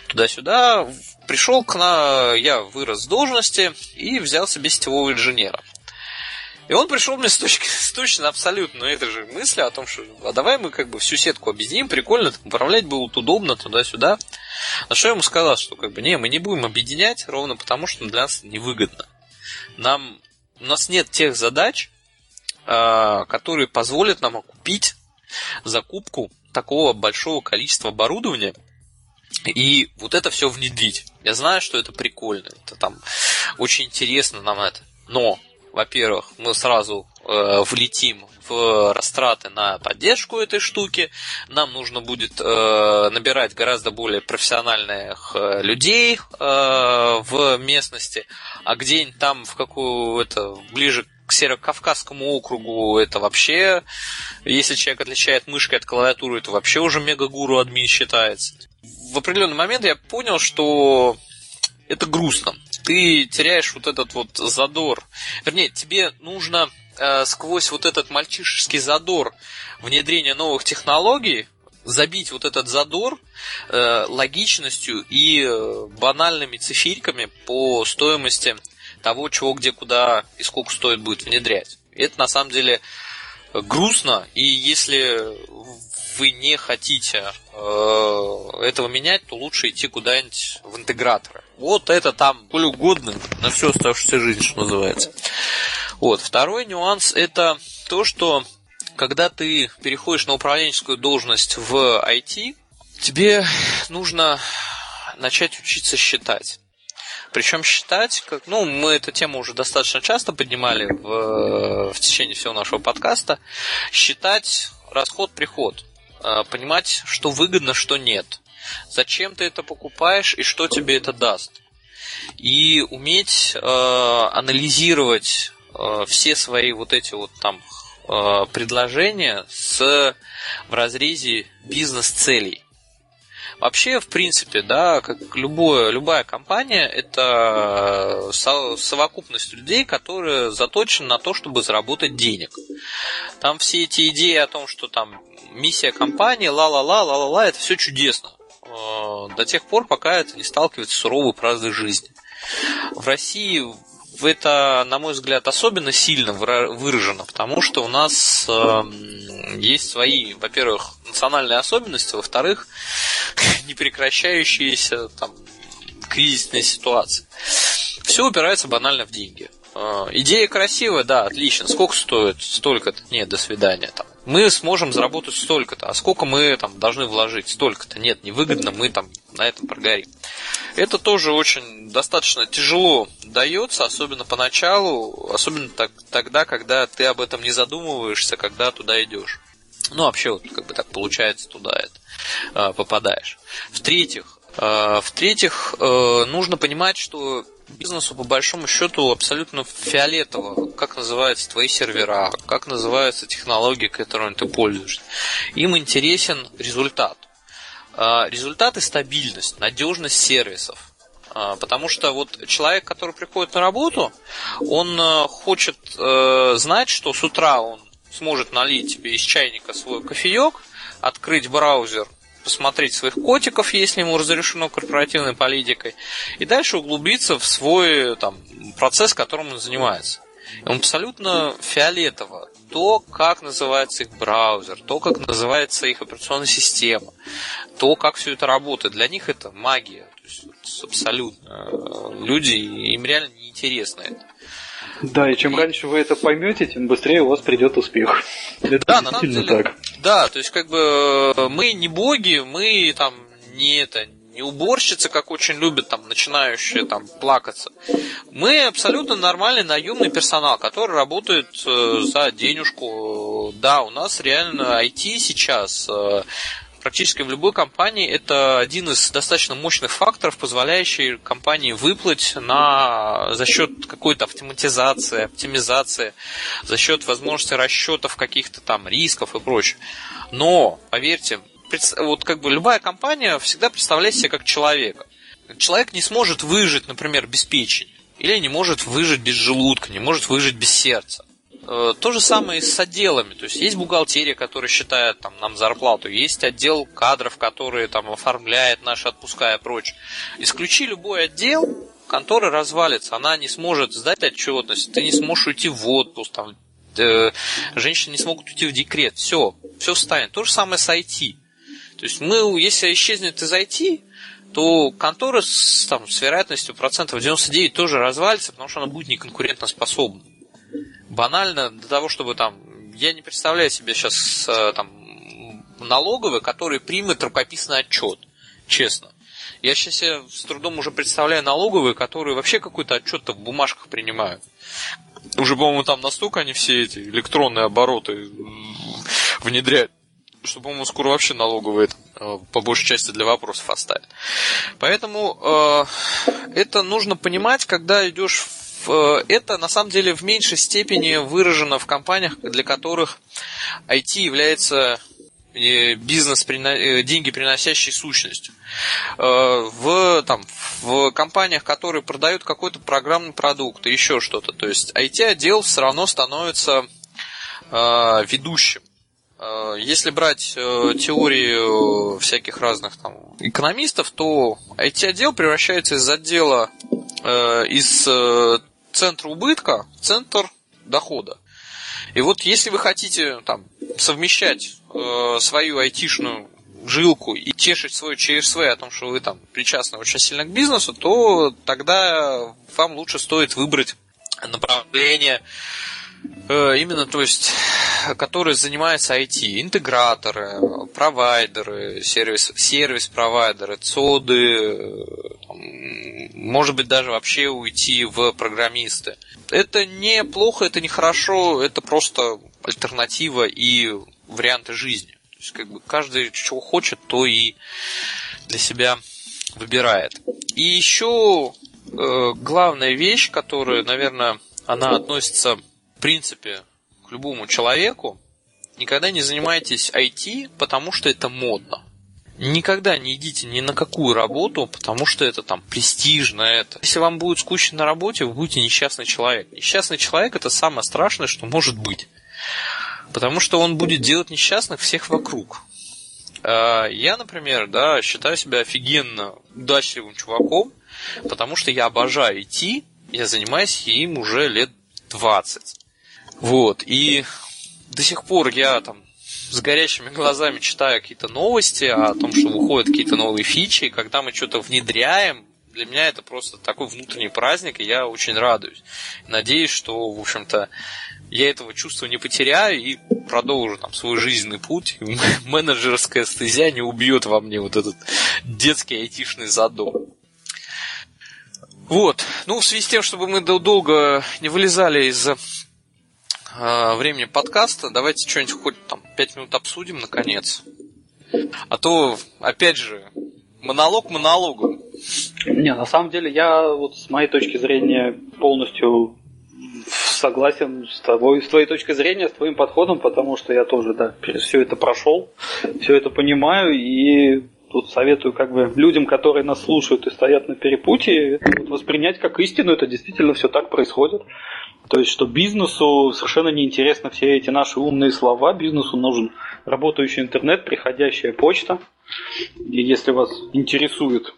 туда-сюда. Пришел к нам, я вырос с должности и взял себе сетевого инженера. И он пришел мне с точки, с точно абсолютно этой же мысли о том, что а давай мы как бы всю сетку объединим, прикольно, там, управлять будет удобно туда-сюда. На что я ему сказал, что как бы не, мы не будем объединять, ровно потому, что для нас невыгодно. Нам, у нас нет тех задач, э, которые позволят нам окупить закупку такого большого количества оборудования и вот это все внедрить. Я знаю, что это прикольно, это там очень интересно нам это. Но во-первых, мы сразу э, влетим в растраты на поддержку этой штуки. Нам нужно будет э, набирать гораздо более профессиональных э, людей э, в местности, а где-нибудь там в какую это ближе к Северокавказскому округу это вообще, если человек отличает мышкой от клавиатуры, это вообще уже мега-гуру админ считается. В определенный момент я понял, что это грустно ты теряешь вот этот вот задор. Вернее, тебе нужно э, сквозь вот этот мальчишеский задор внедрения новых технологий забить вот этот задор э, логичностью и э, банальными циферками по стоимости того, чего, где, куда и сколько стоит будет внедрять. И это на самом деле грустно, и если вы не хотите э, этого менять, то лучше идти куда-нибудь в интеграторы. Вот это там более угодно на всю оставшуюся жизнь, что называется. Вот. Второй нюанс это то, что когда ты переходишь на управленческую должность в IT, тебе нужно начать учиться считать. Причем считать, как, ну, мы эту тему уже достаточно часто поднимали в, в течение всего нашего подкаста, считать расход-приход. Э, понимать, что выгодно, что нет. Зачем ты это покупаешь и что тебе это даст. и уметь э, анализировать э, все свои вот эти вот там э, предложения с, в разрезе бизнес-целей. Вообще, в принципе, да, как любое, любая компания, это со, совокупность людей, которые заточены на то, чтобы заработать денег. Там все эти идеи о том, что там миссия компании, ла-ла-ла, ла-ла-ла, это все чудесно. Э, до тех пор, пока это не сталкивается с суровой правдой жизни. В России это, на мой взгляд, особенно сильно выражено, потому что у нас э, есть свои, во-первых, национальные особенности, во-вторых, непрекращающиеся там кризисные ситуации. Все упирается банально в деньги. Э, идея красивая, да, отлично. Сколько стоит? Столько-то. Нет, до свидания. Там. Мы сможем заработать столько-то. А сколько мы там должны вложить? Столько-то. Нет, невыгодно, мы там на этом прогорим. Это тоже очень достаточно тяжело дается, особенно поначалу, особенно так, тогда, когда ты об этом не задумываешься, когда туда идешь. Ну, вообще, вот как бы так получается, туда это э, попадаешь. В-третьих, э, в-третьих, э, нужно понимать, что бизнесу по большому счету абсолютно фиолетово, как называются твои сервера, как называются технологии, которыми ты пользуешься. Им интересен результат. А, результат и стабильность, надежность сервисов. А, потому что вот человек, который приходит на работу, он э, хочет э, знать, что с утра он сможет налить тебе из чайника свой кофеек, открыть браузер, посмотреть своих котиков, если ему разрешено корпоративной политикой, и дальше углубиться в свой там, процесс, которым он занимается. Им абсолютно фиолетово то, как называется их браузер, то, как называется их операционная система, то, как все это работает. Для них это магия. То есть, абсолютно. Люди, им реально неинтересно это. Да, и чем раньше вы это поймете, тем быстрее у вас придет успех. Это да, действительно деле, так. Да, то есть как бы э, мы не боги, мы там не это не уборщицы, как очень любят там начинающие там плакаться. Мы абсолютно нормальный наемный персонал, который работает э, за денежку. Да, у нас реально IT сейчас э, практически в любой компании это один из достаточно мощных факторов, позволяющий компании выплыть на, за счет какой-то автоматизации, оптимизации, за счет возможности расчетов каких-то там рисков и прочее. Но, поверьте, вот как бы любая компания всегда представляет себя как человека. Человек не сможет выжить, например, без печени. Или не может выжить без желудка, не может выжить без сердца. Э, то же самое и с отделами. То есть есть бухгалтерия, которая считает там, нам зарплату, есть отдел кадров, который там оформляет наши отпуска и прочее. Исключи любой отдел, контора развалится, она не сможет сдать отчетность, ты не сможешь уйти в отпуск, там, э, женщины не смогут уйти в декрет, все, все встанет. То же самое с IT. То есть мы, если исчезнет из IT, то контора с, там, с вероятностью процентов 99 тоже развалится, потому что она будет неконкурентоспособна. Банально для того, чтобы там... Я не представляю себе сейчас э, там налоговый, который примет рукописный отчет, честно. Я сейчас себе с трудом уже представляю налоговые, которые вообще какой-то отчет-то в бумажках принимают. Уже, по-моему, там настолько они все эти электронные обороты внедряют что, по-моему, скоро вообще налоговые э, по большей части для вопросов оставят. Поэтому э, это нужно понимать, когда идешь. Э, это на самом деле в меньшей степени выражено в компаниях, для которых IT является э, бизнес, деньги приносящей сущностью. В, там, в компаниях, которые продают какой-то программный продукт и еще что-то. То есть IT-отдел все равно становится ведущим. Э, если брать э, теории всяких разных там экономистов, то IT-отдел превращается из отдела э, из центра убытка центр дохода. И вот если вы хотите там, совмещать свою айтишную жилку и тешить свой ЧСВ о том, что вы там причастны очень сильно к бизнесу, то тогда вам лучше стоит выбрать направление Э, именно, то есть, которые занимаются IT, интеграторы, провайдеры, сервис, сервис-провайдеры, ЦОДы, там, может быть, даже вообще уйти в программисты. Это не плохо, это не хорошо, это просто альтернатива и варианты жизни. То есть, как бы каждый чего хочет, то и для себя выбирает. И еще э, главная вещь, которая, наверное, она относится, принципе, к любому человеку. Никогда не занимайтесь IT, потому что это модно. Никогда не идите ни на какую работу, потому что это там престижно это. Если вам будет скучно на работе, вы будете несчастный человек. Несчастный человек это самое страшное, что может быть. Потому что он будет делать несчастных всех вокруг. А, я, например, да, считаю себя офигенно удачливым чуваком, потому что я обожаю идти, я занимаюсь им уже лет 20. Вот, и до сих пор я там с горящими глазами читаю какие-то новости о том, что выходят какие-то новые фичи, и когда мы что-то внедряем, для меня это просто такой внутренний праздник, и я очень радуюсь. Надеюсь, что, в общем-то, я этого чувства не потеряю и продолжу там свой жизненный путь. Менеджерская стезя не убьет во мне вот этот детский айтишный задор. Вот. Ну, в связи с тем, чтобы мы долго не вылезали из э, времени подкаста, давайте что-нибудь хоть там пять минут обсудим, наконец. А то, опять же, монолог монологом. Не, на самом деле я вот с моей точки зрения полностью согласен с тобой, с твоей точки зрения, с твоим подходом, потому что я тоже, да, все это прошел, все это понимаю, и тут советую как бы людям, которые нас слушают и стоят на перепутье, вот воспринять как истину, это действительно все так происходит. То есть, что бизнесу совершенно неинтересны все эти наши умные слова, бизнесу нужен работающий интернет, приходящая почта. И если вас интересует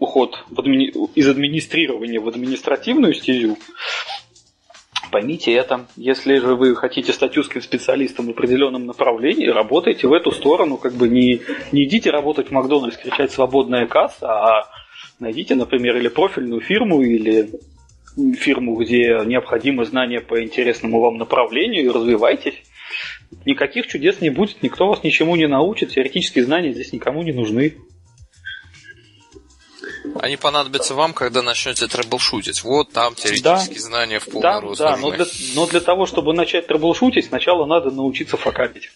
уход в адми... из администрирования в административную стезю, Поймите это. Если же вы хотите стать узким специалистом в определенном направлении, работайте в эту сторону. Как бы не, не идите работать в Макдональдс, кричать «свободная касса», а найдите, например, или профильную фирму, или фирму, где необходимы знания по интересному вам направлению, и развивайтесь. Никаких чудес не будет, никто вас ничему не научит, теоретические знания здесь никому не нужны. Они понадобятся вам, когда начнете трэблшутить. Вот там теоретические да, знания в полный да, рост. Да, но для, но для того, чтобы начать трэблшутить, сначала надо научиться факапить.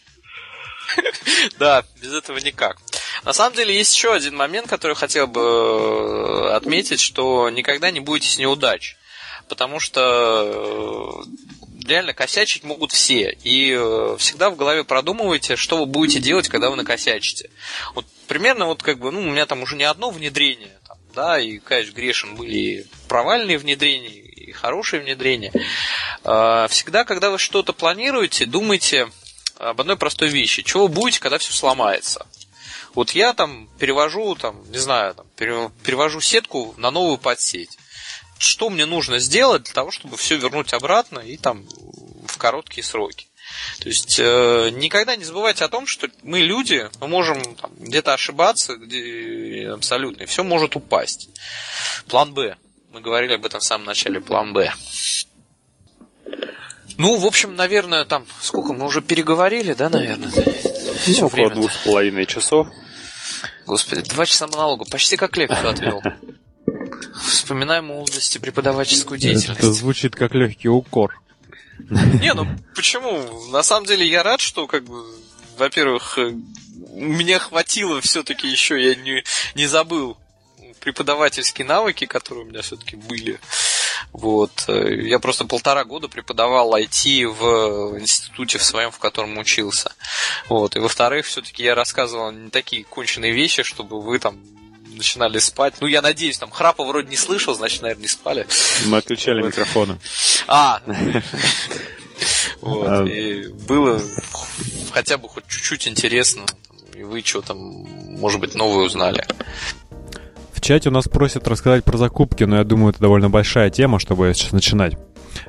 Да, без этого никак. На самом деле есть еще один момент, который хотел бы э, отметить, что никогда не бойтесь неудач. Потому что э, реально косячить могут все. И э, всегда в голове продумывайте, что вы будете делать, когда вы накосячите. Вот примерно вот как бы, ну, у меня там уже не одно внедрение, да, и, конечно, грешен были провальные внедрения, и хорошие внедрения. А, всегда, когда вы что-то планируете, думайте об одной простой вещи. Чего будете, когда все сломается? Вот я там перевожу, там, не знаю, там, перевожу сетку на новую подсеть. Что мне нужно сделать для того, чтобы все вернуть обратно и там в короткие сроки? То есть э, никогда не забывайте о том, что мы люди, мы можем там, где-то ошибаться, где абсолютно, и все может упасть. План Б. Мы говорили об этом в самом начале. План Б. Ну, в общем, наверное, там сколько мы уже переговорили, да, наверное? Все Около двух с половиной часов. Господи, два часа монолога, почти как лекцию отвел. Вспоминаем молодости преподавательскую деятельность. Это звучит как легкий укор. Не, ну почему? На самом деле я рад, что как бы, во-первых, э, мне хватило все-таки еще, я не, не забыл преподавательские навыки, которые у меня все-таки были. Вот. Э, я просто полтора года преподавал IT в институте в своем, в котором учился. Вот. И во-вторых, все-таки я рассказывал не такие конченые вещи, чтобы вы там начинали спать. Ну, я надеюсь, там храпа вроде не слышал, значит, наверное, не спали. Мы отключали микрофоны. А! Вот. А. И было хотя бы хоть чуть-чуть интересно. И вы что там, может быть, новое узнали. В чате у нас просят рассказать про закупки, но я думаю, это довольно большая тема, чтобы сейчас начинать.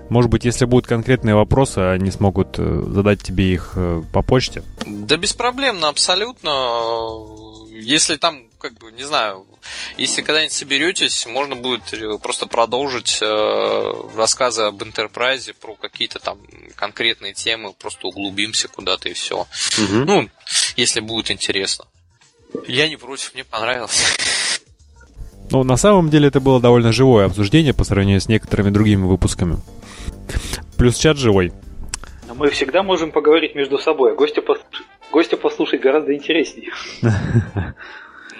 Может быть, если будут конкретные вопросы, они смогут э, задать тебе их э, по почте? Да беспроблемно, абсолютно. Если там как бы, не знаю, если когда-нибудь соберетесь, можно будет э, просто продолжить э, рассказы об Enterprise про какие-то там конкретные темы, просто углубимся куда-то и все. Угу. Ну, если будет интересно. Я не против, мне понравилось. Ну, на самом деле это было довольно живое обсуждение по сравнению с некоторыми другими выпусками. Плюс чат живой. Но мы всегда можем поговорить между собой, а гостя, пос... гостя послушать гораздо интереснее.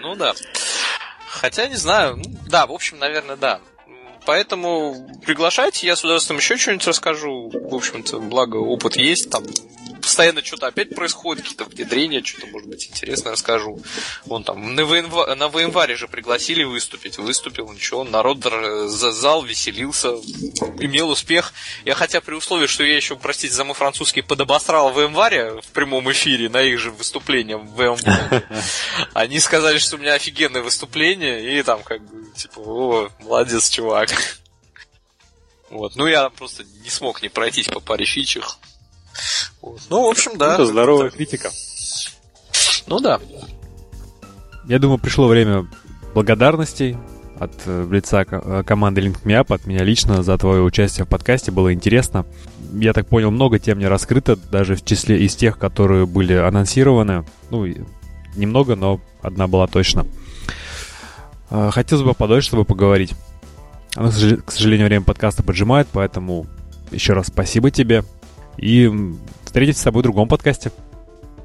Ну да. Хотя не знаю. Да, в общем, наверное, да. поэтому приглашайте, я с удовольствием еще что-нибудь расскажу. В общем-то, благо опыт есть, там постоянно что-то опять происходит, какие-то внедрения, что-то, может быть, интересно расскажу. Вон там на, ВМВаре же пригласили выступить. Выступил, ничего, народ за зал веселился, имел успех. Я хотя при условии, что я еще, простите за мой французский, подобосрал в ВМВаре в прямом эфире на их же выступление в они сказали, что у меня офигенное выступление, и там как бы, типа, о, молодец, чувак. Вот. Ну, я просто не смог не пройтись по паре фичах. Вот. Ну, в общем, да. Это здоровая критика. Ну да. Я думаю, пришло время благодарностей от э, лица э, команды Link Me Up, от меня лично за твое участие в подкасте. Было интересно. Я так понял, много тем не раскрыто, даже в числе из тех, которые были анонсированы. Ну, немного, но одна была точно. Э, хотелось бы подольше с тобой поговорить. Но, к сожалению, время подкаста поджимает, поэтому еще раз спасибо тебе. И встретитесь с тобой в другом подкасте.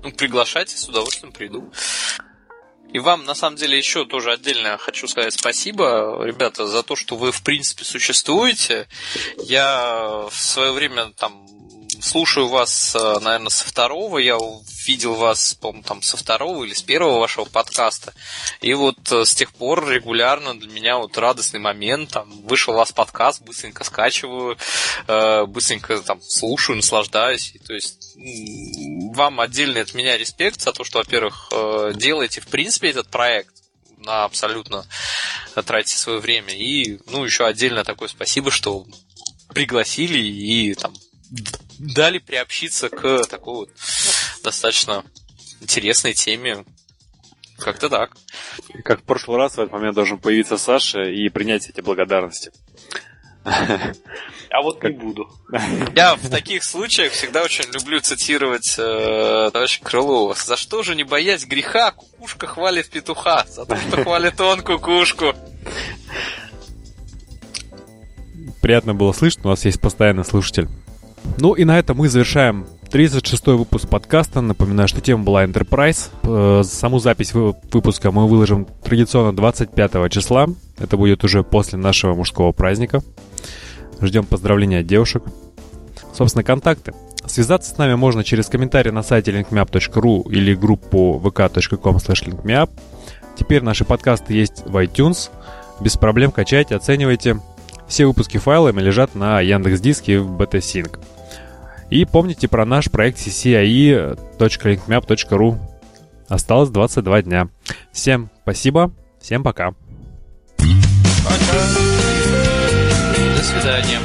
Ну, приглашайте, с удовольствием приду. И вам, на самом деле, еще тоже отдельно хочу сказать спасибо, ребята, за то, что вы, в принципе, существуете. Я в свое время там слушаю вас, э, наверное, со второго. Я видел вас, по-моему, там со второго или с первого вашего подкаста. И вот э, с тех пор регулярно для меня вот радостный момент. Там вышел у вас подкаст, быстренько скачиваю, э, быстренько там слушаю, наслаждаюсь. И, то есть вам отдельный от меня респект за то, что, во-первых, делаете в принципе этот проект на абсолютно тратите свое время. И, ну, еще отдельно такое спасибо, что пригласили и там дали приобщиться к такой вот достаточно интересной теме. Как-то так. Как в прошлый раз в этот момент должен появиться Саша и принять эти благодарности. А вот не буду. Я в таких случаях всегда очень люблю цитировать э, товарища Крылова. За что же не боясь греха, кукушка хвалит петуха? За то, что хвалит он кукушку. Приятно было слышать, у нас есть постоянный слушатель. Ну и на этом мы завершаем 36-й выпуск подкаста. Напоминаю, что тема была Enterprise. Э, саму запись выпуска мы выложим традиционно 25 числа. Это будет уже после нашего мужского праздника. Ждем поздравления от девушек. Собственно, контакты. Связаться с нами можно через комментарий на сайте linkmeup.ru или группу vk.com linkmeup. Теперь наши подкасты есть в iTunes. Без проблем качайте, оценивайте. Все выпуски файлами лежат на Яндекс.Диске и в BTSync. И помните про наш проект cci.linkmap.ru. Осталось 22 дня. Всем спасибо, всем пока. Пока. До свидания.